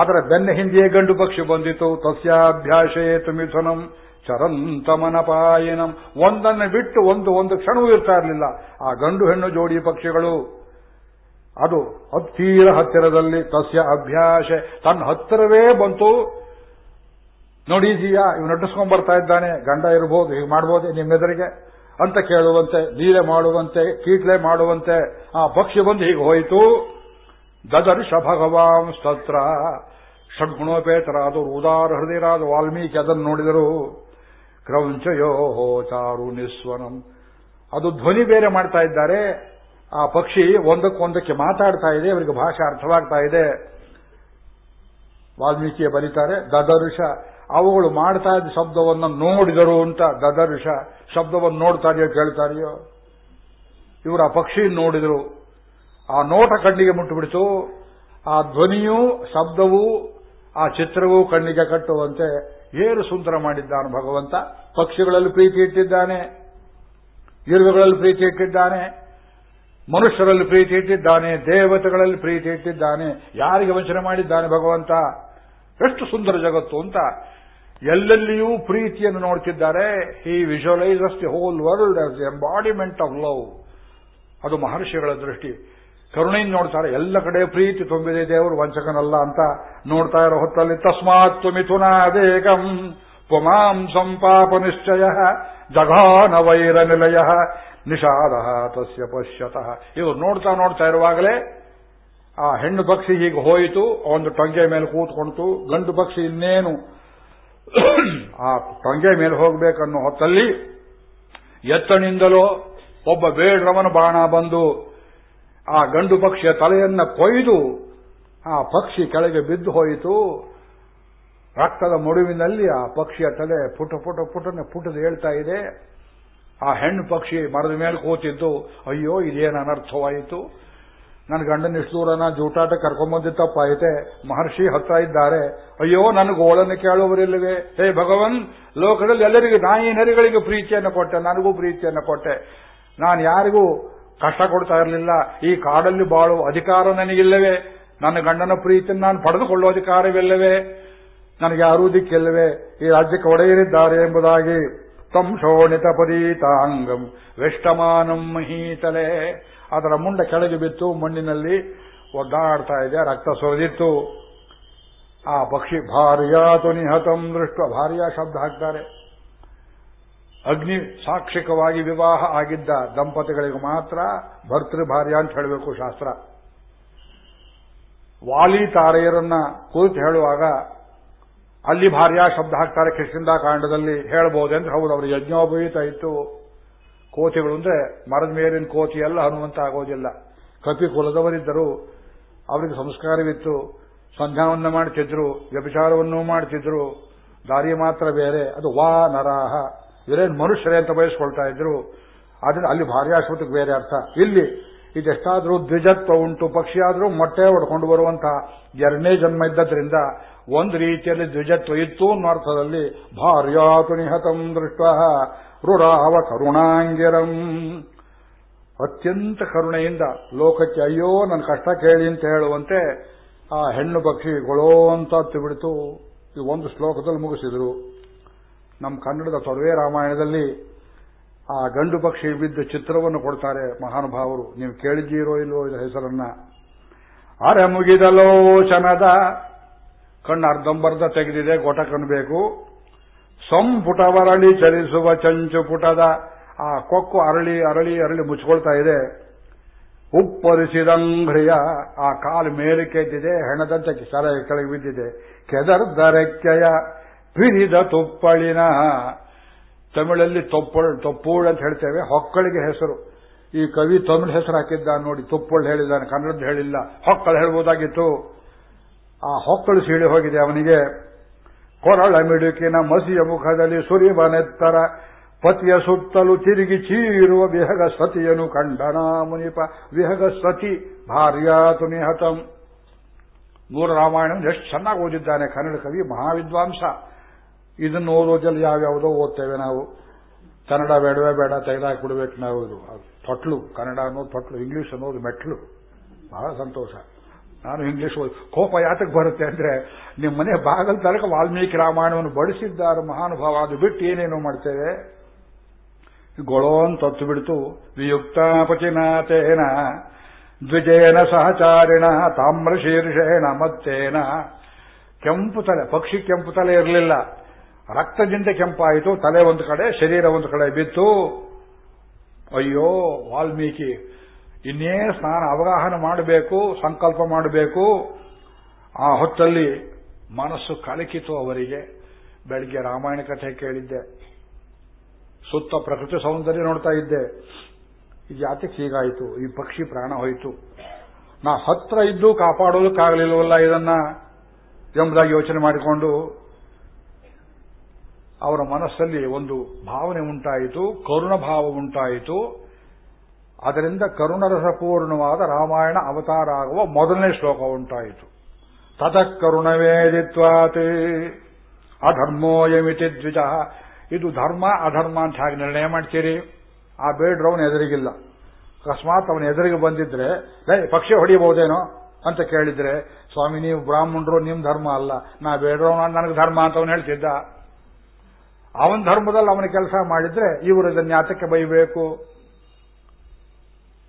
ಆದರೆ ಬೆನ್ನ ಹಿಂದೆಯೇ ಗಂಡು ಪಕ್ಷಿ ಬಂದಿತು. ತಸ್ಯಾಭ್ಯಾಸೇತು ಮಿಥುನಂ ಚರಂತಮನಪಾಯನಂ. ಒಂದನ್ನು ಬಿಟ್ಟು ಒಂದು ಒಂದು ಕ್ಷಣವೂ ಇರ್ತಾ ಇರಲಿಲ್ಲ. ಆ ಗಂಡು ಹೆಣ್ಣು ಜೋಡಿ ಪಕ್ಷಿಗಳು, ಅದು ಹತ್ತೀರ ಹತ್ತಿರದಲ್ಲಿ ತಸ್ಯ ಅಭ್ಯಾಸ. ತನ್ನ ಹತ್ತಿರವೇ ಬಂತು. ನೋಡಿದೀಯಾ ಇವ್ ನಟಿಸ್ಕೊಂಡ್ ಬರ್ತಾ ಇದ್ದಾನೆ. ಗಂಡ ಇರಬಹುದು ಹೀಗೆ ಮಾಡ್ಬೋದೇ, ನಿಮ್ಮೆದುರಿಗೆ ಅಂತ ಕೇಳುವಂತೆ, ಲೀಲೆ ಮಾಡುವಂತೆ, ಕೀಟ್ಲೆ ಮಾಡುವಂತೆ, ಆ ಪಕ್ಷಿ ಬಂದು ಹೀಗೆ ಹೋಯಿತು. ದದರ್ಶ ಭಗವಾಂ ಸ್ತತ್ರ ಷಡ್ಗುಣೋಪೇತರಾದವರು ಉದಾರ ಹೃದಯರಾದ ವಾಲ್ಮೀಕಿ ಅದನ್ನು ನೋಡಿದರು. ಕ್ರೌಂಚಯೋ ಚಾರು ನಿಸ್ವನಂ. ಅದು ಧ್ವನಿ ಬೇರೆ ಮಾಡ್ತಾ ಇದ್ದಾರೆ. ಆ ಪಕ್ಷಿ ಒಂದಕ್ಕೊಂದಕ್ಕೆ ಮಾತಾಡ್ತಾ ಇದೆ, ಅವರಿಗೆ ಭಾಷೆ ಅರ್ಥವಾಗ್ತಾ ಇದೆ. ವಾಲ್ಮೀಕಿಯ ಬಲಿತಾರೆ ದದರ್ಶ. ಅವುಗಳು ಮಾಡ್ತಾ ಇದ್ದ ಶಬ್ದವನ್ನು ನೋಡಿದರು ಅಂತ ದದರ್ಶ ಶಬ್ದವನ್ನು ನೋಡ್ತಾರೆಯೋ ಕೇಳ್ತಾರೆಯೋ? ಇವರು ಆ ಪಕ್ಷಿ ನೋಡಿದರು. ಆ ನೋಟ ಕಣ್ಣಿಗೆ ಮುಟ್ಟುಬಿಡಿತು. ಆ ಧ್ವನಿಯೂ, ಶಬ್ದವೂ ಆ ಚಿತ್ರವೂ ಕಣ್ಣಿಗೆ ಕಟ್ಟುವಂತೆ ಏನು ಸುಂದರ ಮಾಡಿದ್ದಾನೆ ಭಗವಂತ. ಪಕ್ಷಿಗಳಲ್ಲಿ ಪ್ರೀತಿ ಇಟ್ಟಿದ್ದಾನೆ. ಇರುವೆಗಳಲ್ಲಿ ಪ್ರೀತಿ ಇಟ್ಟಿದ್ದಾನೆ. ಮನುಷ್ಯರಲ್ಲಿ ಪ್ರೀತಿ ಇಟ್ಟಿದ್ದಾನೆ. ದೇವತೆಗಳಲ್ಲಿ ಪ್ರೀತಿ ಇಟ್ಟಿದ್ದಾನೆ. ಯಾರಿಗೆ ವಂಚನೆ ಮಾಡಿದ್ದಾನೆ ಭಗವಂತ? ಎಷ್ಟು ಸುಂದರ ಜಗತ್ತು ಅಂತ. ಎಲ್ಲೆಲ್ಲಿಯೂ ಪ್ರೀತಿಯನ್ನು ನೋಡ್ತಿದ್ದಾರೆ. He visualises the whole world as embodiment of love ಅದು ಮಹರ್ಷಿಗಳ ದೃಷ್ಟಿ. ಕರುಣೆಯಿಂದ ನೋಡ್ತಾರೆ, ಎಲ್ಲ ಕಡೆ ಪ್ರೀತಿ ತುಂಬಿದೆ, ದೇವರು ವಂಚಕನಲ್ಲ ಅಂತ ನೋಡ್ತಾ ಇರೋ ಹೊತ್ತಲ್ಲಿ, ತಸ್ಮಾತ್ ಮಿಥುನಾದೇಕಂ ಪುಮಾಂ ಸಂಪಾಪ ನಿಶ್ಚಯ, ಜಘಾನ ವೈರ ನಿಲಯ, ನಿಷಾದ ತಸ್ಯ ಪಶ್ಯತಃ. ಇವರು ನೋಡ್ತಾ ನೋಡ್ತಾ ಇರುವಾಗಲೇ ಆ ಹೆಣ್ಣು ಪಕ್ಷಿ ಹೀಗೆ ಹೋಯಿತು, ಒಂದು ಟೊಂಗೆ ಮೇಲೆ ಕೂತ್ಕೊಂತು, ಗಂಡು ಪಕ್ಷಿ ಇನ್ನೇನು ಆ ಟೊಂಗೆ ಮೇಲೆ ಹೋಗಬೇಕನ್ನೋ ಹೊತ್ತಲ್ಲಿ ಎತ್ತನಿಂದಲೋ ಒಬ್ಬ ಬೇಡ್ರವನ ಬಾಣ ಬಂದು ಆ ಗಂಡು ಪಕ್ಷಿಯ ತಲೆಯನ್ನ ಕೊಯ್ದು ಆ ಪಕ್ಷಿ ಕೆಳಗೆ ಬಿದ್ದು ಹೋಯಿತು. ರಕ್ತದ ಮಡುವಿನಲ್ಲಿ ಆ ಪಕ್ಷಿಯ ತಲೆ ಪುಟ ಪುಟ ಪುಟನೆ ಪುಟದ ಹೇಳ್ತಾ ಇದೆ. ಆ ಹೆಣ್ಣು ಪಕ್ಷಿ ಮರದ ಮೇಲೆ ಕೂತಿದ್ದು, ಅಯ್ಯೋ, ಇದೇನು ಅನರ್ಥವಾಯಿತು? ನನ್ನ ಗಂಡನ ಇಷ್ಟು ದೂರನ ಜೂಟಾಟ ಕರ್ಕೊಂಬಂದಿ ತಪ್ಪಾಯಿತೆ. ಮಹರ್ಷಿ ಹತ್ರ ಇದ್ದಾರೆ. ಅಯ್ಯೋ ನನ್ನ ಗೋಳನ್ನು ಕೇಳುವರಿಲ್ಲವೇ? ಹೇ ಭಗವನ್, ಲೋಕದಲ್ಲಿ ಎಲ್ಲರಿಗೂ ನಾಯಿ ನರಿಗಳಿಗೆ ಪ್ರೀತಿಯನ್ನು ಕೊಟ್ಟೆ, ನನಗೂ ಪ್ರೀತಿಯನ್ನು ಕೊಟ್ಟೆ. ನಾನು ಯಾರಿಗೂ ಕಷ್ಟ ಕೊಡ್ತಾ ಇರಲಿಲ್ಲ. ಈ ಕಾಡಲ್ಲಿ ಬಾಳುವ ಅಧಿಕಾರ ನನಗಿಲ್ಲವೇ? ನನ್ನ ಗಂಡನ ಪ್ರೀತಿಯನ್ನು ನಾನು ಪಡೆದುಕೊಳ್ಳುವ ಅಧಿಕಾರವಿಲ್ಲವೇ? ನನಗೆ ಯಾರೂ ಈ ರಾಜ್ಯಕ್ಕೆ ಒಡೆಯರಿದ್ದಾರೆ ಎಂಬುದಾಗಿ ತಂ ಶೋಣಿತ ಪರೀತಾಂಗಂ ವೆಷ್ಟಮಾನಂ ಮಹೀತಲೆ ಅದರ ಮುಂಡ ಕೆಳಗೆ ಬಿತ್ತು, ಮಣ್ಣಿನಲ್ಲಿ ಒದ್ದಾಡ್ತಾ ಇದೆ, ರಕ್ತ ಸುರಿದಿತ್ತು. ಆ ಪಕ್ಷಿ ಭಾರ್ಯಾತು ನಿಹತಂ ದೃಷ್ಟ, ಭಾರ್ಯ ಶಬ್ದ ಹಾಕ್ತಾರೆ. ಅಗ್ನಿ ಸಾಕ್ಷಿಕವಾಗಿ ವಿವಾಹ ಆಗಿದ್ದ ದಂಪತಿಗಳಿಗೆ ಮಾತ್ರ ಭರ್ತೃಭಾರ್ಯ ಅಂತ ಹೇಳಬೇಕು ಶಾಸ್ತ್ರ. ವಾಲಿ ತಾರೆಯರನ್ನ ಕುರಿತು ಹೇಳುವಾಗ ಅಲ್ಲಿ ಭಾರ್ಯ ಶಬ್ದ ಹಾಕ್ತಾರೆ, ಕೃಷ್ಣಿಂದ ಕಾಂಡದಲ್ಲಿ ಅಂತ ಹೌದು ಅವರು ಯಜ್ಞೋಪವೀತ ಇತ್ತು. ಕೋತಿಗಳು ಅಂದ್ರೆ ಮರದ ಮೇಲಿನ ಕೋತಿ ಎಲ್ಲ ಹನುಮಂತ ಆಗೋದಿಲ್ಲ. ಕಪಿ ಕುಲದವರಿದ್ದರು, ಅವರಿಗೆ ಸಂಸ್ಕಾರವಿತ್ತು. ಸಂಧ್ಯಾವನ್ನು ಮಾಡ್ತಿದ್ರು, ವ್ಯಭಿಚಾರವನ್ನೂ ಮಾಡ್ತಿದ್ರು. ದಾರಿ ಮಾತ್ರ ಬೇರೆ, ಅದು ವಾ ನರಾಹ. ಇವರೇನು ಮನುಷ್ಯರೇ ಅಂತ ಬಯಸ್ಕೊಳ್ತಾ ಇದ್ರು. ಆದ್ರಿಂದ ಅಲ್ಲಿ ಭಾರ್ಯಾಶ್ವತಿಗೆ ಬೇರೆ ಅರ್ಥ. ಇಲ್ಲಿ ಇದೆಷ್ಟಾದರೂ ದ್ವಿಜತ್ವ ಉಂಟು ಪಕ್ಷಿಯಾದರೂ ಮೊಟ್ಟೆ ಹೊಡ್ಕೊಂಡು ಬರುವಂತಹ ಎರಡನೇ ಜನ್ಮ ಇದ್ದದ್ರಿಂದ ಒಂದು ರೀತಿಯಲ್ಲಿ ದ್ವಿಜತ್ವ ಇತ್ತು ಅನ್ನೋ ಅರ್ಥದಲ್ಲಿ ಭಾರ್ಯಾತು ನಿಹತಂ ದೃಷ್ಟ ರುರಾವ ಕರುಣಾಂಗಿರಂ. ಅತ್ಯಂತ ಕರುಣೆಯಿಂದ ಲೋಕಕ್ಕೆ ಅಯ್ಯೋ ನನ್ನ ಕಷ್ಟ ಕೇಳಿ ಅಂತ ಹೇಳುವಂತೆ ಆ ಹೆಣ್ಣು ಪಕ್ಷಿಗಳೋ ಅಂತ ಬಿಡ್ತು. ಈ ಒಂದು ಶ್ಲೋಕದಲ್ಲಿ ಮುಗಿಸಿದ್ರು. ನಮ್ಮ ಕನ್ನಡದ ತೊಡವೆ ರಾಮಾಯಣದಲ್ಲಿ ಆ ಗಂಡು ಪಕ್ಷಿ ಬಿದ್ದ ಚಿತ್ರವನ್ನು ಕೊಡ್ತಾರೆ ಮಹಾನುಭಾವರು. ನೀವು ಕೇಳಿದ್ದೀರೋ ಇಲ್ಲವೋ ಇದರ ಹೆಸರನ್ನ. ಅರೆ ಮುಗಿದಲೋಚನದ ಕಣ್ಣು ಅರ್ಧಂಬರ್ಧ ತೆಗೆದಿದೆ ಗೊಟ ಕಣ್ಬೇಕು ಸಂಪುಟವರಳಿ ಚಲಿಸುವ ಚಂಚು ಪುಟದ ಆ ಕೊಕ್ಕು ಅರಳಿ ಅರಳಿ ಅರಳಿ ಮುಚ್ಕೊಳ್ತಾ ಇದೆ. ಉಪ್ಪರಿಸಿದಂಘ್ರಿಯ ಆ ಕಾಲು ಮೇಲಕ್ಕೆ ಎದ್ದಿದೆ, ಹೆಣದಂತೆ ಸರ ಕೆಳಗೆ ಬಿದ್ದಿದೆ. ಕೆದರ್ದರೆಕ್ಕೆಯ ಪಿರಿದ ತುಪ್ಪಳಿನ ತಮಿಳಲ್ಲಿ ತೊಪ್ಪಳ್ ತೊಪ್ಪೂಳ್ ಅಂತ ಹೇಳ್ತೇವೆ, ಹೊಕ್ಕಳಿಗೆ ಹೆಸರು. ಈ ಕವಿ ತಮಿಳು ಹೆಸರು ಹಾಕಿದ್ದಾನೆ ನೋಡಿ ತುಪ್ಪಳ್ ಹೇಳಿದ್ದಾನೆ, ಕನ್ನಡದ್ದು ಹೇಳಿಲ್ಲ, ಹೊಕ್ಕಳು ಹೇಳ್ಬೋದಾಗಿತ್ತು. ಆ ಹೊಕ್ಕಳು ಸೀಳಿ ಹೋಗಿದೆ ಅವನಿಗೆ. ಕೊರಳ ಮಿಡುಕಿನ ಮಸಿಯ ಮುಖದಲ್ಲಿ ಸುರಿಬನೆತ್ತರ ಪತಿಯ ಸುತ್ತಲೂ ತಿರುಗಿ ಚೀರುವ ವಿಹಗ ಸತಿಯನು ಕಂಡನ ಮುನಿಪ. ವಿಹಗ ಸತಿ, ಭಾರ್ಯಾತು ನಿಹತಂ. ಮೂರು ರಾಮಾಯಣ ಎಷ್ಟು ಚೆನ್ನಾಗಿ ಓದಿದ್ದಾನೆ ಕನ್ನಡ ಕವಿ, ಮಹಾವಿದ್ವಾಂಸ. ಇದನ್ನು ಓದೋದಲ್ಲಿ ಯಾವ್ಯಾವುದೋ ಓದ್ತೇವೆ ನಾವು. ಕನ್ನಡ ಬೇಡವೇ ಬೇಡ, ತೆಗೆದಾಕ್ಬಿಡ್ಬೇಕು ನಾವು. ಇದು ತೊಟ್ಲು, ಕನ್ನಡ ಅನ್ನೋದು ತೊಟ್ಲು, ಇಂಗ್ಲಿಷ್ ಅನ್ನೋದು ಮೆಟ್ಲು. ಬಹಳ ಸಂತೋಷ. ನಾನು ಇಂಗ್ಲಿಷ್ ಕೋಪ ಯಾತಕ್ಕೆ ಬರುತ್ತೆ ಅಂದ್ರೆ ನಿಮ್ಮ ಮನೆ ಬಾಗಲ್ ತನಕ ವಾಲ್ಮೀಕಿ ರಾಮಾಯಣವನ್ನು ಬಡಿಸಿದ್ದಾರೆ ಮಹಾನುಭಾವ, ಅದು ಬಿಟ್ಟು ಏನೇನೋ ಮಾಡ್ತೇವೆ? ಗೊಳೋ ಅಂತ ಹೊತ್ತು ಬಿಡ್ತು ವಿಯುಕ್ತಾಪಚಿನಾಥೇನ ದ್ವಿಜೇನ ಸಹಚಾರಿಣ, ತಾಮ್ರಶೀರ್ಷೇಣ ಮತ್ತೇನ. ಕೆಂಪು ತಲೆ, ಪಕ್ಷಿ ಕೆಂಪು ತಲೆ ಇರಲಿಲ್ಲ. ರಕ್ತದಿಂದ ಕೆಂಪಾಯಿತು, ತಲೆ ಒಂದು ಕಡೆ, ಶರೀರ ಒಂದು ಕಡೆ ಬಿತ್ತು. ಅಯ್ಯೋ, ವಾಲ್ಮೀಕಿ, ಇನ್ನೇ ಸ್ನಾನ ಅವಗಾಹನ ಮಾಡಬೇಕು, ಸಂಕಲ್ಪ ಮಾಡಬೇಕು. ಆ ಹೊತ್ತಲ್ಲಿ ಮನಸ್ಸು ಕಲಕಿತು ಅವರಿಗೆ. ಬೆಳಿಗ್ಗೆ ರಾಮಾಯಣ ಕಥೆ ಕೇಳಿದ್ದೆ. ಸುತ್ತ ಪ್ರಕೃತಿ ಸೌಂದರ್ಯ ನೋಡ್ತಾ ಇದ್ದೆ. ಇದು ಯಾತಕ್ಕೆ ಹೀಗಾಯಿತು? ಈ ಪಕ್ಷಿ ಪ್ರಾಣ ಹೋಯಿತು. ನಾ ಹತ್ರ ಇದ್ದು ಕಾಪಾಡೋದಕ್ಕಾಗಲಿಲ್ಲವಲ್ಲ ಇದನ್ನ ಎಂಬುದಾಗಿ ಯೋಚನೆ ಮಾಡಿಕೊಂಡು ಅವರ ಮನಸ್ಸಲ್ಲಿ ಒಂದು ಭಾವನೆ ಉಂಟಾಯಿತು ಕರುಣ ಭಾವ ಉಂಟಾಯಿತು. ಅದರಿಂದ ಕರುಣರಸಪೂರ್ಣವಾದ ರಾಮಾಯಣ ಅವತಾರ ಆಗುವ ಮೊದಲನೇ ಶ್ಲೋಕ ಉಂಟಾಯಿತು. ತತಃಕರುಣವೇದಿತ್ವಾತಿ ಅಧರ್ಮೋಯಮಿತಿ ದ್ವಿಜ. ಇದು ಧರ್ಮ, ಅಧರ್ಮ ಅಂತ ಹಾಗೆ ನಿರ್ಣಯ ಮಾಡ್ತೀರಿ? ಆ ಬೇಡ್ರವನ ಎದುರಿಗಿಲ್ಲ. ಅಕಸ್ಮಾತ್ ಅವನ ಎದುರಿಗೆ ಬಂದಿದ್ರೆ, ಲೈ, ಪಕ್ಷಿ ಹೊಡಿಬಹುದೇನೋ? ಅಂತ ಕೇಳಿದ್ರೆ, ಸ್ವಾಮಿ, ನೀವು ಬ್ರಾಹ್ಮಣರು, ನಿಮ್ ಧರ್ಮ ಅಲ್ಲ. ನಾ ಬೇಡ್ರವನ ನನಗೆ ಧರ್ಮ ಅಂತ ಅವನು ಹೇಳ್ತಿದ್ದ. ಅವನ ಧರ್ಮದಲ್ಲಿ ಅವನ ಕೆಲಸ ಮಾಡಿದ್ರೆ ಇವರು ಇದನ್ನ ಯಾತಕ್ಕೆ ಬೈಬೇಕು?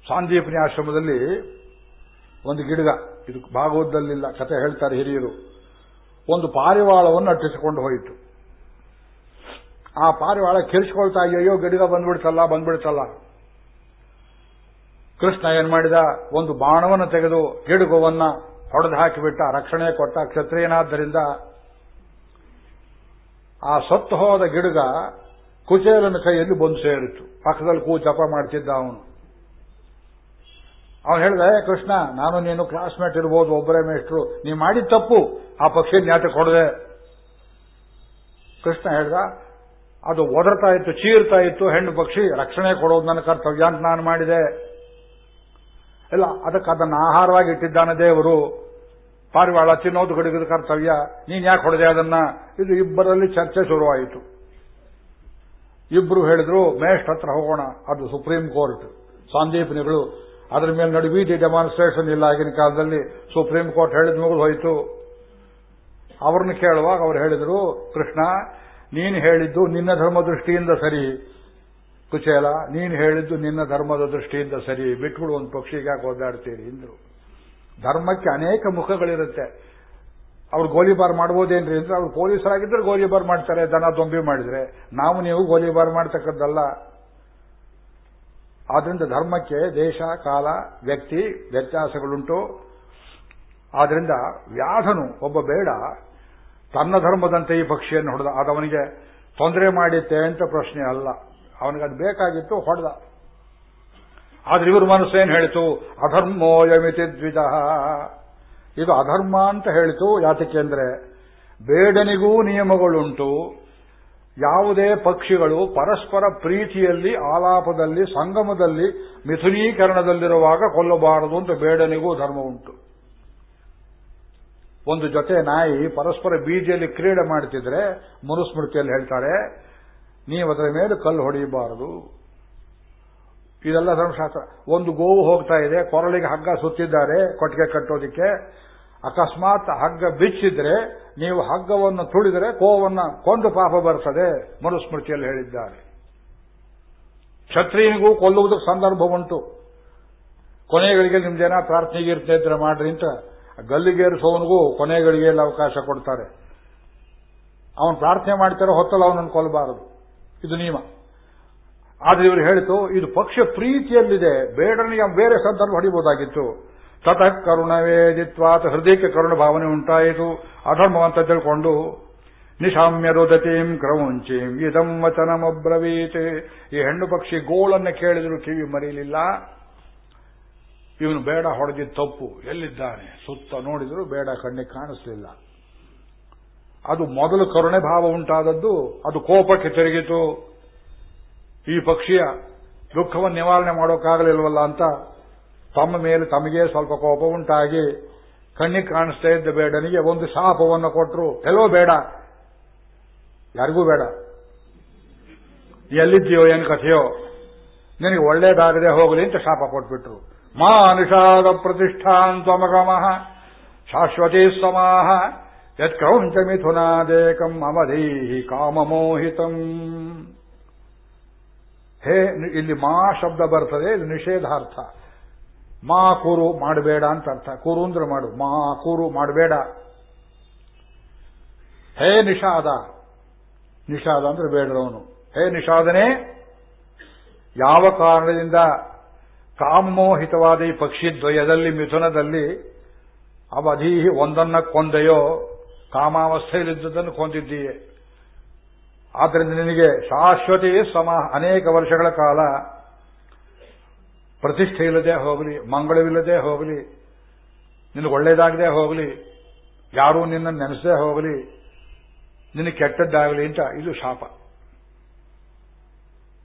ಸಾಂದೀಪನಿ ಆಶ್ರಮದಲ್ಲಿ ಒಂದು ಗಿಡಗ ಇದು ಭಾಗವದಲ್ಲಿಲ್ಲ ಕತೆ ಹೇಳ್ತಾರೆ ಹಿರಿಯರು. ಒಂದು ಪಾರಿವಾಳವನ್ನು ಅಟ್ಟಿಸಿಕೊಂಡು ಹೋಯಿತು. ಆ ಪಾರಿವಾಳ ಕಿರಿಸ್ಕೊಳ್ತಾ ಅಯ್ಯೋ ಗಿಡಗ ಬಂದ್ಬಿಡ್ತಲ್ಲ ಬಂದ್ಬಿಡ್ತಲ್ಲ. ಕೃಷ್ಣ ಏನ್ ಮಾಡಿದ? ಒಂದು ಬಾಣವನ್ನು ತೆಗೆದು ಗಿಡಗುವನ್ನ ಹೊಡೆದು ಹಾಕಿಬಿಟ್ಟ, ರಕ್ಷಣೆ ಕೊಟ್ಟ, ಕ್ಷತ್ರಿಯನಾದ್ದರಿಂದ ಆ ಸತ್ತು ಹೋದ ಗಿಡಗ ಕುಚೇಲನ ಕೈಯಲ್ಲಿ ಬಂದು ಸೇರಿತು ಪಕ್ಕದಲ್ಲಿ ಕೂ ಜಪ ಮಾಡ್ತಿದ್ದ ಅವನು. ಅವನು ಹೇಳಿದ ಕೃಷ್ಣ, ನಾನು ನೀನು ಕ್ಲಾಸ್ಮೇಟ್ ಇರ್ಬೋದು, ಒಬ್ಬರೇ ಮೇಷ್ಟ್ರು. ನೀ ಮಾಡಿದ ತಪ್ಪು, ಆ ಪಕ್ಷಿ ನ್ಯಾಟ ಕೊಡದೆ. ಕೃಷ್ಣ ಹೇಳ್ದ, ಅದು ಒದರ್ತಾ ಇತ್ತು, ಚೀರ್ತಾ ಇತ್ತು, ಹೆಣ್ಣು ಪಕ್ಷಿ, ರಕ್ಷಣೆ ಕೊಡೋದು ನನ್ನ ಕರ್ತವ್ಯ ಅಂತ ನಾನು ಮಾಡಿದೆ. ಇಲ್ಲ, ಅದಕ್ಕೆ ಅದನ್ನು ಆಹಾರವಾಗಿ ಇಟ್ಟಿದ್ದಾನೆ ದೇವರು. ಪಾರಿವಾಳ ತಿನ್ನೋದು ಗಡಿಗದ ಕರ್ತವ್ಯ. ನೀನ್ ಯಾಕೆ ಹೊಡೆದೆ ಅದನ್ನ? ಇದು ಇಬ್ಬರಲ್ಲಿ ಚರ್ಚೆ ಶುರುವಾಯಿತು. ಇಬ್ರು ಹೇಳಿದ್ರು ಮೇಷ್ಟ್ ಹತ್ರ ಹೋಗೋಣ. ಅದು ಸುಪ್ರೀಂ ಕೋರ್ಟ್. ಸಾಂದೀಪನಿಗಳು, ಅದರ ಮೇಲೆ ನಡುವೀದಿ ಡೆಮಾನ್ಸ್ಟ್ರೇಷನ್ ಇಲ್ಲ ಆಗಿನ ಕಾಲದಲ್ಲಿ. ಸುಪ್ರೀಂ ಕೋರ್ಟ್ ಹೇಳಿದ ಮುಗಿದು ಹೋಯಿತು ಅವ್ರನ್ನ ಕೇಳುವಾಗ ಅವ್ರು ಹೇಳಿದ್ರು, ಕೃಷ್ಣ, ನೀನು ಹೇಳಿದ್ದು ನಿನ್ನ ಧರ್ಮ ದೃಷ್ಟಿಯಿಂದ ಸರಿ. ಕುಚೇಲ, ನೀನು ಹೇಳಿದ್ದು ನಿನ್ನ ಧರ್ಮದ ದೃಷ್ಟಿಯಿಂದ ಸರಿ. ಬಿಟ್ಬಿಡು ಒಂದು ಪಕ್ಷಿಗೆ ಯಾಕೆ ಓದಾಡ್ತೀರಿ ಇಂದ್ರು ಧರ್ಮಕ್ಕೆ ಅನೇಕ ಮುಖಗಳಿರುತ್ತೆ. ಅವ್ರು ಗೋಲಿಬಾರ್ ಮಾಡ್ಬೋದೇನ್ರಿ ಅಂದ್ರೆ ಅವ್ರು ಪೊಲೀಸರಾಗಿದ್ರೆ ಗೋಲಿಬಾರ್ ಮಾಡ್ತಾರೆ, ದನ ದೊಂಬಿ ಮಾಡಿದ್ರೆ. ನಾವು ನೀವು ಗೋಲಿಬಾರ್ ಮಾಡ್ತಕ್ಕದ್ದಲ್ಲ ಆದ್ರಿಂದ ಧರ್ಮಕ್ಕೆ ದೇಶ, ಕಾಲ, ವ್ಯಕ್ತಿ ವ್ಯತ್ಯಾಸಗಳುಂಟು. ಆದ್ರಿಂದ ವ್ಯಾಧನು ಒಬ್ಬ ಬೇಡ. ತನ್ನ ಧರ್ಮದಂತೆ ಈ ಪಕ್ಷಿಯನ್ನು ಹೊಡೆದ. ಅದವನಿಗೆ ತೊಂದರೆ ಮಾಡಿತ್ತೆ ಅಂತ ಪ್ರಶ್ನೆ ಅಲ್ಲ. ಅವನಿಗೆ ಅದು ಬೇಕಾಗಿತ್ತು, ಹೊಡೆದ. ಆದ್ರೆ ಇವ್ರ ಮನಸ್ಸೇನು ಹೇಳಿತು? ಅಧರ್ಮೋಯಮಿತಿ ದ್ವಿಜ. ಇದು ಅಧರ್ಮ ಅಂತ ಹೇಳಿತು ಯಾತಕ್ಕೆ ಅಂದ್ರೆ ಬೇಡನಿಗೂ ನಿಯಮಗಳುಂಟು. ಯಾವುದೇ ಪಕ್ಷಿಗಳು ಪರಸ್ಪರ ಪ್ರೀತಿಯಲ್ಲಿ, ಆಲಾಪದಲ್ಲಿ, ಸಂಗಮದಲ್ಲಿ, ಮಿಥುನೀಕರಣದಲ್ಲಿರುವಾಗ ಕೊಲ್ಲಬಾರದು ಅಂತ ಬೇಡನಿಗೂ ಧರ್ಮ ಉಂಟು ಒಂದು ಜೊತೆ ನಾಯಿ ಪರಸ್ಪರ ಬೀದಿಯಲ್ಲಿ ಕ್ರೀಡೆ ಮಾಡ್ತಿದ್ರೆ ಮನುಸ್ಮೃತಿಯಲ್ಲಿ ಹೇಳ್ತಾರೆ, ನೀವು ಅದರ ಮೇಲೆ ಕಲ್ಲು ಹೊಡೆಯಬಾರದು. ಇದೆಲ್ಲ ಧರ್ಮಶಾಸ್ತ್ರ. ಒಂದು ಗೋವು ಹೋಗ್ತಾ ಇದೆ, ಕೊರಳಿಗೆ ಹಗ್ಗ ಸುತ್ತಿದ್ದಾರೆ, ಕೊಟ್ಟಿಗೆ ಕಟ್ಟೋದಿಕ್ಕೆ. ಅಕಸ್ಮಾತ್ ಹಗ್ಗ ಬಿಚ್ಚಿದ್ರೆ, ನೀವು ಹಗ್ಗವನ್ನು ತುಳಿದರೆ ಕೋವನ್ನು ಕೊಂದು ಪಾಪ ಬರ್ತದೆ ಮನುಸ್ಮೃತಿಯಲ್ಲಿ ಹೇಳಿದ್ದಾರೆ. ಕ್ಷತ್ರಿಯನಿಗೂ ಕೊಲ್ಲುವುದಕ್ಕೆ ಸಂದರ್ಭ ಉಂಟು. ಕೊನೆಗಳಿಗೆ ನಿಮ್ದೇನ ಪ್ರಾರ್ಥನೆಗೆ ಇರ್ತಾ ಇದ್ರೆ ಮಾಡ್ರಿ ಅಂತ ಗಲ್ಲಿಗೇರಿಸೋವನಿಗೂ ಕೊನೆಗಳಿಗೆ ಅವಕಾಶ ಕೊಡ್ತಾರೆ. ಅವನು ಪ್ರಾರ್ಥನೆ ಮಾಡ್ತಾರೆ ಹೊತ್ತಲ್ಲ ಅವನನ್ನು ಕೊಲ್ಲಬಾರದು. ಇದು ನಿಯಮ. ಆದ್ರೆ ಇವರು ಹೇಳಿತು ಇದು ಪಕ್ಷ ಪ್ರೀತಿಯಲ್ಲಿದೆ ಬೇಡನಿಗೆ ಬೇರೆ ಸಂದರ್ಭ ಹೊಡಿಬಹುದಾಗಿತ್ತು. ತತಃ ಕರುಣವೇದಿತ್ವಾತ ಹೃದಯಕ್ಕೆ ಕರುಣ ಭಾವನೆ ಉಂಟಾಯಿತು. ಅಧರ್ಮವಂತ ತಿಳ್ಕೊಂಡು, ನಿಶಾಮ್ಯ ರುದತೀಂ ಕ್ರೌಂಚೀಂ, ಇದಂ ವಚನಮಬ್ರವೀತ್. ಈ ಹೆಣ್ಣು ಪಕ್ಷಿ ಗೋಳನ್ನು ಕೇಳಿದ್ರು ಕಿವಿ ಮರೀಲಿಲ್ಲ ಇವನು ಬೇಡ ಹೊಡೆದಿದ್ದ ತಪ್ಪು. ಎಲ್ಲಿದ್ದಾನೆ? ಸುತ್ತ ನೋಡಿದ್ರು ಬೇಡ, ಕಣ್ಣಿಗೆ ಕಾಣಿಸಲಿಲ್ಲ. ಅದು ಮೊದಲು ಕರುಣೆ ಭಾವ ಉಂಟಾದದ್ದು, ಅದು ಕೋಪಕ್ಕೆ ತಿರುಗಿತು. ಈ ಪಕ್ಷಿಯ ದುಃಖವನ್ನು ನಿವಾರಣೆ ಮಾಡೋಕ್ಕಾಗಲಿಲ್ವಲ್ಲ ಅಂತ ತಮ್ಮ ಮೇಲೆ ತಮಗೇ ಸ್ವಲ್ಪ ಕೋಪ ಉಂಟಾಗಿ ಕಣ್ಣಿಗೆ ಕಾಣಿಸ್ತಾ ಇದ್ದ ಬೇಡನಿಗೆ ಒಂದು ಶಾಪವನ್ನು ಕೊಟ್ಟರು ಎಲ್ಲೋ ಬೇಡ. ಯಾರಿಗೂ ಬೇಡ. ಎಲ್ಲಿದ್ದೀಯೋ, ಏನು ಕಥೆಯೋ? ನಿನಗೆ ಒಳ್ಳೇದಾಗದೆ ಹೋಗಲಿ ಅಂತ ಶಾಪ ಕೊಟ್ಬಿಟ್ರು. ಮಾ ಪ್ರತಿಷ್ಠಾನ್ ಪ್ರತಿಷ್ಠಾಂತ್ವಮಗಮಃ ಶಾಶ್ವತಿ ಸಮಾಹ ಯತ್ಕ್ರೌಂಚ ಮಿಥುನಾದೇಕಂ ಅಮಧೀಹಿ ಕಾಮಮೋಹಿತಂ. ಹೇ, ಇಲ್ಲಿ ಮಾ ಶಬ್ದ ಬರ್ತದೆ ಇದು ನಿಷೇಧಾರ್ಥ. ಮಾ ಕುರು ಮಾಡಬೇಡ ಅಂತ ಅರ್ಥ. ಕುರು ಅಂದ್ರೆ ಮಾಡು. ಮಾ ಕುರು ಮಾಡಬೇಡ. ಹೇ ನಿಷಾದ. ನಿಷಾದ ಅಂದ್ರೆ ಬೇಡರವನು ಹೇ ನಿಷಾದನೆ, ಯಾವ ಕಾರಣದಿಂದ ಕಾಮೋಹಿತವಾದ ಈ ಪಕ್ಷಿ ದ್ವಯದಲ್ಲಿ ಮಿಥುನದಲ್ಲಿ ಅವಧಿ ಒಂದನ್ನ ಕೊಂದೆಯೋ ಕಾಮಾವಸ್ಥೆಯಲ್ಲಿದ್ದುದನ್ನು ಕೊಂದಿದ್ದೀಯೆ. ಆದ್ದರಿಂದ ನಿನಗೆ ಶಾಶ್ವತಿ ಸಮ, ಅನೇಕ ವರ್ಷಗಳ ಕಾಲ ಪ್ರತಿಷ್ಠೆ ಇಲ್ಲದೆ ಹೋಗಲಿ, ಮಂಗಳವಿಲ್ಲದೆ ಹೋಗಲಿ, ನಿನಗೆ ಒಳ್ಳೇದಾಗದೆ ಹೋಗಲಿ, ಯಾರೂ ನಿನ್ನ ನೆನೆಸದೆ ಹೋಗಲಿ, ನಿನಗೆ ಕೆಟ್ಟದ್ದಾಗಲಿ ಅಂತ ಇದು ಶಾಪ.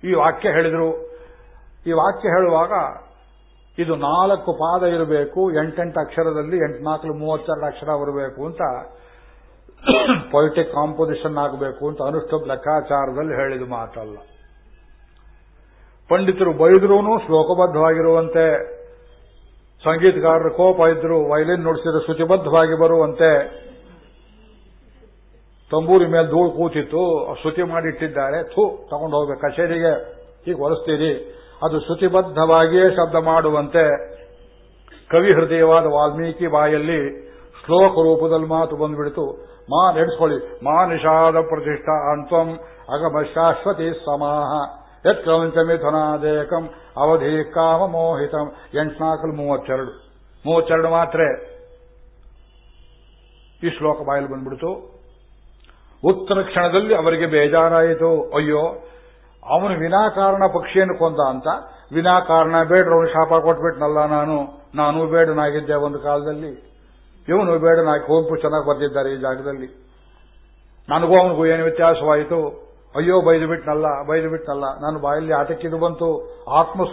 ಈ ವಾಕ್ಯ ಹೇಳಿದರು. ಈ ವಾಕ್ಯ ಹೇಳುವಾಗ ಇದು ನಾಲ್ಕು ಪಾದ ಇರಬೇಕು, ಎಂಟೆಂಟು ಅಕ್ಷರದಲ್ಲಿ ಎಂಟ್ನಾಲ್ಕು ಮೂವತ್ತೆರಡು ಅಕ್ಷರ ಬರಬೇಕು ಅಂತ ಪೊಲಿಟಿಕ್ ಕಾಂಪೋಸಿಷನ್ ಆಗಬೇಕು ಅಂತ ಅನುಷ್ಠ ಲೆಕ್ಕಾಚಾರದಲ್ಲಿ ಹೇಳಿದ ಮಾತಲ್ಲ. ಪಂಡಿತರು ಬೈದ್ರೂ ಶ್ಲೋಕಬದ್ಧವಾಗಿರುವಂತೆ, ಸಂಗೀತಗಾರರು ಕೋಪ ಇದ್ರು ವೈಲಿನ್ ನುಡಿಸಿದ್ರೆ ಶುಚಿಬದ್ಧವಾಗಿ ಬರುವಂತೆ, ತಂಬೂರಿ ಮೇಲೆ ಧೂಳು ಕೂತಿತ್ತು ಶುಚಿ ಮಾಡಿಟ್ಟಿದ್ದಾರೆ ಥೂ, ತಗೊಂಡು ಹೋಗ್ಬೇಕು. ಕಚೇರಿಗೆ ಈಗ ಹೊಲಿಸ್ತೀರಿ ಅದು ಶುಚಿಬದ್ಧವಾಗಿಯೇ ಶಬ್ದ ಮಾಡುವಂತೆ ಕವಿ ಹೃದಯವಾದ ವಾಲ್ಮೀಕಿ ಬಾಯಲ್ಲಿ ಶ್ಲೋಕ ರೂಪದಲ್ಲಿ ಮಾತು ಬಂದ್ಬಿಡ್ತು. ಮಾ ನಡೆಸ್ಕೊಳ್ಳಿ ಮಾ ನಿಷಾದ ಪ್ರತಿಷ್ಠಾ ಅಂತ್ವಂ ಅಗಮ ಶಾಶ್ವತಿ ಸಮಾಹ. ಯತ್ಕ್ರೌಂಚ ಮಿಥುನಾದೇಕಂ ಅವಧಿ ಕಾಮ ಮೋಹಿತಂ. ಎಂಟ್ನಾಲ್ಕಲು ಮೂವತ್ತೆರಡು. ಮೂವತ್ತೆರಡು ಮಾತ್ರ. ಈ ಶ್ಲೋಕ ಬಾಯಲ್ಲಿ ಬಂದ್ಬಿಡ್ತು. ಉತ್ತರ ಕ್ಷಣದಲ್ಲಿ ಅವರಿಗೆ ಬೇಜಾರಾಯಿತು. ಅಯ್ಯೋ, ಅವನು ವಿನಾಕಾರಣ ಪಕ್ಷಿಯನ್ನು ಕೊಂದ ಅಂತ. ವಿನಾಕಾರಣ ಬೇಡ್ರವನು ಶಾಪ ಕೊಟ್ಬಿಟ್ನಲ್ಲ ನಾನು. ನಾನು ಬೇಡನಾಗಿದ್ದೆ ಒಂದು ಕಾಲದಲ್ಲಿ. ಇವನು ಬೇಡನಾಗಿ ಕುವೆಂಪು ಚೆನ್ನಾಗಿ ಬರ್ತಿದ್ದಾರೆ ಈ ಜಾಗದಲ್ಲಿ. ನನಗೂ ಅವನಿಗೂ ಏನು ವ್ಯತ್ಯಾಸವಾಯಿತು? ಅಯ್ಯೋ, ಬೈದು ಬಿಟ್ನಲ್ಲ ಬೈದು ಬಿಟ್ನಲ್ಲ. ನಾನು ಬಾಯಲ್ಲಿ ಆಟಕ್ಕಿದು ಬಂತು ಆತ್ಮ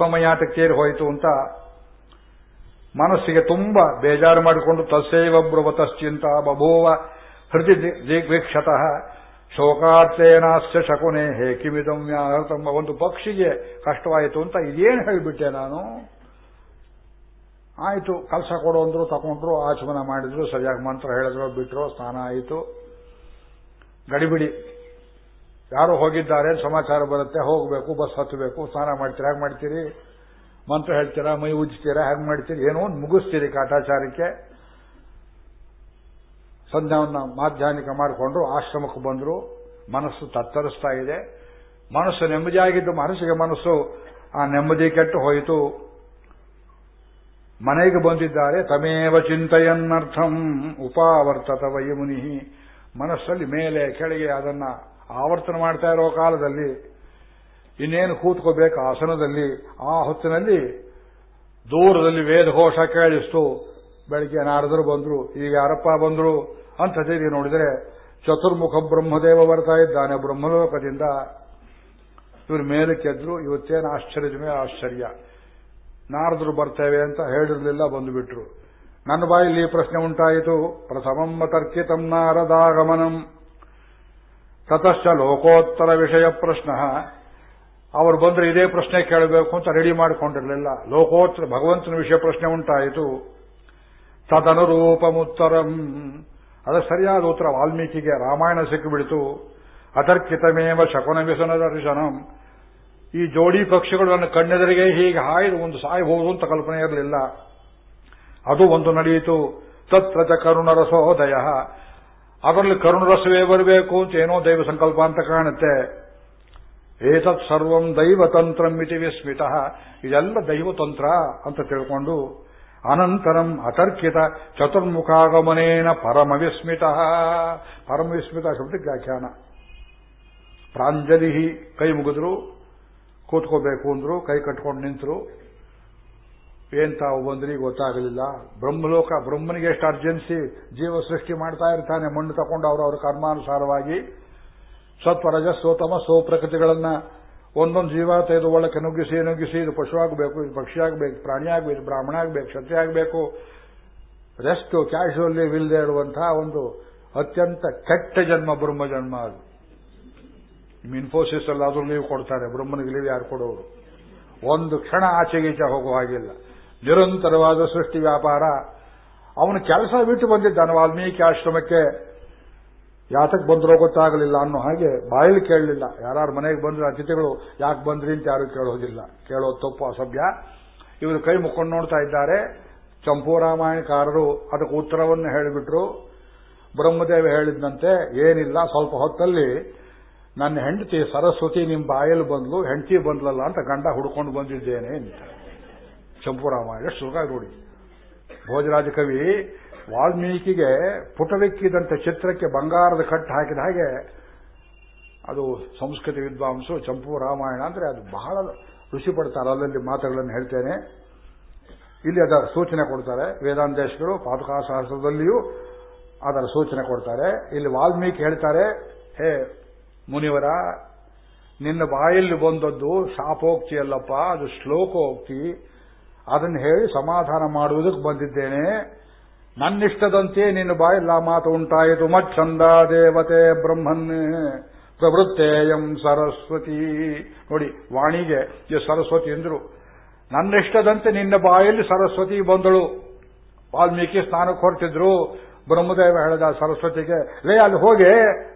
ಸೇರಿ ಹೋಯಿತು ಅಂತ ಮನಸ್ಸಿಗೆ ತುಂಬಾ ಬೇಜಾರು ಮಾಡಿಕೊಂಡು ತಸ್ಸೈವ ಬ್ರವತಶ್ಚಿಂತ ಬಭೂವ ಹೃದಯ ದಿಗ್ವೀಕ್ಷತಃ ಶೋಕಾರ್ಥೇನಾಸ್ಯ ಶಕುನೆ ಹೇ ಕಿಮಿದಂ ಒಂದು ಪಕ್ಷಿಗೆ ಕಷ್ಟವಾಯಿತು ಅಂತ ಇದೇನು ಹೇಳಿಬಿಟ್ಟೆ ನಾನು? ಆಯಿತು, ಕೆಲಸ ಕೊಡು ಅಂದ್ರು ತಗೊಂಡ್ರು ಆಚಮನ ಮಾಡಿದ್ರು, ಸರಿಯಾಗಿ ಮಂತ್ರ ಹೇಳಿದ್ರು, ಬಿಟ್ರು, ಸ್ನಾನ ಆಯಿತು. ಗಡಿಬಿಡಿ. ಯಾರು ಹೋಗಿದ್ದಾರೆ, ಸಮಾಚಾರ ಬರುತ್ತೆ, ಹೋಗಬೇಕು, ಬಸ್ ಹತ್ತಬೇಕು, ಸ್ನಾನ ಮಾಡ್ತೀರಾ ಹೇಗೆ ಮಾಡ್ತೀರಿ? ಮಂತ್ರ ಹೇಳ್ತೀರಾ, ಮೈ ಉಜ್ತೀರಾ ಹೇಗೆ ಮಾಡ್ತೀರಿ? ಏನೋ ಒಂದು ಮುಗಿಸ್ತೀರಿ ಕಾಟಾಚಾರಕ್ಕೆ. ಸಂಧ್ಯಾವನ್ನ ಮಾಧ್ಯಾನಿಕ ಮಾಡಿಕೊಂಡ್ರು, ಆಶ್ರಮಕ್ಕೆ ಬಂದರು, ಮನಸ್ಸು ತತ್ತರಿಸ್ತಾ ಇದೆ. ಮನಸ್ಸು ನೆಮ್ಮದಿಯಾಗಿದ್ದು, ಮನಸ್ಸಿಗೆ ಮನಸ್ಸು ಆ ನೆಮ್ಮದಿ ಕೆಟ್ಟು ಹೋಯಿತು. ಮನೆಗೆ ಬಂದಿದ್ದಾರೆ, ತಮೇವ ಚಿಂತೆಯನ್ನರ್ಥಂ ಉಪಾವರ್ತತ ವಯಮುನಿ ಮನಸ್ಸಲ್ಲಿ ಮೇಲೆ, ಕೆಳಗೆ ಅದನ್ನ ಆವರ್ತನ ಮಾಡ್ತಾ ಇರೋ ಕಾಲದಲ್ಲಿ, ಇನ್ನೇನು ಕೂತ್ಕೋಬೇಕು ಆಸನದಲ್ಲಿ, ಆ ಹೊತ್ತಿನಲ್ಲಿ ದೂರದಲ್ಲಿ ವೇದಘೋಷ ಕೇಳಿಸ್ತು, ಬೆಳಿಗ್ಗೆ ನಾರದರು ಬಂದ್ರು, ಈಗ ಯಾರಪ್ಪ ಬಂದ್ರು ಅಂತ ತಿರುಗಿ ನೋಡಿದರೆ ಚತುರ್ಮುಖ ಬ್ರಹ್ಮದೇವ ಬರ್ತಾ ಇದ್ದಾನೆ ಬ್ರಹ್ಮಲೋಕದಿಂದ. ಇವರು ಮೇಲಕ್ಕೆದ್ರು ಇವತ್ತೇನು ಆಶ್ಚರ್ಯದ ಮೇಲೆ ಆಶ್ಚರ್ಯ. ನಾರದರು ಬರ್ತೇವೆ ಅಂತ ಹೇಳಿರಲಿಲ್ಲ, ಬಂದುಬಿಟ್ರು. ನನ್ನ ಬಾಯಲ್ಲಿ ಪ್ರಶ್ನೆ ಉಂಟಾಯಿತು. ಪ್ರಥಮಂ ತರ್ಕಿತಂ ನಾರದಾಗಮನಂ. ತತಶ್ಚ ಲೋಕೋತ್ತರ ವಿಷಯ ಪ್ರಶ್ನ. ಅವರು ಬಂದ್ರೆ ಇದೇ ಪ್ರಶ್ನೆ ಕೇಳಬೇಕು ಅಂತ ರೆಡಿ ಮಾಡಿಕೊಂಡಿರಲಿಲ್ಲ. ಲೋಕೋತ್ತರ, ಭಗವಂತನ ವಿಷಯ ಪ್ರಶ್ನೆ ಉಂಟಾಯಿತು. ತದನುರೂಪಮುತ್ತರಂ. ಅದ ಸರಿಯಾದ ಉತ್ತರ ವಾಲ್ಮೀಕಿಗೆ ರಾಮಾಯಣ ಸಿಕ್ಕಿಬಿಡಿತು. ಅತರ್ಕಿತಮೇವ ಶಕುನ ವಿಸನ ದರ್ಶನಂ. ಈ ಜೋಡಿ ಪಕ್ಷಿಗಳು ನನ್ನ ಕಣ್ಣೆದರಿಗೆ ಹೀಗೆ ಹಾಯ್ದು ಒಂದು ಸಾಯಬಹುದು ಅಂತ ಕಲ್ಪನೆ ಇರಲಿಲ್ಲ. ಅದು ಒಂದು ನಡೆಯಿತು. ತತ್ರ ಚ ಕರುಣರಸೋದಯ ಅದರಲ್ಲಿ ಕರುಣರಸವೇ ಬರಬೇಕು ಅಂತ ಏನೋ ದೈವ ಸಂಕಲ್ಪ ಅಂತ ಕಾಣುತ್ತೆ. ಏತತ್ ಸರ್ವಂ ದೈವತಂತ್ರಂ ಇತಿ ವಿಸ್ಮಿತ. ಇದೆಲ್ಲ ದೈವತಂತ್ರ ಅಂತ ತಿಳ್ಕೊಂಡು ಅನಂತರಂ ಅತರ್ಕಿತ ಚತುರ್ಮುಖಾಗಮನೇನ ಪರಮವಿಸ್ಮಿತ ಪರಮವಿಸ್ಮಿತ ಪರಮ ವಿಸ್ಮಿತ ಶಬ್ದಕ್ಕೆ ವ್ಯಾಖ್ಯಾನ. ಪ್ರಾಂಜಲಿ ಕೈ ಮುಗಿದ್ರು. ಕೂತ್ಕೋಬೇಕು ಅಂದ್ರು ಕೈ ಕಟ್ಕೊಂಡು ನಿಂತರು. ಏನ್ ತಾವು ಬಂದ್ರಿ ಗೊತ್ತಾಗಲಿಲ್ಲ. ಬ್ರಹ್ಮಲೋಕ, ಬ್ರಹ್ಮನಿಗೆ ಎಷ್ಟು ಅರ್ಜೆನ್ಸಿ ಜೀವ ಸೃಷ್ಟಿ ಮಾಡ್ತಾ ಇರ್ತಾನೆ, ಮಣ್ಣು ತಗೊಂಡು ಅವರವರ ಕರ್ಮಾನುಸಾರವಾಗಿ. ಸತ್ವ ರಜಸ್ಸೋತಮ ಸೋ ಪ್ರಕೃತಿಗಳನ್ನ ಒಂದೊಂದು ಜೀವ ತೆಗೆದು ಒಳಕ್ಕೆ ನುಗ್ಗಿಸಿ ನುಗ್ಗಿಸಿ, ಇದು ಪಶು ಆಗಬೇಕು, ಇದು ಪಕ್ಷಿ ಆಗಬೇಕು, ಪ್ರಾಣಿ ಆಗಬೇಕು, ಬ್ರಾಹ್ಮಣ ಆಗಬೇಕು, ಕ್ಷತ್ರಿಯ ಆಗಬೇಕು. ರೆಸ್ಟ್ ಕ್ಯಾಶುವಲ್ಲಿ ವಿಲ್ದೇ ಇರುವಂತಹ ಒಂದು ಅತ್ಯಂತ ಕೆಟ್ಟ ಜನ್ಮ, ಬ್ರಹ್ಮ ಜನ್ಮ ಅದು. ಇನ್ಫೋಸಿಸ್ ಅಲ್ಲಾದ್ರೂ ಲೀವ್ ಕೊಡ್ತಾರೆ, ಬ್ರಹ್ಮನಿಗೆ ಲೀವ್ ಯಾರು ಕೊಡೋರು? ಒಂದು ಕ್ಷಣ ಆಚೆಗೀಚೆ ಹೋಗುವ ಹಾಗಿಲ್ಲ. ನಿರಂತರವಾದ ಸೃಷ್ಟಿ ವ್ಯಾಪಾರ. ಅವನು ಕೆಲಸ ಬಿಟ್ಟು ಬಂದಿದ್ದಾನೆ ವಾಲ್ಮೀಕಿ ಆಶ್ರಮಕ್ಕೆ. ಯಾತಕ್ಕೆ ಬಂದರೂ ಗೊತ್ತಾಗಲಿಲ್ಲ ಅನ್ನೋ ಹಾಗೆ ಬಾಯಲ್ಲಿ ಕೇಳಲಿಲ್ಲ. ಯಾರು ಮನೆಗೆ ಬಂದ್ರೆ ಅತಿಥಿಗಳು, ಯಾಕೆ ಬಂದ್ರಿ ಅಂತ ಯಾರು ಕೇಳೋದಿಲ್ಲ. ಕೇಳೋದು ತಪ್ಪು ಅಸಭ್ಯ. ಇವರು ಕೈ ಮುಕ್ಕೊಂಡು ನೋಡ್ತಾ ಇದ್ದಾರೆ. ಚಂಪೂರಾಮಾಯಣಕಾರರು ಅದಕ್ಕೆ ಉತ್ತರವನ್ನು ಹೇಳಿಬಿಟ್ರು. ಬ್ರಹ್ಮದೇವ ಹೇಳಿದಂತೆ ಏನಿಲ್ಲ, ಸ್ವಲ್ಪ ಹೊತ್ತಲ್ಲಿ ನನ್ನ ಹೆಂಡತಿ ಸರಸ್ವತಿ ನಿಮ್ಮ ಬಾಯಲ್ಲಿ ಬಂದ್ಲು, ಹೆಂಡತಿ ಬಂದ್ಲಲ್ಲ ಅಂತ ಗಂಡ ಹುಡ್ಕೊಂಡು ಬಂದಿದ್ದೇನೆ ಅಂತ. ಚಂಪುರಾಮಾಯಣ ಸುಖ ನೋಡಿ. ಭೋಜರಾಜ ಕವಿ, ವಾಲ್ಮೀಕಿಗೆ ಪುಟವೆಕ್ಕಿದಂತೆ ಚಿತ್ರಕ್ಕೆ ಬಂಗಾರದ ಕಟ್ಟು ಹಾಕಿದ ಹಾಗೆ, ಅದು ಸಂಸ್ಕೃತಿ ವಿದ್ವಾಂಸು ಚಂಪು ರಾಮಾಯಣ ಅಂದ್ರೆ ಅದು ಬಹಳ ರುಚಿ ಪಡ್ತಾರೆ ಅಲ್ಲಲ್ಲಿ ಮಾತುಗಳನ್ನು ಹೇಳ್ತೇನೆ. ಇಲ್ಲಿ ಅದರ ಸೂಚನೆ ಕೊಡ್ತಾರೆ. ವೇದಾಂತೇಶ್ವರು ಪಾತುಕಾಶಾಸ್ತ್ರದಲ್ಲಿಯೂ ಅದರ ಸೂಚನೆ ಕೊಡ್ತಾರೆ. ಇಲ್ಲಿ ವಾಲ್ಮೀಕಿ ಹೇಳ್ತಾರೆ, ಹೇ ಮುನಿವರ, ನಿನ್ನ ಬಾಯಲ್ಲಿ ಬಂದದ್ದು ಶಾಪೋಕ್ತಿ ಅಲ್ಲಪ್ಪ, ಅದು ಶ್ಲೋಕೋಕ್ತಿ. ಅದನ್ನು ಹೇಳಿ ಸಮಾಧಾನ ಮಾಡುವುದಕ್ಕೆ ಬಂದಿದ್ದೇನೆ. ನನ್ನಿಷ್ಟದಂತೆ ನಿನ್ನ ಬಾಯಲ್ಲಿ ಆ ಮಾತು ಉಂಟಾಯಿತು. ಮಚ್ಚಂದ ದೇವತೆ ಬ್ರಹ್ಮನ್ ಪ್ರವೃತ್ತೇಯಂ ಸರಸ್ವತಿ. ನೋಡಿ, ವಾಣಿಗೆ ಸರಸ್ವತಿ ಎಂದರು. ನನ್ನಿಷ್ಟದಂತೆ ನಿನ್ನ ಬಾಯಲ್ಲಿ ಸರಸ್ವತಿ ಬಂದಳು. ವಾಲ್ಮೀಕಿ ಸ್ನಾನಕ್ಕೆ ಹೊರಟಿದ್ರು. ಬ್ರಹ್ಮದೇವ ಹೇಳಿದ ಸರಸ್ವತಿಗೆ, ಲೇ, ಅಲ್ಲಿ ಹೋಗಿ.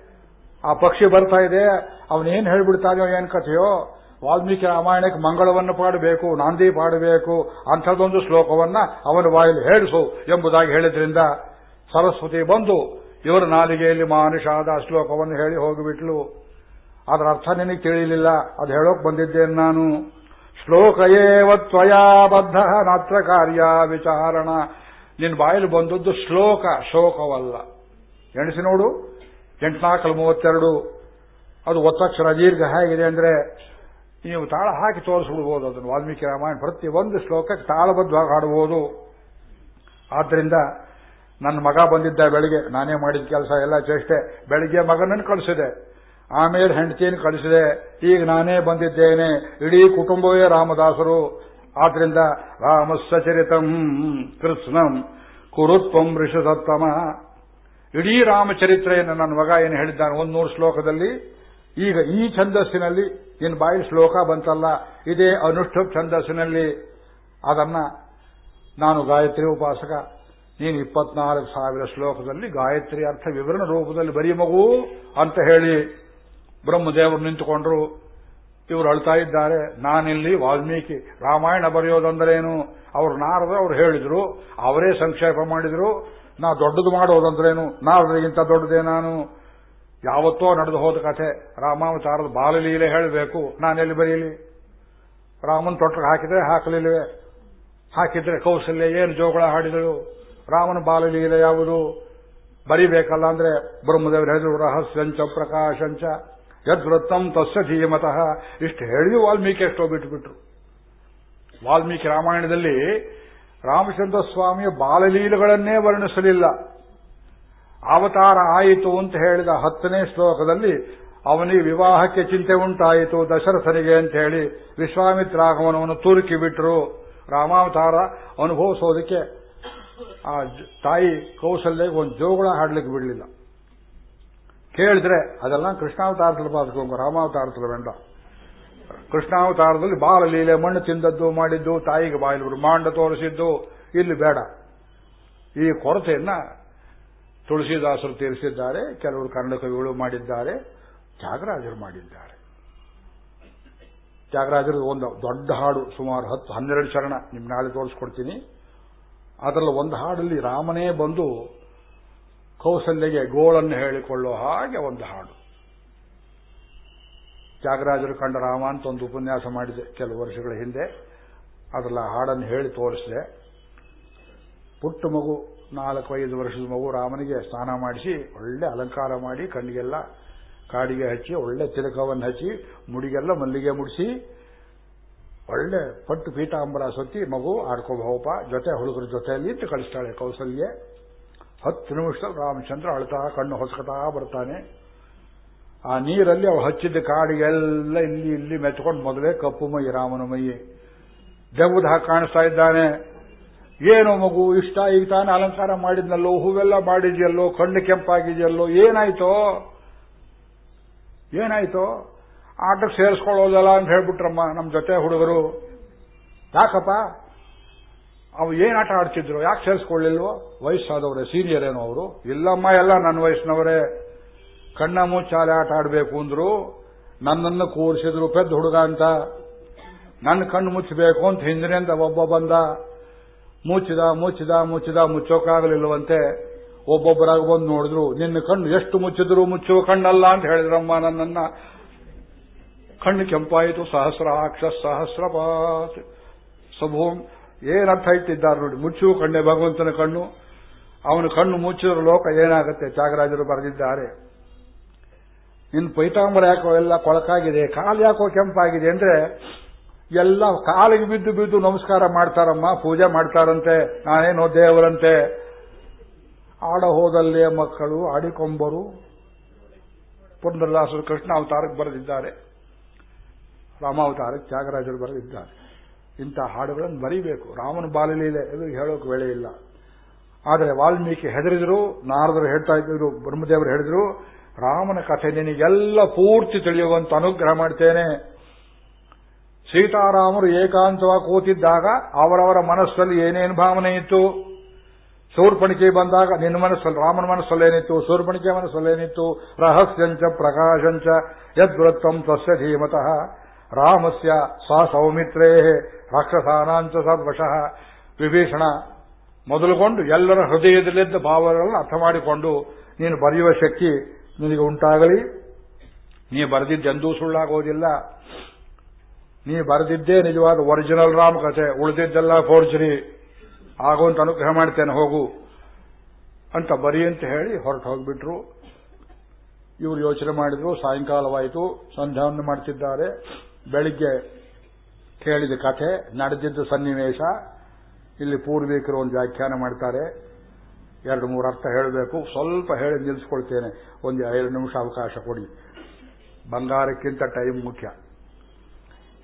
ಆ ಪಕ್ಷಿ ಬರ್ತಾ ಇದೆ, ಅವನೇನ್ ಹೇಳ್ಬಿಡ್ತಾನೋ ಏನ್ ಕಥೆಯೋ, ವಾಲ್ಮೀಕಿ ರಾಮಾಯಣಕ್ಕೆ ಮಂಗಳವನ್ನು ಪಾಡಬೇಕು, ನಾಂದಿ ಪಾಡಬೇಕು, ಅಂಥದ್ದೊಂದು ಶ್ಲೋಕವನ್ನ ಅವನ ಬಾಯಲ್ಲಿ ಹೇಳಿಸು ಎಂಬುದಾಗಿ ಹೇಳಿದ್ರಿಂದ ಸರಸ್ವತಿ ಬಂದು ಇವರ ನಾಲಿಗೆಯಲ್ಲಿ ಮಾನುಷಾದ ಶ್ಲೋಕವನ್ನು ಹೇಳಿ ಹೋಗಿಬಿಟ್ಲು. ಅದರ ಅರ್ಥ ನಿನಗೆ ತಿಳಿಯಲಿಲ್ಲ ಅದು ಹೇಳೋಕ್ ಬಂದಿದ್ದೇನೆ ನಾನು? ಶ್ಲೋಕ ತ್ವಯಾ ಬದ್ಧ ನಾತ್ರ ಕಾರ್ಯ ವಿಚಾರಣ. ನಿನ್ನ ಬಾಯಲ್ಲಿ ಬಂದದ್ದು ಶ್ಲೋಕ, ಶೋಕವಲ್ಲ. ಎಣಿಸಿ ನೋಡು. ಎಂಟ್ನಾಲ್ಕಲು ಮೂವತ್ತೆರಡು. ಅದು ಒತ್ತಕ್ಷರ ದೀರ್ಘ ಹೇಗಿದೆ ಅಂದ್ರೆ ನೀವು ತಾಳ ಹಾಕಿ ತೋರಿಸ್ಬಿಡ್ಬೋದು ಅದನ್ನು. ವಾಲ್ಮೀಕಿ ರಾಮಾಯಣ ಪ್ರತಿ ಒಂದು ಶ್ಲೋಕಕ್ಕೆ ತಾಳಬದ್ಧವಾಗಿ ಹಾಡಬಹುದು ಆದ್ದರಿಂದ ನನ್ನ ಮಗ ಬಂದಿದ್ದ ಬೆಳಿಗ್ಗೆ, ನಾನೇ ಮಾಡಿದ ಕೆಲಸ ಎಲ್ಲ ಚೇಷ್ಟೆ. ಬೆಳಿಗ್ಗೆ ಮಗನನ್ನು ಕಳಿಸಿದೆ. ಆಮೇಲೆ ಹೆಂಡತಿಯನ್ನು ಕಳಿಸಿದೆ. ಈಗ ನಾನೇ ಬಂದಿದ್ದೇನೆ. ಇಡೀ ಕುಟುಂಬವೇ ರಾಮದಾಸರು. ಆದ್ರಿಂದ ರಾಮಸ್ಸಚರಿತಂ ಕೃಷ್ಣಂ ಕುರುತ್ವಂ ಋಷಸತ್ತಮ. ಇಡೀ ರಾಮಚರಿತ್ರೆಯನ್ನು ನನ್ನ ಮಗ ಏನು ಹೇಳಿದ್ದಾನೆ ಒಂದೂರು ಶ್ಲೋಕದಲ್ಲಿ? ಈಗ ಈ ಛಂದಸ್ಸಿನಲ್ಲಿ ನಿನ್ನ ಬಾಯಿ ಶ್ಲೋಕ ಬಂತಲ್ಲ, ಇದೇ ಅನುಷ್ಠ ಛಂದಸ್ಸಿನಲ್ಲಿ. ಅದನ್ನ ನಾನು ಗಾಯತ್ರಿ ಉಪಾಸಕ, ನೀನು ಇಪ್ಪತ್ನಾಲ್ಕು ಸಾವಿರ ಶ್ಲೋಕದಲ್ಲಿ ಗಾಯತ್ರಿ ಅರ್ಥ ವಿವರಣ ರೂಪದಲ್ಲಿ ಬರೀ ಮಗು ಅಂತ ಹೇಳಿ ಬ್ರಹ್ಮದೇವರು ನಿಂತುಕೊಂಡ್ರು. ಇವರು ಅಳ್ತಾ ಇದ್ದಾರೆ. ನಾನಿಲ್ಲಿ ವಾಲ್ಮೀಕಿ. ರಾಮಾಯಣ ಬರೆಯೋದಂದ್ರೇನು? ಅವರು ನಾರದ ಅವರು ಹೇಳಿದ್ರು. ಅವರೇ ಸಂಕ್ಷೇಪ ಮಾಡಿದ್ರು. ನಾ ದೊಡ್ಡದು ಮಾಡೋದಂದ್ರೇನು? ನಾರದಗಿಂತ ದೊಡ್ಡದೇ ನಾನು? ಯಾವತ್ತೋ ನಡೆದು ಹೋದ ಕಥೆ. ರಾಮಾವತಾರದ ಬಾಲಲೀಲೆ ಹೇಳಬೇಕು. ನಾನೆಲ್ಲಿ ಬರೀಲಿ? ರಾಮನ್ ತೊಟ್ಟಕ್ಕೆ ಹಾಕಿದ್ರೆ ಹಾಕಲಿಲ್ವೇ? ಹಾಕಿದ್ರೆ ಕೌಶಲ್ಯ, ಏನು ಜೋಗಳ ಹಾಡಿದಳು? ರಾಮನ ಬಾಲಲೀಲೆ ಯಾವುದು? ಬರಿಬೇಕಲ್ಲ ಅಂದ್ರೆ ಬ್ರಹ್ಮದೇವರು ಹೇಳಿದ್ರು ರಹಸ್ಯಂಚ, ಪ್ರಕಾಶಂಚ, ಯದ್ವೃತ್ತಂ ತಸ್ಯ ಧೀಮತಃ. ಇಷ್ಟು ಹೇಳಿಯೂ ವಾಲ್ಮೀಕಿ ಎಷ್ಟೋ ಬಿಟ್ಟುಬಿಟ್ರು. ವಾಲ್ಮೀಕಿ ರಾಮಾಯಣದಲ್ಲಿ ರಾಮಚಂದ್ರ ಸ್ವಾಮಿಯ ಬಾಲಲೀಲಗಳನ್ನೇ ವರ್ಣಿಸಲಿಲ್ಲ. ಅವತಾರ ಆಯಿತು ಅಂತ ಹೇಳಿದ ಹತ್ತನೇ ಶ್ಲೋಕದಲ್ಲಿ ಅವನಿಗೆ ವಿವಾಹಕ್ಕೆ ಚಿಂತೆ ಉಂಟಾಯಿತು, ದಶರಥನಿಗೆ ಅಂತ ಹೇಳಿ ವಿಶ್ವಾಮಿತ್ರಾಗಮನವನ್ನು ತೂರುಕಿ ಬಿಟ್ಟರು ರಾಮಾವತಾರ ಅನುಭವಿಸೋದಕ್ಕೆ ಆ ತಾಯಿ ಕೌಶಲ್ಯಕ್ಕೆ ಒಂದು ಜೋಗುಳ ಹಾಡ್ಲಿಕ್ಕೆ ಬಿಡಲಿಲ್ಲ. ಕೇಳಿದ್ರೆ ಅದೆಲ್ಲ ಕೃಷ್ಣಾವತಾರದಲ್ಲಿ ಬಾದ್ಕೊಂಡು ರಾಮಾವತಾರದಲ್ಲಿ ಬೇಡ. ಕೃಷ್ಣಾವತಾರದಲ್ಲಿ ಬಾಲಲೀಲೆ ಮಣ್ಣು ತಿಂದದ್ದು, ಮಾಡಿದ್ದು, ತಾಯಿಗೆ ಬಾಯಿಲು ಬ್ರಹ್ಮಾಂಡ ತೋರಿಸಿದ್ದು, ಇಲ್ಲಿ ಬೇಡ. ಈ ಕೊರತೆಯನ್ನ ತುಳಸಿದಾಸರು ತೀರಿಸಿದ್ದಾರೆ, ಕೆಲವರು ಕನ್ನಡ ಕವಿಗಳು ಮಾಡಿದ್ದಾರೆ, ತ್ಯಾಗರಾಜರು ಮಾಡಿದ್ದಾರೆ. ತ್ಯಾಗರಾಜರು ಒಂದು ದೊಡ್ಡ ಹಾಡು, ಸುಮಾರು ಹತ್ತು, ಹನ್ನೆರಡು ಶರಣ ನಿಮ್ ನಾಳೆ ತೋರಿಸ್ಕೊಡ್ತೀನಿ. ಅದರಲ್ಲಿ ಒಂದು ಹಾಡಲ್ಲಿ ರಾಮನೇ ಬಂದು ಕೌಸಲ್ಯಗೆ ಗೋಳನ್ನು ಹೇಳಿಕೊಳ್ಳೋ ಹಾಗೆ ಒಂದು ಹಾಡು. ತ್ಯಾಗರಾಜರು ಕಂಡ ರಾಮ ಅಂತ ಒಂದು ಉಪನ್ಯಾಸ ಮಾಡಿದೆ ಕೆಲವು ವರ್ಷಗಳ ಹಿಂದೆ. ಅದರಲ್ಲಿ ಹಾಡನ್ನು ಹೇಳಿ ತೋರಿಸಿದೆ. ಪುಟ್ಟ ಮಗು, ನಾಲ್ಕು, ಐದು ವರ್ಷದ ಮಗು ರಾಮನಿಗೆ ಸ್ನಾನ ಮಾಡಿಸಿ, ಒಳ್ಳೆ ಅಲಂಕಾರ ಮಾಡಿ, ಕಣ್ಣಿಗೆಲ್ಲ ಕಾಡಿಗೆ ಹಚ್ಚಿ, ಒಳ್ಳೆ ತಿಲಕವನ್ನು ಹಚ್ಚಿ, ಮುಡಿಗೆಲ್ಲ ಮಲ್ಲಿಗೆ ಮುಡಿಸಿ, ಒಳ್ಳೆ ಪಟ್ಟು ಪೀಠಾಂಬರ ಸೊತ್ತಿ ಮಗು ಆಡ್ಕೋಬಹುಪ ಜೊತೆ ಹುಡುಗರ ಜೊತೆಯಲ್ಲಿ ಇಟ್ಟು ಕಳಿಸ್ತಾಳೆ ಕೌಸಲ್ಯ ಹತ್ತು ನಿಮಿಷ ರಾಮಚಂದ್ರ ಅಳ್ತಾ, ಕಣ್ಣು ಹೊಸಕತಾ ಬರ್ತಾನೆ. ಆ ನೀರಲ್ಲಿ ಅವು ಹಚ್ಚಿದ್ದ ಕಾಡಿಗೆಲ್ಲ ಇಲ್ಲಿ ಇಲ್ಲಿ ಮೆಚ್ಕೊಂಡು ಮೊದಲೇ ಕಪ್ಪು ಮೈ, ರಾಮನ ಮೈ. ದೆವ್ವದ ಕಾಣಿಸ್ತಾ ಇದ್ದಾನೆ. ಏನು ಮಗು, ಇಷ್ಟ, ಈಗ ತಾನೇ ಅಲಂಕಾರ ಮಾಡಿದ್ನಲ್ಲೋ, ಹೂವೆಲ್ಲ ಮಾಡಿದ್ಯಲ್ಲೋ, ಕಣ್ಣು ಕೆಂಪಾಗಿದೆಯಲ್ಲೋ, ಏನಾಯ್ತೋ? ಏನಾಯ್ತೋ? ಆಟಕ್ಕೆ ಸೇರಿಸ್ಕೊಳ್ಳೋದಲ್ಲ ಅಂತ ಹೇಳ್ಬಿಟ್ರಮ್ಮ ನಮ್ಮ ಜೊತೆ ಹುಡುಗರು. ಯಾಕಪ್ಪ? ಅವು ಏನ್ ಆಟ ಆಡ್ತಿದ್ರು? ಯಾಕೆ ಸೇರಿಸ್ಕೊಳ್ಳಿಲ್ವೋ? ವಯಸ್ಸಾದವ್ರೆ ಸೀನಿಯರ್ ಏನೋ ಅವರು. ಇಲ್ಲಮ್ಮ, ಎಲ್ಲ ನನ್ನ ವಯಸ್ಸಿನವರೇ. ಕಣ್ಣ ಮುಚ್ಚಾಲೆ ಆಟ ಆಡಬೇಕು ಅಂದ್ರು, ನನ್ನನ್ನು ಕೂರಿಸಿದ್ರು, ಪೆದ್ದ ಹುಡುಗ ಅಂತ. ನನ್ನ ಕಣ್ಣು ಮುಚ್ಚಬೇಕು ಅಂತ ಹಿಂದಿನಿಂದ ಒಬ್ಬ ಬಂದ. ಮುಚ್ಚಿದ ಮುಚ್ಚಿದ ಮುಚ್ಚಿದ, ಮುಚ್ಚೋಕಾಗಲಿಲ್ಲವಂತೆ ಒಬ್ಬೊಬ್ಬರಾಗಿ ಬಂದು ನೋಡಿದ್ರು, ನಿನ್ನ ಕಣ್ಣು ಎಷ್ಟು ಮುಚ್ಚಿದ್ರು ಮುಚ್ಚುವ ಕಣ್ಣಲ್ಲ ಅಂತ ಹೇಳಿದ್ರಮ್ಮ ನನ್ನನ್ನ. ಕಣ್ಣು ಕೆಂಪಾಯಿತು ಸಹಸ್ರಾಕ್ಷ ಸಹಸ್ರಪಾತ್ ಸಭೂಮ್ ಏನರ್ಥ ಇಟ್ಟಿದ್ದಾರೆ ನೋಡಿ, ಮುಚ್ಚುವ ಕಣ್ಣೆ ಭಗವಂತನ ಕಣ್ಣು. ಅವನ ಕಣ್ಣು ಮುಚ್ಚಿದ ಲೋಕ ಏನಾಗುತ್ತೆ? ತ್ಯಾಗರಾಜರು ಬರೆದಿದ್ದಾರೆ. ಇನ್ನು ಪೈತಾಂಬರ ಯಾಕೋ ಎಲ್ಲ ಕೊಳಕಾಗಿದೆ, ಕಾಲು ಯಾಕೋ ಕೆಂಪಾಗಿದೆ ಅಂದ್ರೆ ಎಲ್ಲ ಕಾಲಿಗೆ ಬಿದ್ದು ಬಿದ್ದು ನಮಸ್ಕಾರ ಮಾಡ್ತಾರಮ್ಮ, ಪೂಜೆ ಮಾಡ್ತಾರಂತೆ, ನಾನೇನೋ ದೇವರಂತೆ. ಆಡ ಹೋದಲ್ಲೇ ಮಕ್ಕಳು ಆಡಿಕೊಂಬರು ಪುರಂದರದಾಸರು ಕೃಷ್ಣ ಅವತಾರಕ್ಕೆ ಬರೆದಿದ್ದಾರೆ. ರಾಮಾವತಾರಕ್ಕೆ ತ್ಯಾಗರಾಜರು ಬರೆದಿದ್ದಾರೆ. ಇಂಥ ಹಾಡುಗಳನ್ನು ಬರೀಬೇಕು. ರಾಮನ ಬಾಲಲೀಲೆ ಇದು ಹೇಳೋಕೆ ವೇಳೆ ಇಲ್ಲ. ಆದರೆ ವಾಲ್ಮೀಕಿ ಹೆದರಿದ್ರು, ನಾರದರು ಹೇಳ್ತಾ ಇದ್ರು, ಬ್ರಹ್ಮದೇವರು ಹೇಳಿದ್ರು ರಾಮನ ಕಥೆ ನಿನಗೆಲ್ಲ ಪೂರ್ತಿ ತಿಳಿಯುವಂತ ಅನುಗ್ರಹ ಮಾಡ್ತೇನೆ. ಸೀತಾರಾಮರು ಏಕಾಂತವಾಗಿ ಕೂತಿದ್ದಾಗ ಅವರವರ ಮನಸ್ಸಲ್ಲಿ ಏನೇನು ಭಾವನೆ ಇತ್ತು? ಸೂರ್ಪಣಿಕೆ ಬಂದಾಗ ನಿನ್ನ ಮನಸ್ಸಲ್ಲಿ, ರಾಮನ ಮನಸ್ಸಲ್ಲೇನಿತ್ತು ಸೂರ್ಪಣಿಕೆ ಮನಸ್ಸಲ್ಲೇನಿತ್ತು ರಹಸ್ಯಂಚ, ಪ್ರಕಾಶಂಚ, ಯದ್ವೃತ್ತಂ ತಸ್ಯ ಧೀಮತಃ. ರಾಮಸ್ಯ ಸ ಸೌಮಿತ್ರೇ, ರಾಕ್ಷಸಾನಾಂಚ ಸರ್ವಶಃ. ವಿಭೀಷಣ ಮೊದಲುಗೊಂಡು ಎಲ್ಲರ ಹೃದಯದಲ್ಲಿದ್ದ ಭಾವಗಳನ್ನು ಅರ್ಥ ಮಾಡಿಕೊಂಡು ನೀನು ಬರೆಯುವ ಶಕ್ತಿ ನಿನಗೆ ಉಂಟಾಗಲಿ. ನೀ ಬರೆದಿದ್ದೆಂದೂ ಸುಳ್ಳಾಗೋದಿಲ್ಲ. ನೀ ಬರೆದಿದ್ದೇ ನಿಜವಾದ ಒರಿಜಿನಲ್ ರಾಮ್ ಕಥೆ ಉಳಿದಿದ್ದೆಲ್ಲ ಫೋರ್ಜರಿ ಅಂತ ಅನುಗ್ರಹ ಮಾಡ್ತೇನೆ ಹೋಗು. ಅಂತ ಬರಿ ಅಂತ ಹೇಳಿ ಹೊರಟು ಹೋಗ್ಬಿಟ್ರು. ಇವರು ಯೋಚನೆ ಮಾಡಿದ್ರು ಸಾಯಂಕಾಲವಾಯಿತು ಸಂಧ್ಯಾವನ್ನು ಮಾಡ್ತಿದ್ದಾರೆ. ಬೆಳಿಗ್ಗೆ ಕೇಳಿದ ಕಥೆ ನಡೆದಿದ್ದ ಸನ್ನಿವೇಶ. ಇಲ್ಲಿ ಪೂರ್ವಿಕರು ಒಂದು ವ್ಯಾಖ್ಯಾನ ಮಾಡ್ತಾರೆ. ಎರಡು ಮೂರು ಅರ್ಥ ಹೇಳಬೇಕು. ಸ್ವಲ್ಪ ಹೇಳಿ ನಿಲ್ಲಿಸ್ಕೊಳ್ತೇನೆ ಒಂದು ಐದು ನಿಮಿಷ ಅವಕಾಶ ಕೊಡಿ. ಬಂಗಾರಕ್ಕಿಂತ ಟೈಮ್ ಮುಖ್ಯ.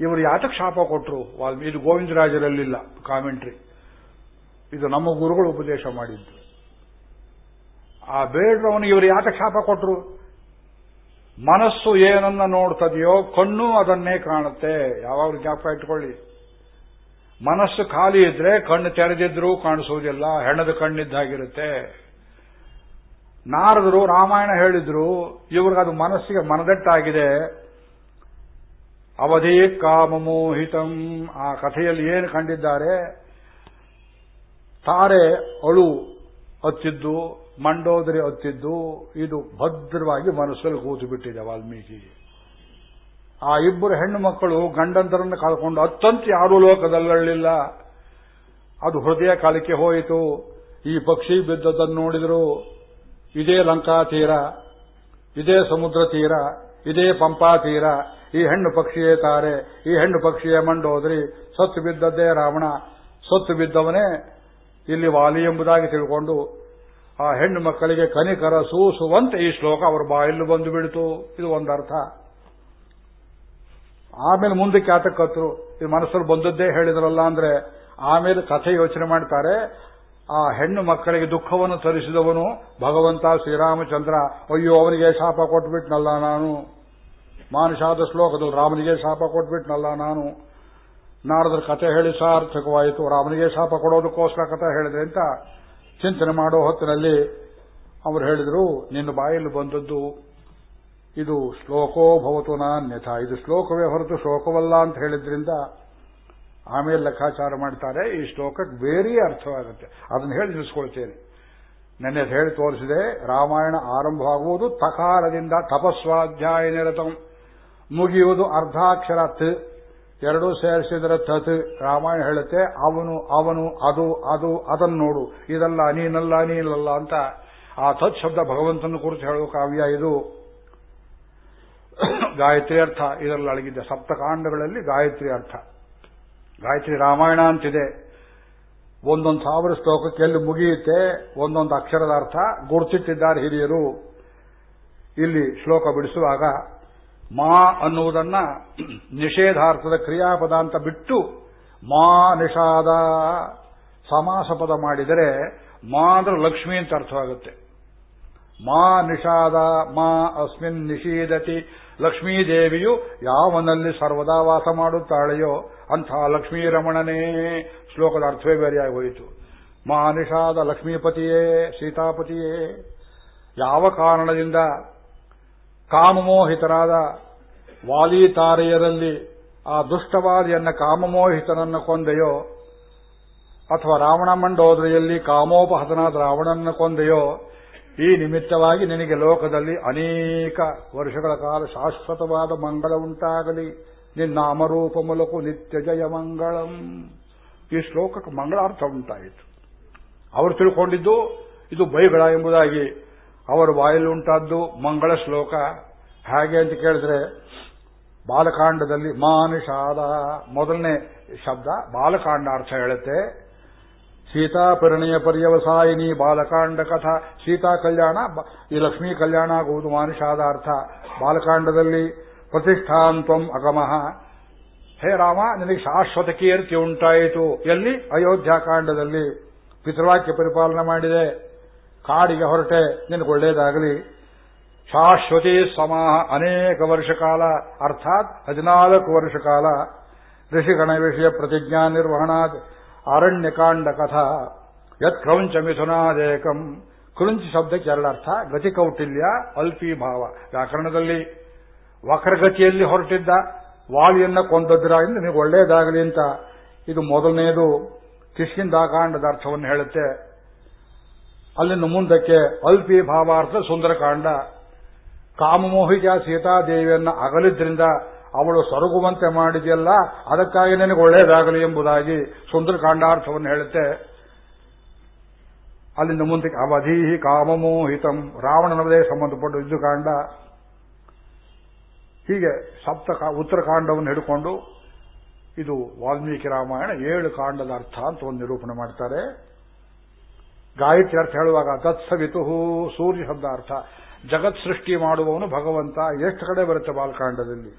ಇವರು ಯಾತಕ್ಕೆ ಶಾಪ ಕೊಟ್ಟರು ಇದು ಗೋವಿಂದರಾಜರಲ್ಲಿಲ್ಲ ಕಾಮೆಂಟ್ರಿ ಇದು ನಮ್ಮ ಗುರುಗಳು ಉಪದೇಶ ಮಾಡಿದ್ದು. ಆ ಬೇಡ್ರವನು ಇವರು ಯಾತಕ್ಕೆ ಶಾಪ ಕೊಟ್ಟರು ಮನಸ್ಸು ಏನನ್ನ ನೋಡ್ತದೆಯೋ ಕಣ್ಣು ಅದನ್ನೇ ಕಾಣುತ್ತೆ. ಯಾವಾಗ ಜ್ಞಾಪಕ ಇಟ್ಕೊಳ್ಳಿ. ಮನಸ್ಸು ಖಾಲಿ ಇದ್ರೆ ಕಣ್ಣು ತೆರೆದಿದ್ರೂ ಕಾಣಿಸುವುದಿಲ್ಲ ಹೆಣದ ಕಣ್ಣಿದ್ದಾಗಿರುತ್ತೆ. ನಾರದರು ರಾಮಾಯಣ ಹೇಳಿದ್ರು ಇವ್ರಿಗದು ಮನಸ್ಸಿಗೆ ಮನದಟ್ಟಾಗಿದೆ. ಅವಧಿ ಕಾಮಮೋಹಿತಂ ಆ ಕಥೆಯಲ್ಲಿ ಏನು ಕಂಡಿದ್ದಾರೆ? ತಾರೆ ಅಳು ಹತ್ತಿದ್ದು ಮಂಡೋದರಿ ಹತ್ತಿದ್ದು ಇದು ಭದ್ರವಾಗಿ ಮನಸ್ಸಲ್ಲಿ ಕೂತು ಬಿಟ್ಟಿದೆ ವಾಲ್ಮೀಕಿ. ಆ ಇಬ್ಬರು ಹೆಣ್ಣು ಮಕ್ಕಳು ಗಂಡಂತರನ್ನು ಕಳ್ಕೊಂಡು ಅತ್ತಂತ ಯಾರೂ ಲೋಕದಲ್ಲಿಲ್ಲ ಅದು ಹೃದಯ ಕಾಲಕ್ಕೆ ಹೋಯಿತು. ಈ ಪಕ್ಷಿ ಬಿದ್ದದನ್ನು ನೋಡಿದರು. ಇದೇ ಲಂಕಾ ತೀರ, ಇದೇ ಸಮುದ್ರ ತೀರ, ಇದೇ ಪಂಪಾ ತೀರ. ಈ ಹೆಣ್ಣು ಪಕ್ಷಿಯೇ ತಾರೆ, ಈ ಹೆಣ್ಣು ಪಕ್ಷಿಯೇ ಮಂಡೋದ್ರಿ. ಸತ್ತು ಬಿದ್ದದ್ದೇ ರಾವಣ. ಸತ್ತು ಬಿದ್ದವನೇ ಇಲ್ಲಿ ವಾಲಿ ಎಂಬುದಾಗಿ ತಿಳ್ಕೊಂಡು ಆ ಹೆಣ್ಣು ಮಕ್ಕಳಿಗೆ ಕನಿಕರ ಸೂಸುವಂತೆ ಈ ಶ್ಲೋಕ ಅವರ ಬಾಯಲ್ಲಿ ಬಂದು ಬಿಡಿತು. ಇದು ಒಂದರ್ಥ. ಆಮೇಲೆ ಮುಂದಕ್ಕೆ ಆತಕ್ಕತ್ರು ಇದು ಮನಸ್ಸಲ್ಲಿ ಬಂದದ್ದೇ ಹೇಳಿದ್ರಲ್ಲ ಅಂದ್ರೆ, ಆಮೇಲೆ ಕಥೆ ಯೋಚನೆ ಮಾಡ್ತಾರೆ, ಆ ಹೆಣ್ಣು ಮಕ್ಕಳಿಗೆ ದುಃಖವನ್ನು ತರಿಸಿದವನು ಭಗವಂತ ಶ್ರೀರಾಮಚಂದ್ರ, ಅಯ್ಯೋ, ಅವನಿಗೆ ಶಾಪ ಕೊಟ್ಬಿಟ್ನಲ್ಲ ನಾನು. ಮಾನುಷಾದ ಶ್ಲೋಕದಲ್ಲಿ ರಾಮನಿಗೆ ಶಾಪ ಕೊಟ್ಬಿಟ್ನಲ್ಲ ನಾನು. ನಾರದ್ರ ಕಥೆ ಹೇಳಿ ಸಾರ್ಥಕವಾಯಿತು, ರಾಮನಿಗೆ ಶಾಪ ಕೊಡೋದಕ್ಕೋಸ್ಕರ ಕಥೆ ಹೇಳಿದ್ರೆ ಅಂತ ಚಿಂತನೆ ಮಾಡೋ ಹೊತ್ತಿನಲ್ಲಿ ಅವರು ಹೇಳಿದರು, ನಿನ್ನ ಬಾಯಲ್ಲಿ ಬಂದದ್ದು ಇದು ಶ್ಲೋಕೋ ಭವತು ನಾನ್ಯಥ. ಇದು ಶ್ಲೋಕವೇ ಹೊರತು ಶ್ಲೋಕವಲ್ಲ ಅಂತ ಹೇಳಿದ್ರಿಂದ ಆಮೇಲೆ ಲೆಕ್ಕಾಚಾರ ಮಾಡ್ತಾರೆ. ಈ ಶ್ಲೋಕಕ್ಕೆ ಬೇರೆ ಅರ್ಥವಾಗುತ್ತೆ. ಅದನ್ನು ಹೇಳಿ ತಿಳಿಸ್ಕೊಳ್ತೇನೆ. ನೆನ್ನೆ ಹೇಳಿ ತೋರಿಸಿದೆ, ರಾಮಾಯಣ ಆರಂಭವಾಗುವುದು ತಕಾರದಿಂದ ತಪಸ್ವಾಧ್ಯಾಯ ನಿರತಂ ಮುಗಿಯುವುದು ಅರ್ಧಾಕ್ಷರ ತ್ ಎರಡೂ ಸೇರಿಸಿದರೆ ತತ್. ರಾಮಾಯಣ ಹೇಳುತ್ತೆ, ಅವನು ಅವನು, ಅದು ಅದು, ಅದನ್ನು ನೋಡು. ಇದಲ್ಲ ನೀನಲ್ಲ ನೀನಲ್ಲ ಅಂತ ಆ ತತ್ ಶಬ್ದ ಭಗವಂತನ ಕುರಿತು ಹೇಳುವ ಕಾವ್ಯ ಇದು. ಗಾಯತ್ರಿ ಅರ್ಥ. ಇದರಲ್ಲಿ ಅಡಗಿದ್ದ ಸಪ್ತಕಾಂಡಗಳಲ್ಲಿ ಗಾಯತ್ರಿ ಅರ್ಥ. ಗಾಯತ್ರಿ ರಾಮಾಯಣ ಅಂತಿದೆ. ಒಂದೊಂದು ಸಾವಿರ ಶ್ಲೋಕಕ್ಕೆ ಎಲ್ಲಿ ಮುಗಿಯುತ್ತೆ, ಒಂದೊಂದು ಅಕ್ಷರದ ಅರ್ಥ ಗುರುತಿಟ್ಟಿದ್ದಾರೆ ಹಿರಿಯರು. ಇಲ್ಲಿ ಶ್ಲೋಕ ಬಿಡಿಸುವಾಗ, ಮಾ ಅನ್ನುವುದನ್ನ ನಿಷೇಧಾರ್ಥದ ಕ್ರಿಯಾಪದ ಅಂತ ಬಿಟ್ಟು, ಮಾ ನಿಷಾದ ಸಮಾಸ ಪದ ಮಾಡಿದರೆ, ಮಾ ಅಂದ್ರೆ ಲಕ್ಷ್ಮಿ ಅಂತ ಅರ್ಥವಾಗುತ್ತೆ. ಮಾ ನಿಷಾದ, ಮಾ ಅಸ್ಮಿನ್ ನಿಷೀದತಿ ಲಕ್ಷ್ಮೀದೇವಿಯು ಯಾವನಲ್ಲಿ ಸರ್ವದಾ ವಾಸ ಮಾಡುತ್ತಾಳೆಯೋ ಅಂಥ ಲಕ್ಷ್ಮೀ ರಮಣನೇ ಶ್ಲೋಕದ ಅರ್ಥವೇ ಬೇರೆಯಾಗಿ ಹೋಯಿತು. ಮಾನಿಷಾದ ಲಕ್ಷ್ಮೀಪತಿಯೇ, ಸೀತಾಪತಿಯೇ. ಯಾವ ಕಾರಣದಿಂದ ಕಾಮಮೋಹಿತರಾದ ವಾಲಿ ತಾರೆಯರಲ್ಲಿ ಆ ದುಷ್ಟವಾದಿಯನ್ನ ಕಾಮಮೋಹಿತನನ್ನು ಕೊಂದೆಯೋ, ಅಥವಾ ರಾವಣ ಮಂಡೋದರಿಯಲ್ಲಿ ಕಾಮೋಪಹತನಾದ ರಾವಣನ ಕೊಂದೆಯೋ ಈ ನಿಮಿತ್ತವಾಗಿ ನಿನಗೆ ಲೋಕದಲ್ಲಿ ಅನೇಕ ವರ್ಷಗಳ ಕಾಲ ಶಾಶ್ವತವಾದ ಮಂಗಳ ಉಂಟಾಗಲಿ. ನಿನ್ನ ಅಮರೂಪ ಮೂಲಕ ನಿತ್ಯ ಜಯ ಮಂಗಳಂ. ಈ ಶ್ಲೋಕಕ್ಕೆ ಮಂಗಳಾರ್ಥ ಉಂಟಾಯಿತು. ಅವರು ತಿಳ್ಕೊಂಡಿದ್ದು, ಇದು ಬೈಗಳ ಎಂಬುದಾಗಿ. ಅವರ ಬಾಯಲ್ಲಿ ಉಂಟಾದ್ದು ಮಂಗಳ ಶ್ಲೋಕ. ಹಾಗೆ ಅಂತ ಕೇಳಿದ್ರೆ, ಬಾಲಕಾಂಡದಲ್ಲಿ ಮಾನುಷಾದ ಮೊದಲನೇ ಶಬ್ದ ಬಾಲಕಾಂಡ ಅರ್ಥ ಹೇಳುತ್ತೆ. ಸೀತಾ ಪರಿಣಯ ಪರ್ಯವಸಾಯಿನಿ ಬಾಲಕಾಂಡ ಕಥಾ, ಸೀತಾ ಕಲ್ಯಾಣ ಈ ಲಕ್ಷ್ಮೀ ಕಲ್ಯಾಣ ಆಗುವುದು ಮಾನುಷಾದ ಬಾಲಕಾಂಡದಲ್ಲಿ ಪ್ರತಿಷ್ಠಾಂತ್ವಂ ಅಗಮಃ. ಹೇ ರಾಮ, ನಿನಗೆ ಶಾಶ್ವತ ಕೀರ್ತಿ ಉಂಟಾಯಿತು. ಎಲ್ಲಿ? ಅಯೋಧ್ಯಾಕಾಂಡದಲ್ಲಿ ಪಿತೃವಾಕ್ಯ ಪರಿಪಾಲನೆ ಮಾಡಿದೆ. ಕಾಡಿಗೆ ಹೊರಟೆ. ನಿನಗೆ ಒಳ್ಳೇದಾಗಲಿ. ಶಾಶ್ವತಿ ಸಮಾಹ ಅನೇಕ ವರ್ಷ ಕಾಲ. ಅರ್ಥಾತ್ ಹದಿನಾಲ್ಕು ವರ್ಷ ಕಾಲ. ಋಷಿಗಣ ವಿಷಯ ಪ್ರತಿಜ್ಞಾ ನಿರ್ವಹಣಾತ್ ಅರಣ್ಯಕಾಂಡ ಕಥಾ ಯತ್ ಕ್ರೌಂಚ ಮಿಥುನಾದೇಕಂ ಕ್ರುಂಚಿ ಶಬ್ದಕ್ಕೆ ಎರಡರ್ಥ, ಗತಿ ಕೌಟಿಲ್ಯ, ಅಲ್ಪಿ ಭಾವ. ವ್ಯಾಕರಣದಲ್ಲಿ ವಕ್ರಗತಿಯಲ್ಲಿ ಹೊರಟಿದ್ದ ವಾಲಿಯನ್ನ ಕೊಂದದ್ರಾಗಿಂದ ನಿಮಗೆ ಒಳ್ಳೆಯದಾಗಲಿ ಅಂತ. ಇದು ಮೊದಲನೆಯದು ಕಿಷ್ಕಿಂದಾಕಾಂಡದ ಅರ್ಥವನ್ನು ಹೇಳುತ್ತೆ. ಅಲ್ಲಿನ ಮುಂದಕ್ಕೆ ಅಲ್ಪಿ ಭಾವಾರ್ಥ ಸುಂದರಕಾಂಡ. ಕಾಮಮೋಹಿತ ಸೀತಾದೇವಿಯನ್ನ ಅಗಲಿದ್ರಿಂದ ಅವಳು ಸೊರಗುವಂತೆ ಮಾಡಿದೆಯಲ್ಲ, ಅದಕ್ಕಾಗಿ ನಿನಗೆ ಒಳ್ಳೆಯದಾಗಲಿ ಎಂಬುದಾಗಿ ಸುಂದರಕಾಂಡಾರ್ಥವನ್ನು ಹೇಳುತ್ತೆ. ಅಲ್ಲಿಂದ ಮುಂದೆ ಅವಧೀಹಿ ಕಾಮಮೋಹಿತಂ. ರಾವಣನದೇ ಸಂಬಂಧಪಟ್ಟ ಯುದ್ಧಕಾಂಡ. ಹೀಗೆ ಸಪ್ತ ಉತ್ತರಕಾಂಡವನ್ನು ಹಿಡ್ಕೊಂಡು ಇದು ವಾಲ್ಮೀಕಿ ರಾಮಾಯಣ ಏಳು ಕಾಂಡದ ಅರ್ಥ ಅಂತ ಒಂದು ನಿರೂಪಣೆ ಮಾಡ್ತಾರೆ. ಗಾಯತ್ರಿ ಅರ್ಥ ಹೇಳುವಾಗ ತತ್ಸವಿತು ಸೂರ್ಯ ಶಬ್ದ ಅರ್ಥ. ಜಗತ್ ಸೃಷ್ಟಿ ಮಾಡುವವನು ಭಗವಂತ. ಎಷ್ಟು ಕಡೆ ಬರುತ್ತೆ ಬಾಲಕಾಂಡದಲ್ಲಿ?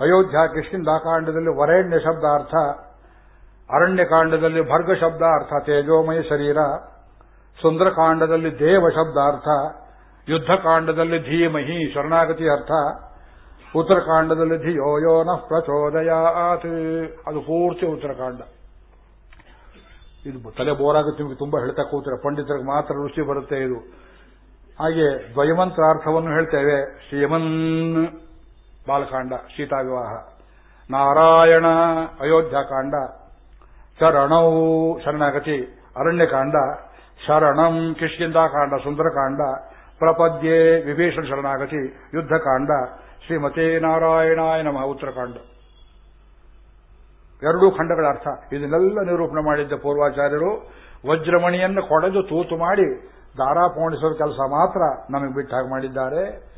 ಅಯೋಧ್ಯ ಕಿಷ್ಕಿಂಧಾಕಾಂಡದಲ್ಲಿ ವರೇಣ್ಯ ಶಬ್ದ ಅರ್ಥ ಅರಣ್ಯಕಾಂಡದಲ್ಲಿ ಭರ್ಗ ಶಬ್ದ ಅರ್ಥ ತೇಜೋಮಯ ಶರೀರ, ಸುಂದರಕಾಂಡದಲ್ಲಿ ದೇವ ಶಬ್ದ ಅರ್ಥ ಯುದ್ಧಕಾಂಡದಲ್ಲಿ ಧೀಮಹಿ ಶರಣಾಗತಿ ಅರ್ಥ, ಉತ್ತರಕಾಂಡದಲ್ಲಿ ಧಿಯೋ ಯೋ ನಃ ಪ್ರಚೋದಯಾತ್. ಅದು ಪೂರ್ತಿ ಉತ್ತರಕಾಂಡ. ಇದು ತಲೆ ಬೋರಾಗುತ್ತೆ, ನಿಮಗೆ ತುಂಬಾ ಹೇಳ್ತಾ ಕೂತರೆ ಪಂಡಿತರಿಗೆ ಮಾತ್ರ ರುಚಿ ಬರುತ್ತೆ ಇದು. ಹಾಗೆ ದ್ವಯಮಂತ್ರಾರ್ಥವನ್ನು ಹೇಳ್ತೇವೆ. ಶ್ರೀಮನ್ ಬಾಲಕಾಂಡ ಸೀತಾ ವಿವಾಹ ನಾರಾಯಣ ಅಯೋಧ್ಯಾಕಾಂಡ ಶರಣೌ, ಶರಣಾಗತಿ. ಅರಣ್ಯಕಾಂಡ. ಶರಣಂ ಕಿಷ್ಕಿಂದಾಕಾಂಡ ಸುಂದರಕಾಂಡ. ಪ್ರಪದ್ಯೆ, ವಿಭೀಷಣ ಶರಣಾಗತಿ. ಯುದ್ಧಕಾಂಡ. ಶ್ರೀಮತಿ ನಾರಾಯಣಾಯ ನಮಃ. ಉತ್ತರಕಾಂಡ. ಎರಡೂ ಖಂಡಗಳ ಅರ್ಥ. ಇದನ್ನೆಲ್ಲ ನಿರೂಪಣೆ ಮಾಡಿದ್ದ ಪೂರ್ವಾಚಾರ್ಯರು ವಜ್ರಮಣಿಯನ್ನು ಕೊಡೆದು ತೂತು ಮಾಡಿ ದಾರ ಕೆಲಸ ಮಾತ್ರ ನಮಗೆ ಬಿಟ್ಟಾಗ ಮಾಡಿದ್ದಾರೆ.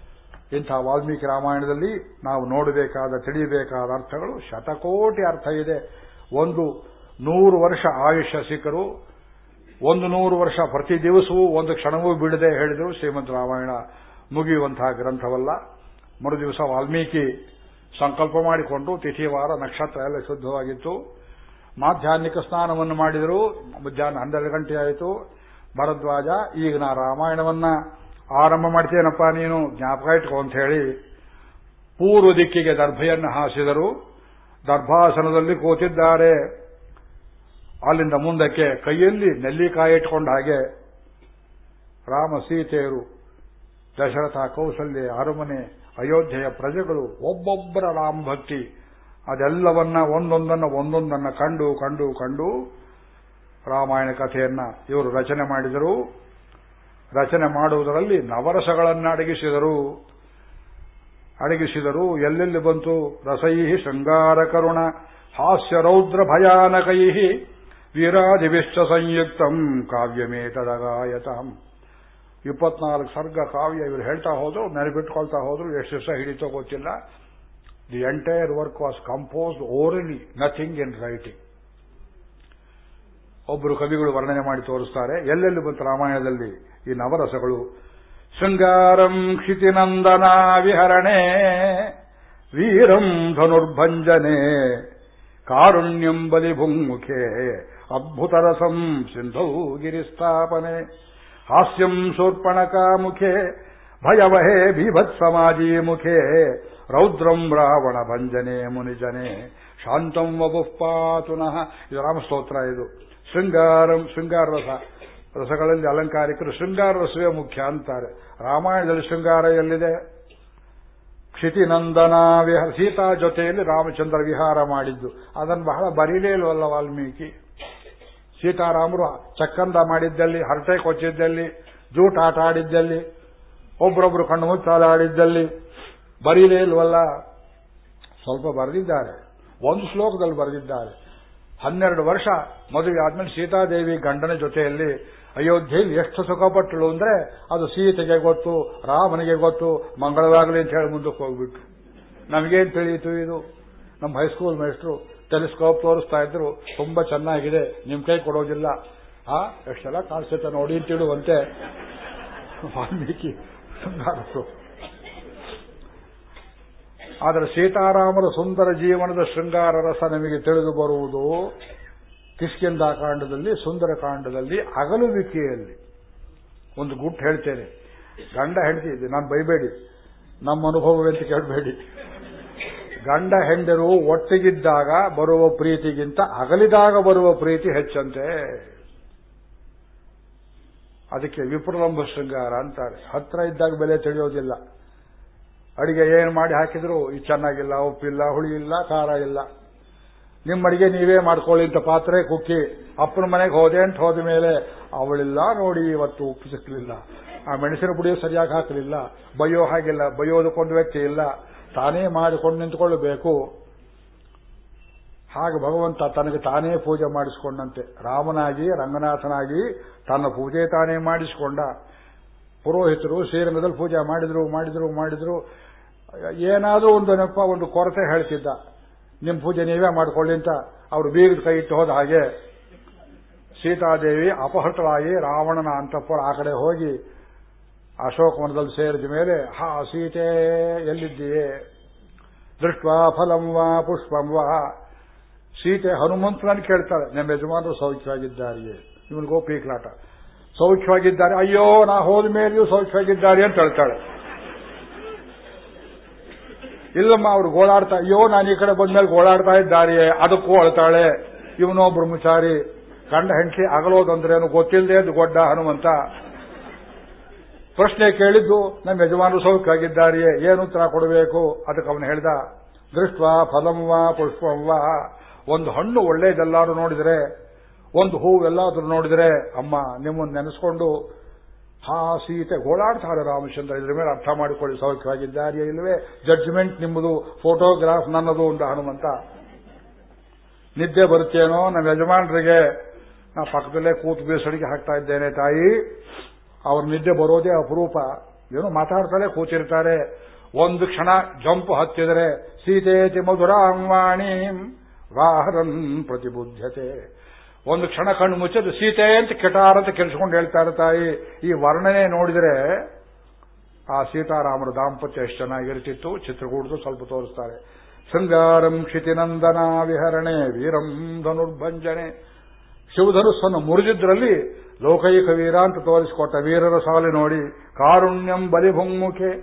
ಇಂಥ ವಾಲ್ಮೀಕಿ ರಾಮಾಯಣದಲ್ಲಿ ನಾವು ನೋಡಬೇಕಾದ, ತಿಳಿಯಬೇಕಾದ ಅರ್ಥಗಳು ಶತಕೋಟಿ ಅರ್ಥ ಇದೆ. ಒಂದು ನೂರು ವರ್ಷ ಆಯುಷ್ಯ ಸಿಕ್ಕರು, ಒಂದು ನೂರು ವರ್ಷ ಪ್ರತಿ ದಿವಸವೂ ಒಂದು ಕ್ಷಣವೂ ಬಿಡದೆ ಹೇಳಿದರು ಶ್ರೀಮಂತ ರಾಮಾಯಣ ಮುಗಿಯುವಂತಹ ಗ್ರಂಥವಲ್ಲ. ಮರು ದಿವಸ ವಾಲ್ಮೀಕಿ ಸಂಕಲ್ಪ ಮಾಡಿಕೊಂಡು ತಿಥಿವಾರ ನಕ್ಷತ್ರ ಎಲ್ಲ ಶುದ್ಧವಾಗಿತ್ತು. ಮಾಧ್ಯಾಹ್ನಿಕ ಸ್ನಾನವನ್ನು ಮಾಡಿದರು. ಮಧ್ಯಾಹ್ನ ಹನ್ನೆರಡು ಗಂಟೆ ಆಯಿತು. ಭರದ್ವಾಜ, ಈಗ ನಾ ರಾಮಾಯಣವನ್ನ ಆರಂಭ ಮಾಡ್ತೇನಪ್ಪ ನೀನು? ಜ್ಞಾಪಕ ಇಟ್ಕೊ ಅಂತ ಹೇಳಿ ಪೂರ್ವ ದಿಕ್ಕಿಗೆ ದರ್ಭೆಯನ್ನು ಹಾಸಿದರು. ದರ್ಭಾಸನದಲ್ಲಿ ಕೂತಿದ್ದಾರೆ. ಅಲ್ಲಿಂದ ಮುಂದಕ್ಕೆ ಕೈಯಲ್ಲಿ ನೆಲ್ಲಿಕಾಯಿ ಇಟ್ಕೊಂಡ ಹಾಗೆ ರಾಮ ಸೀತೆಯರು, ದಶರಥ ಕೌಸಲ್ಯ, ಅರಮನೆ, ಅಯೋಧ್ಯೆಯ ಪ್ರಜೆಗಳು, ಒಬ್ಬೊಬ್ಬರ ರಾಮ ಭಕ್ತಿ. ಅದೆಲ್ಲವನ್ನ ಒಂದೊಂದನ್ನ ಒಂದೊಂದನ್ನ ಕಂಡು ಕಂಡು ಕಂಡು ರಾಮಾಯಣ ಕಥೆಯನ್ನ ಇವರು ರಚನೆ ಮಾಡಿದರು. ರಚನೆ ಮಾಡುವುದರಲ್ಲಿ ನವರಸಗಳನ್ನು ಅಡಗಿಸಿದರು. ಅಡಗಿಸಿದರು. ಎಲ್ಲೆಲ್ಲಿ ಬಂತು? ರಸೈಹಿ ಶೃಂಗಾರ ಕರುಣ ಹಾಸ್ಯ ರೌದ್ರ ಭಯಾನಕೈ ವೀರಾದಿವಿಶ್ಚ ಸಂಯುಕ್ತಂ ಕಾವ್ಯಮೇತದಗಾಯತಂ. ಇಪ್ಪತ್ನಾಲ್ಕು ಸರ್ಗ ಕಾವ್ಯ ಇವರು ಹೇಳ್ತಾ ಹೋದ್ರು, ನೆನಪಿಟ್ಕೊಳ್ತಾ ಹೋದ್ರು, ಎಷ್ಟು ದಿವಸ ಹಿಡಿತೋ ಗೊತ್ತಿಲ್ಲ. The entire work was composed orally nothing in writing ಒಬ್ಬರು ಕವಿಗಳು ವರ್ಣನೆ ಮಾಡಿ ತೋರಿಸ್ತಾರೆ. ಎಲ್ಲೆಲ್ಲಿ ಬಂತು ರಾಮಾಯಣದಲ್ಲಿ ಈ ನವರಸಗಳು? ಶೃಂಗಾರಂ ಕ್ಷಿತಿನಂದನ ವಿಹರಣೆ, ವೀರಂ ಧನುರ್ಭಂಜನೆ, ಕಾರುಣ್ಯಂ ಬಲಿಭುಂಗುಖೆ, ಅದ್ಭುತರಸಂ ಸಿಂಧೌ ಗಿರಿಸ್ಥಾಪನೆ ಹಾಸ್ಯಂ ಶೂರ್ಪಣಕಾ ಮುಖೆ ಭಯವಹೇ ಬೀಭತ್ಸಮಾಜೀ ಮುಖೆ, ರೌದ್ರಂ ರಾವಣ ಭಂಜನೆ ಮುನಿಜನೆ, ಶಾಂತಂ ವಬುಃಪಾತುನಃ ಇದು ರಾಮಸ್ತೋತ್ರ ಇದು. ಶೃಂಗಾರಂ ಶೃಂಗಾರ ರಸ ರಸಗಳಲ್ಲಿ ಅಲಂಕಾರಿಕರು ಶೃಂಗಾರ ರಸವೇ ಮುಖ್ಯ ಅಂತಾರೆ. ರಾಮಾಯಣದಲ್ಲಿ ಶೃಂಗಾರ ಎಲ್ಲಿದೆ? ಕ್ಷಿತಿನಂದನ ವಿಹಾರ, ಸೀತಾ ಜೊತೆಯಲ್ಲಿ ರಾಮಚಂದ್ರ ವಿಹಾರ ಮಾಡಿದ್ದು. ಅದನ್ನು ಬಹಳ ಬರೀಲೇ ಇಲ್ವಲ್ಲ ವಾಲ್ಮೀಕಿ. ಸೀತಾರಾಮರು ಚಕ್ಕಂದ ಮಾಡಿದ್ದಲ್ಲಿ, ಹರಟೆ ಕೊಚ್ಚಿದ್ದಲ್ಲಿ, ಜೂಟ್ ಆಟ ಆಡಿದ್ದಲ್ಲಿ ಒಬ್ಬರೊಬ್ರು ಕಣ್ಣು ಮುಚ್ಚಾಲಾಡಿದ್ದಲ್ಲಿ ಬರೀಲೇ ಇಲ್ವಲ್ಲ? ಸ್ವಲ್ಪ ಬರೆದಿದ್ದಾರೆ. ಒಂದು ಶ್ಲೋಕದಲ್ಲಿ ಬರೆದಿದ್ದಾರೆ. ಹನ್ನೆರಡು ವರ್ಷ ಮದುವೆ ಆದ್ಮೇಲೆ ಸೀತಾದೇವಿ ಗಂಡನ ಜೊತೆಯಲ್ಲಿ ಅಯೋಧ್ಯೆಯಲ್ಲಿ ಎಷ್ಟು ಸುಖಪಟ್ಟಳು ಅಂದ್ರೆ ಅದು ಸೀತೆಗೆ ಗೊತ್ತು, ರಾಮನಿಗೆ ಗೊತ್ತು, ಮಂಗಳವಾಗಲಿ ಅಂತ ಹೇಳಿ ಮುಂದಕ್ಕೆ ಹೋಗ್ಬಿಟ್ಟು ನಮಗೇನ್ ತಿಳಿಯಿತು ಇದು? ನಮ್ಮ ಹೈಸ್ಕೂಲ್ ಮೇಸ್ಟ್ರು ಟೆಲಿಸ್ಕೋಪ್ ತೋರಿಸ್ತಾ ಇದ್ರು, ತುಂಬಾ ಚೆನ್ನಾಗಿದೆ, ನಿಮ್ ಕೈ ಕೊಡೋದಿಲ್ಲ. ಆ, ಎಷ್ಟೆಲ್ಲ ಕಾಣಿಸುತ್ತೆ ನೋಡಿ ತಿಳುವಂತೆ ವಾಲ್ಮೀಕಿ ಆದರೆ ಸೀತಾರಾಮರ ಸುಂದರ ಜೀವನದ ಶೃಂಗಾರ ರಸ ನಮಗೆ ತಿಳಿದು ಬರುವುದು ಕಿಷ್ಕಿಂದ ಕಾಂಡದಲ್ಲಿ, ಸುಂದರ ಕಾಂಡದಲ್ಲಿ, ಅಗಲುವಿಕೆಯಲ್ಲಿ. ಒಂದು ಗುಟ್ಟು ಹೇಳ್ತೇನೆ. ಗಂಡ ಹೆಂಡತಿ ಇದೆ, ನಾನು ಬೈಬೇಡಿ. ನಮ್ಮ ಅನುಭವವೆಂತ ಕೇಳಬೇಡಿ. ಗಂಡ ಹೆಂಡರು ಒಟ್ಟಿಗಿದ್ದಾಗ ಬರುವ ಪ್ರೀತಿಗಿಂತ ಅಗಲಿದಾಗ ಬರುವ ಪ್ರೀತಿ ಹೆಚ್ಚಂತೆ. ಅದಕ್ಕೆ ವಿಪ್ರಲಂಬ ಶೃಂಗಾರ ಅಂತಾರೆ. ಹತ್ರ ಇದ್ದಾಗ ಬೆಲೆ ತಿಳಿಯೋದಿಲ್ಲ. ಅಡಿಗೆ ಏನು ಮಾಡಿ ಹಾಕಿದ್ರು ಇದು ಚೆನ್ನಾಗಿಲ್ಲ, ಉಪ್ಪಿಲ್ಲ ಹುಳಿ ಇಲ್ಲ ಖಾರ ಇಲ್ಲ. ನಿಮ್ಮ ಅಡಿಗೆ ನೀವೇ ಮಾಡ್ಕೊಳ್ಳಿ ಅಂತ ಪಾತ್ರೆ ಕುಕ್ಕಿ, ಅಪ್ಪನ ಮನೆಗೆ ಹೋದೆ ಅಂತ ಹೋದ ಮೇಲೆ, ಅವಳಿಲ್ಲ ನೋಡಿ ಇವತ್ತು ಉಪ್ಪು ಸಿಕ್ಕಲಿಲ್ಲ ಆ ಮೆಣಸಿನ ಪುಡಿಯು ಸರಿಯಾಗಿ ಹಾಕಲಿಲ್ಲ. ಬಯ್ಯೋ ಹಾಗಿಲ್ಲ, ಬಯ್ಯೋದಕ್ಕೊಂದು ವ್ಯಕ್ತಿ ಇಲ್ಲ. ತಾನೇ ಮಾಡಿಕೊಂಡು ನಿಂತ್ಕೊಳ್ಳಬೇಕು. ಹಾಗೆ ಭಗವಂತ ತನಗೆ ತಾನೇ ಪೂಜೆ ಮಾಡಿಸಿಕೊಂಡಂತೆ. ರಾಮನಾಗಿ, ರಂಗನಾಥನಾಗಿ ತನ್ನ ಪೂಜೆ ತಾನೇ ಮಾಡಿಸಿಕೊಂಡ. ಪುರೋಹಿತರು ಶ್ರೀರಂಗದಲ್ಲಿ ಪೂಜೆ ಮಾಡಿದ್ರು ಮಾಡಿದ್ರು ಮಾಡಿದ್ರು. ಏನಾದರೂ ಒಂದು ನೆಪ, ಒಂದು ಕೊರತೆ ಹೇಳ್ತಿದ್ದ. ನಿಮ್ಮ ಪೂಜೆ ನೀವೇ ಮಾಡ್ಕೊಳ್ಳಿ ಅಂತ ಅವರು ಬೀಗದ ಕೈ ಇಟ್ಟು ಹೋದ ಹಾಗೆ ಸೀತಾದೇವಿ ಅಪಹೃತಳಾಗಿ ರಾವಣನ ಅಂತಪುರ ಆ ಕಡೆ ಹೋಗಿ ಅಶೋಕವನದಲ್ಲಿ ಸೇರಿದ ಮೇಲೆ, ಹಾ, ಸೀತೆ, ಎಲ್ಲಿದ್ದೀಯೇ? ದೃಷ್ಟ ಫಲಂ ವಾ ಪುಷ್ಪಂ ವಾ? ಸೀತೆ ಹನುಮಂತನನ್ನು ಕೇಳ್ತಾಳೆ. ನಮ್ಮ ಯಜಮಾನರು ಸೌಖ್ಯವಾಗಿದ್ದಾರೆಯೇ? ಇವನಿಗೋ ಗೋಪೀಕ್ಲಾಟ ಸೌಖ್ಯವಾಗಿದ್ದಾರೆ ಅಯ್ಯೋ, ನಾ ಹೋದ ಮೇಲೆಯೂ ಸೌಖ್ಯವಾಗಿದ್ದಾರೆ ಅಂತ ಹೇಳ್ತಾಳೆ. ಇಲ್ಲಮ್ಮ, ಅವ್ರು ಗೋಳಾಡ್ತಾ, ಅಯ್ಯೋ, ನಾನು ಈ ಕಡೆ ಬಂದ್ಮೇಲೆ ಗೋಳಾಡ್ತಾ ಇದ್ದಾರೆ ಅದಕ್ಕೂ ಅಳ್ತಾಳೆ. ಇವನೋ ಬ್ರಹ್ಮಚಾರಿ ಗಂಡ ಹೆಂಡತಿ ಅಗಲೋದಂದ್ರೇನು ಗೊತ್ತಿಲ್ಲದೆ ಅದು ಗೊಡ್ಡ ಹನುಮಂತ. ಪ್ರಶ್ನೆ ಕೇಳಿದ್ದು, ನಮ್ಮ ಯಜಮಾನರು ಸೌಖ್ಯವಾಗಿದ್ದಾರೆಯೇ, ಏನು ಉತ್ತರ ಕೊಡಬೇಕು? ಅದಕ್ಕೆ ಅವನು ಹೇಳ್ದ ದೃಷ್ಟ ಫಲಂವಾ ಪುಷ್ಪಂವಾ ಒಂದು ಹಣ್ಣು ಒಳ್ಳೇದೆಲ್ಲಾರು ನೋಡಿದರೆ ಒಂದು ಹೂವೆಲ್ಲಾದರೂ ನೋಡಿದರೆ, ಅಮ್ಮ, ನಿಮ್ಮನ್ನು ನೆನೆಸ್ಕೊಂಡು ಹಾ ಸೀತೆ ಗೋಳಾಡ್ತಾರೆ ರಾಮಚಂದ್ರ. ಇದ್ರ ಮೇಲೆ ಅರ್ಥ ಮಾಡಿಕೊಳ್ಳಿ ಸೌಖ್ಯವಾಗಿದ್ದಾರೆಯೇ ಇಲ್ಲವೇ. ಜಡ್ಜ್ಮೆಂಟ್ ನಿಮ್ಮದು ಫೋಟೋಗ್ರಾಫ್ ನನ್ನದು ಒಂದು ಹನುಮಂತ. ನಿದ್ದೆ ಬರುತ್ತೇನೋ, ನಮ್ಮ ಯಜಮಾನರಿಗೆ. ನಾ ಪಕ್ಕದಲ್ಲೇ ಕೂತು ಬೇಸಡಿಗೆ ಹಾಕ್ತಾ ಇದ್ದೇನೆ ತಾಯಿ. ಅವ್ರ ನಿದ್ದೆ ಬರೋದೇ ಅಪರೂಪ. ಏನೋ ಮಾತಾಡ್ತಾಳೆ, ಕೂತಿರ್ತಾರೆ. ಒಂದು ಕ್ಷಣ ಜಂಪ್ ಹತ್ತಿದರೆ, ಸೀತೇತಿ ಮಧುರಾಂವಾಣಿ ವಾಹರನ್ ಪ್ರತಿಬುದ್ಧತೆ ಒಂದು ಕ್ಷಣ ಕಣ್ಣು ಮುಚ್ಚದು ಸೀತೆ ಅಂತ ಕೆಟಾರ ಅಂತ ಕೆಲ್ಸ್ಕೊಂಡು ಹೇಳ್ತಾರೆ ತಾಯಿ. ಈ ವರ್ಣನೆ ನೋಡಿದರೆ ಆ ಸೀತಾರಾಮರ ದಾಂಪತ್ಯ ಎಷ್ಟು ಚೆನ್ನಾಗಿರ್ತಿತ್ತು ಚಿತ್ರಕೂಟದು ಸ್ವಲ್ಪ ತೋರಿಸ್ತಾರೆ. ಶೃಂಗಾರಂ ಕ್ಷಿತಿನಂದನ ವಿಹರಣೆ, ವೀರಂ ಧನುರ್ಭಂಜನೆ. ಶಿವಧನುಸ್ಸನ್ನು ಮುರಿದಿದ್ರಲ್ಲಿ ಲೋಕೈಕ ವೀರ ಅಂತ ತೋರಿಸಿಕೊಟ್ಟ ವೀರರ ಸಾಲು ನೋಡಿ, ಕಾರುಣ್ಯಂ ಬಲಿಭುಮ್ಮುಖೆ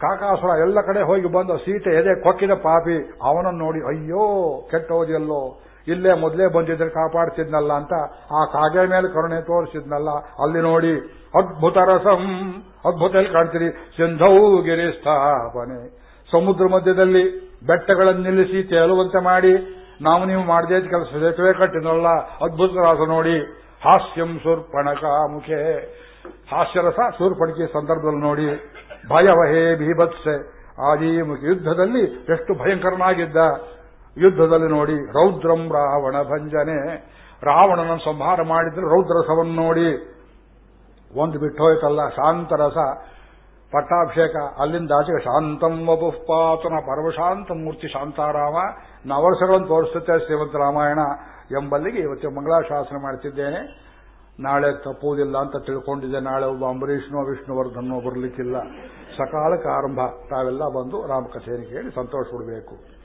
ಕಾಕಾಸುರ ಎಲ್ಲ ಕಡೆ ಹೋಗಿ ಬಂದ, ಸೀತೆ ಎದೆ ಕೊಕ್ಕಿದ ಪಾಪಿ. ಅವನನ್ನು ನೋಡಿ, ಅಯ್ಯೋ, ಕೆಟ್ಟೋದಿಯಲ್ಲೋ. ಇಲ್ಲೇ ಮೊದಲೇ ಬಂದಿದ್ರೆ ಕಾಪಾಡ್ತಿದ್ನಲ್ಲ ಅಂತ ಆ ಕಾಗೆ ಮೇಲೆ ಕರುಣೆ ತೋರಿಸಿದ್ನಲ್ಲ, ಅಲ್ಲಿ ನೋಡಿ, ಅದ್ಭುತ ರಸಂ, ಅದ್ಭುತದಲ್ಲಿ ಕಾಣ್ತೀರಿ, ಸಿಂಧೌ ಗಿರಿ ಸ್ಥಾಪನೆ. ಸಮುದ್ರ ಮಧ್ಯದಲ್ಲಿ ಬೆಟ್ಟಗಳನ್ನು ನಿಲ್ಲಿಸಿ ತೇಲುವಂತೆ ಮಾಡಿ, ನಾವು ನೀವು ಮಾಡದೇ ಕೆಲಸ ಸೇತುವೆ ಕಟ್ಟಿದ್ನಲ್ಲ, ಅದ್ಭುತ ರಸ ನೋಡಿ, ಹಾಸ್ಯಂ ಸುರ್ಪಣಕ ಮುಖೆ. ಹಾಸ್ಯರಸ ಸೂರ್ಪಣಿಕೆ ಸಂದರ್ಭದಲ್ಲಿ ನೋಡಿ ಭಯವಹೇ ಭೀಭತ್ಸೆ. ಆದಿಮುಖಿ ಯುದ್ಧದಲ್ಲಿ ಎಷ್ಟು ಭಯಂಕರನಾಗಿದ್ದ ಯುದ್ಧದಲ್ಲಿ ನೋಡಿ ರೌದ್ರಂ ರಾವಣ ಭಂಜನೆ. ರಾವಣನ ಸಂಹಾರ ಮಾಡಿದ್ರೆ ರೌದ್ರಸವನ್ನು ನೋಡಿ. ಒಂದು ಬಿಟ್ಟು ಹೋಯ್ತಲ್ಲ ಶಾಂತರಸ ಪಟ್ಟಾಭಿಷೇಕ. ಅಲ್ಲಿಂದ ಆಚೆಗೆ ಶಾಂತಂ ವಪುಃಪಾತನ ಪರಮಶಾಂತ ಮೂರ್ತಿ ಶಾಂತಾರಾಮ. ನವರಸಗಳನ್ನು ತೋರಿಸುತ್ತೆ ಶ್ರೀಮಂತ ರಾಮಾಯಣ ಎಂಬಲ್ಲಿಗೆ ಇವತ್ತು ಮಂಗಳಾಶಾಸನ ಮಾಡ್ತಿದ್ದೇನೆ. ನಾಳೆ ತಪ್ಪುವುದಿಲ್ಲ ಅಂತ ತಿಳ್ಕೊಂಡಿದ್ದೆ. ನಾಳೆ ಒಬ್ಬ ಅಂಬರೀಷ್ನೋ ವಿಷ್ಣುವರ್ಧನೋ ಬರಲಿಕ್ಕಿಲ್ಲ. ಸಕಾಲಕ್ಕೆ ಆರಂಭ. ತಾವೆಲ್ಲ ಬಂದು ರಾಮಕಥೆಯನ್ನು ಕೇಳಿ ಸಂತೋಷ ಕೊಡಬೇಕು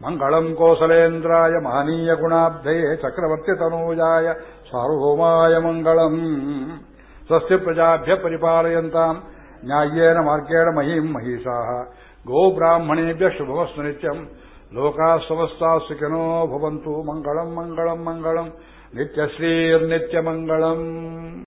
ಕೋಸಲೇಂದ್ರಾಯ ಮಹನೀಯ ಗುಣಾಬ್ಧಯೇ ಚಕ್ರವರ್ತಿ ತನೂಜಾಯ ಸಾರ್ವಭೌಮಾಯ ಮಂಗಳಂ ಸ್ವಸ್ತಿ ಪ್ರಜಾಭ್ಯ ಪರಿಪಾಲಯಂತಾಂ ನ್ಯಾಯೇನ ಮಾರ್ಗೇಣ ಮಹಿಂ ಮಹಿಷಾ ಗೋಬ್ರಾಹ್ಮಣೇಭ್ಯ ಶುಭಮಸ್ತು ನಿತ್ಯಂ ಲೋಕಾ ಸಮಸ್ತಾ ಸುಖಿನೋ ಭವಂತು ಮಂಗಳಂ ಮಂಗಳಂ ಮಂಗಳಂ ನಿತ್ಯಶ್ರೀರ್ನಿತ್ಯಮಂಗಳಂ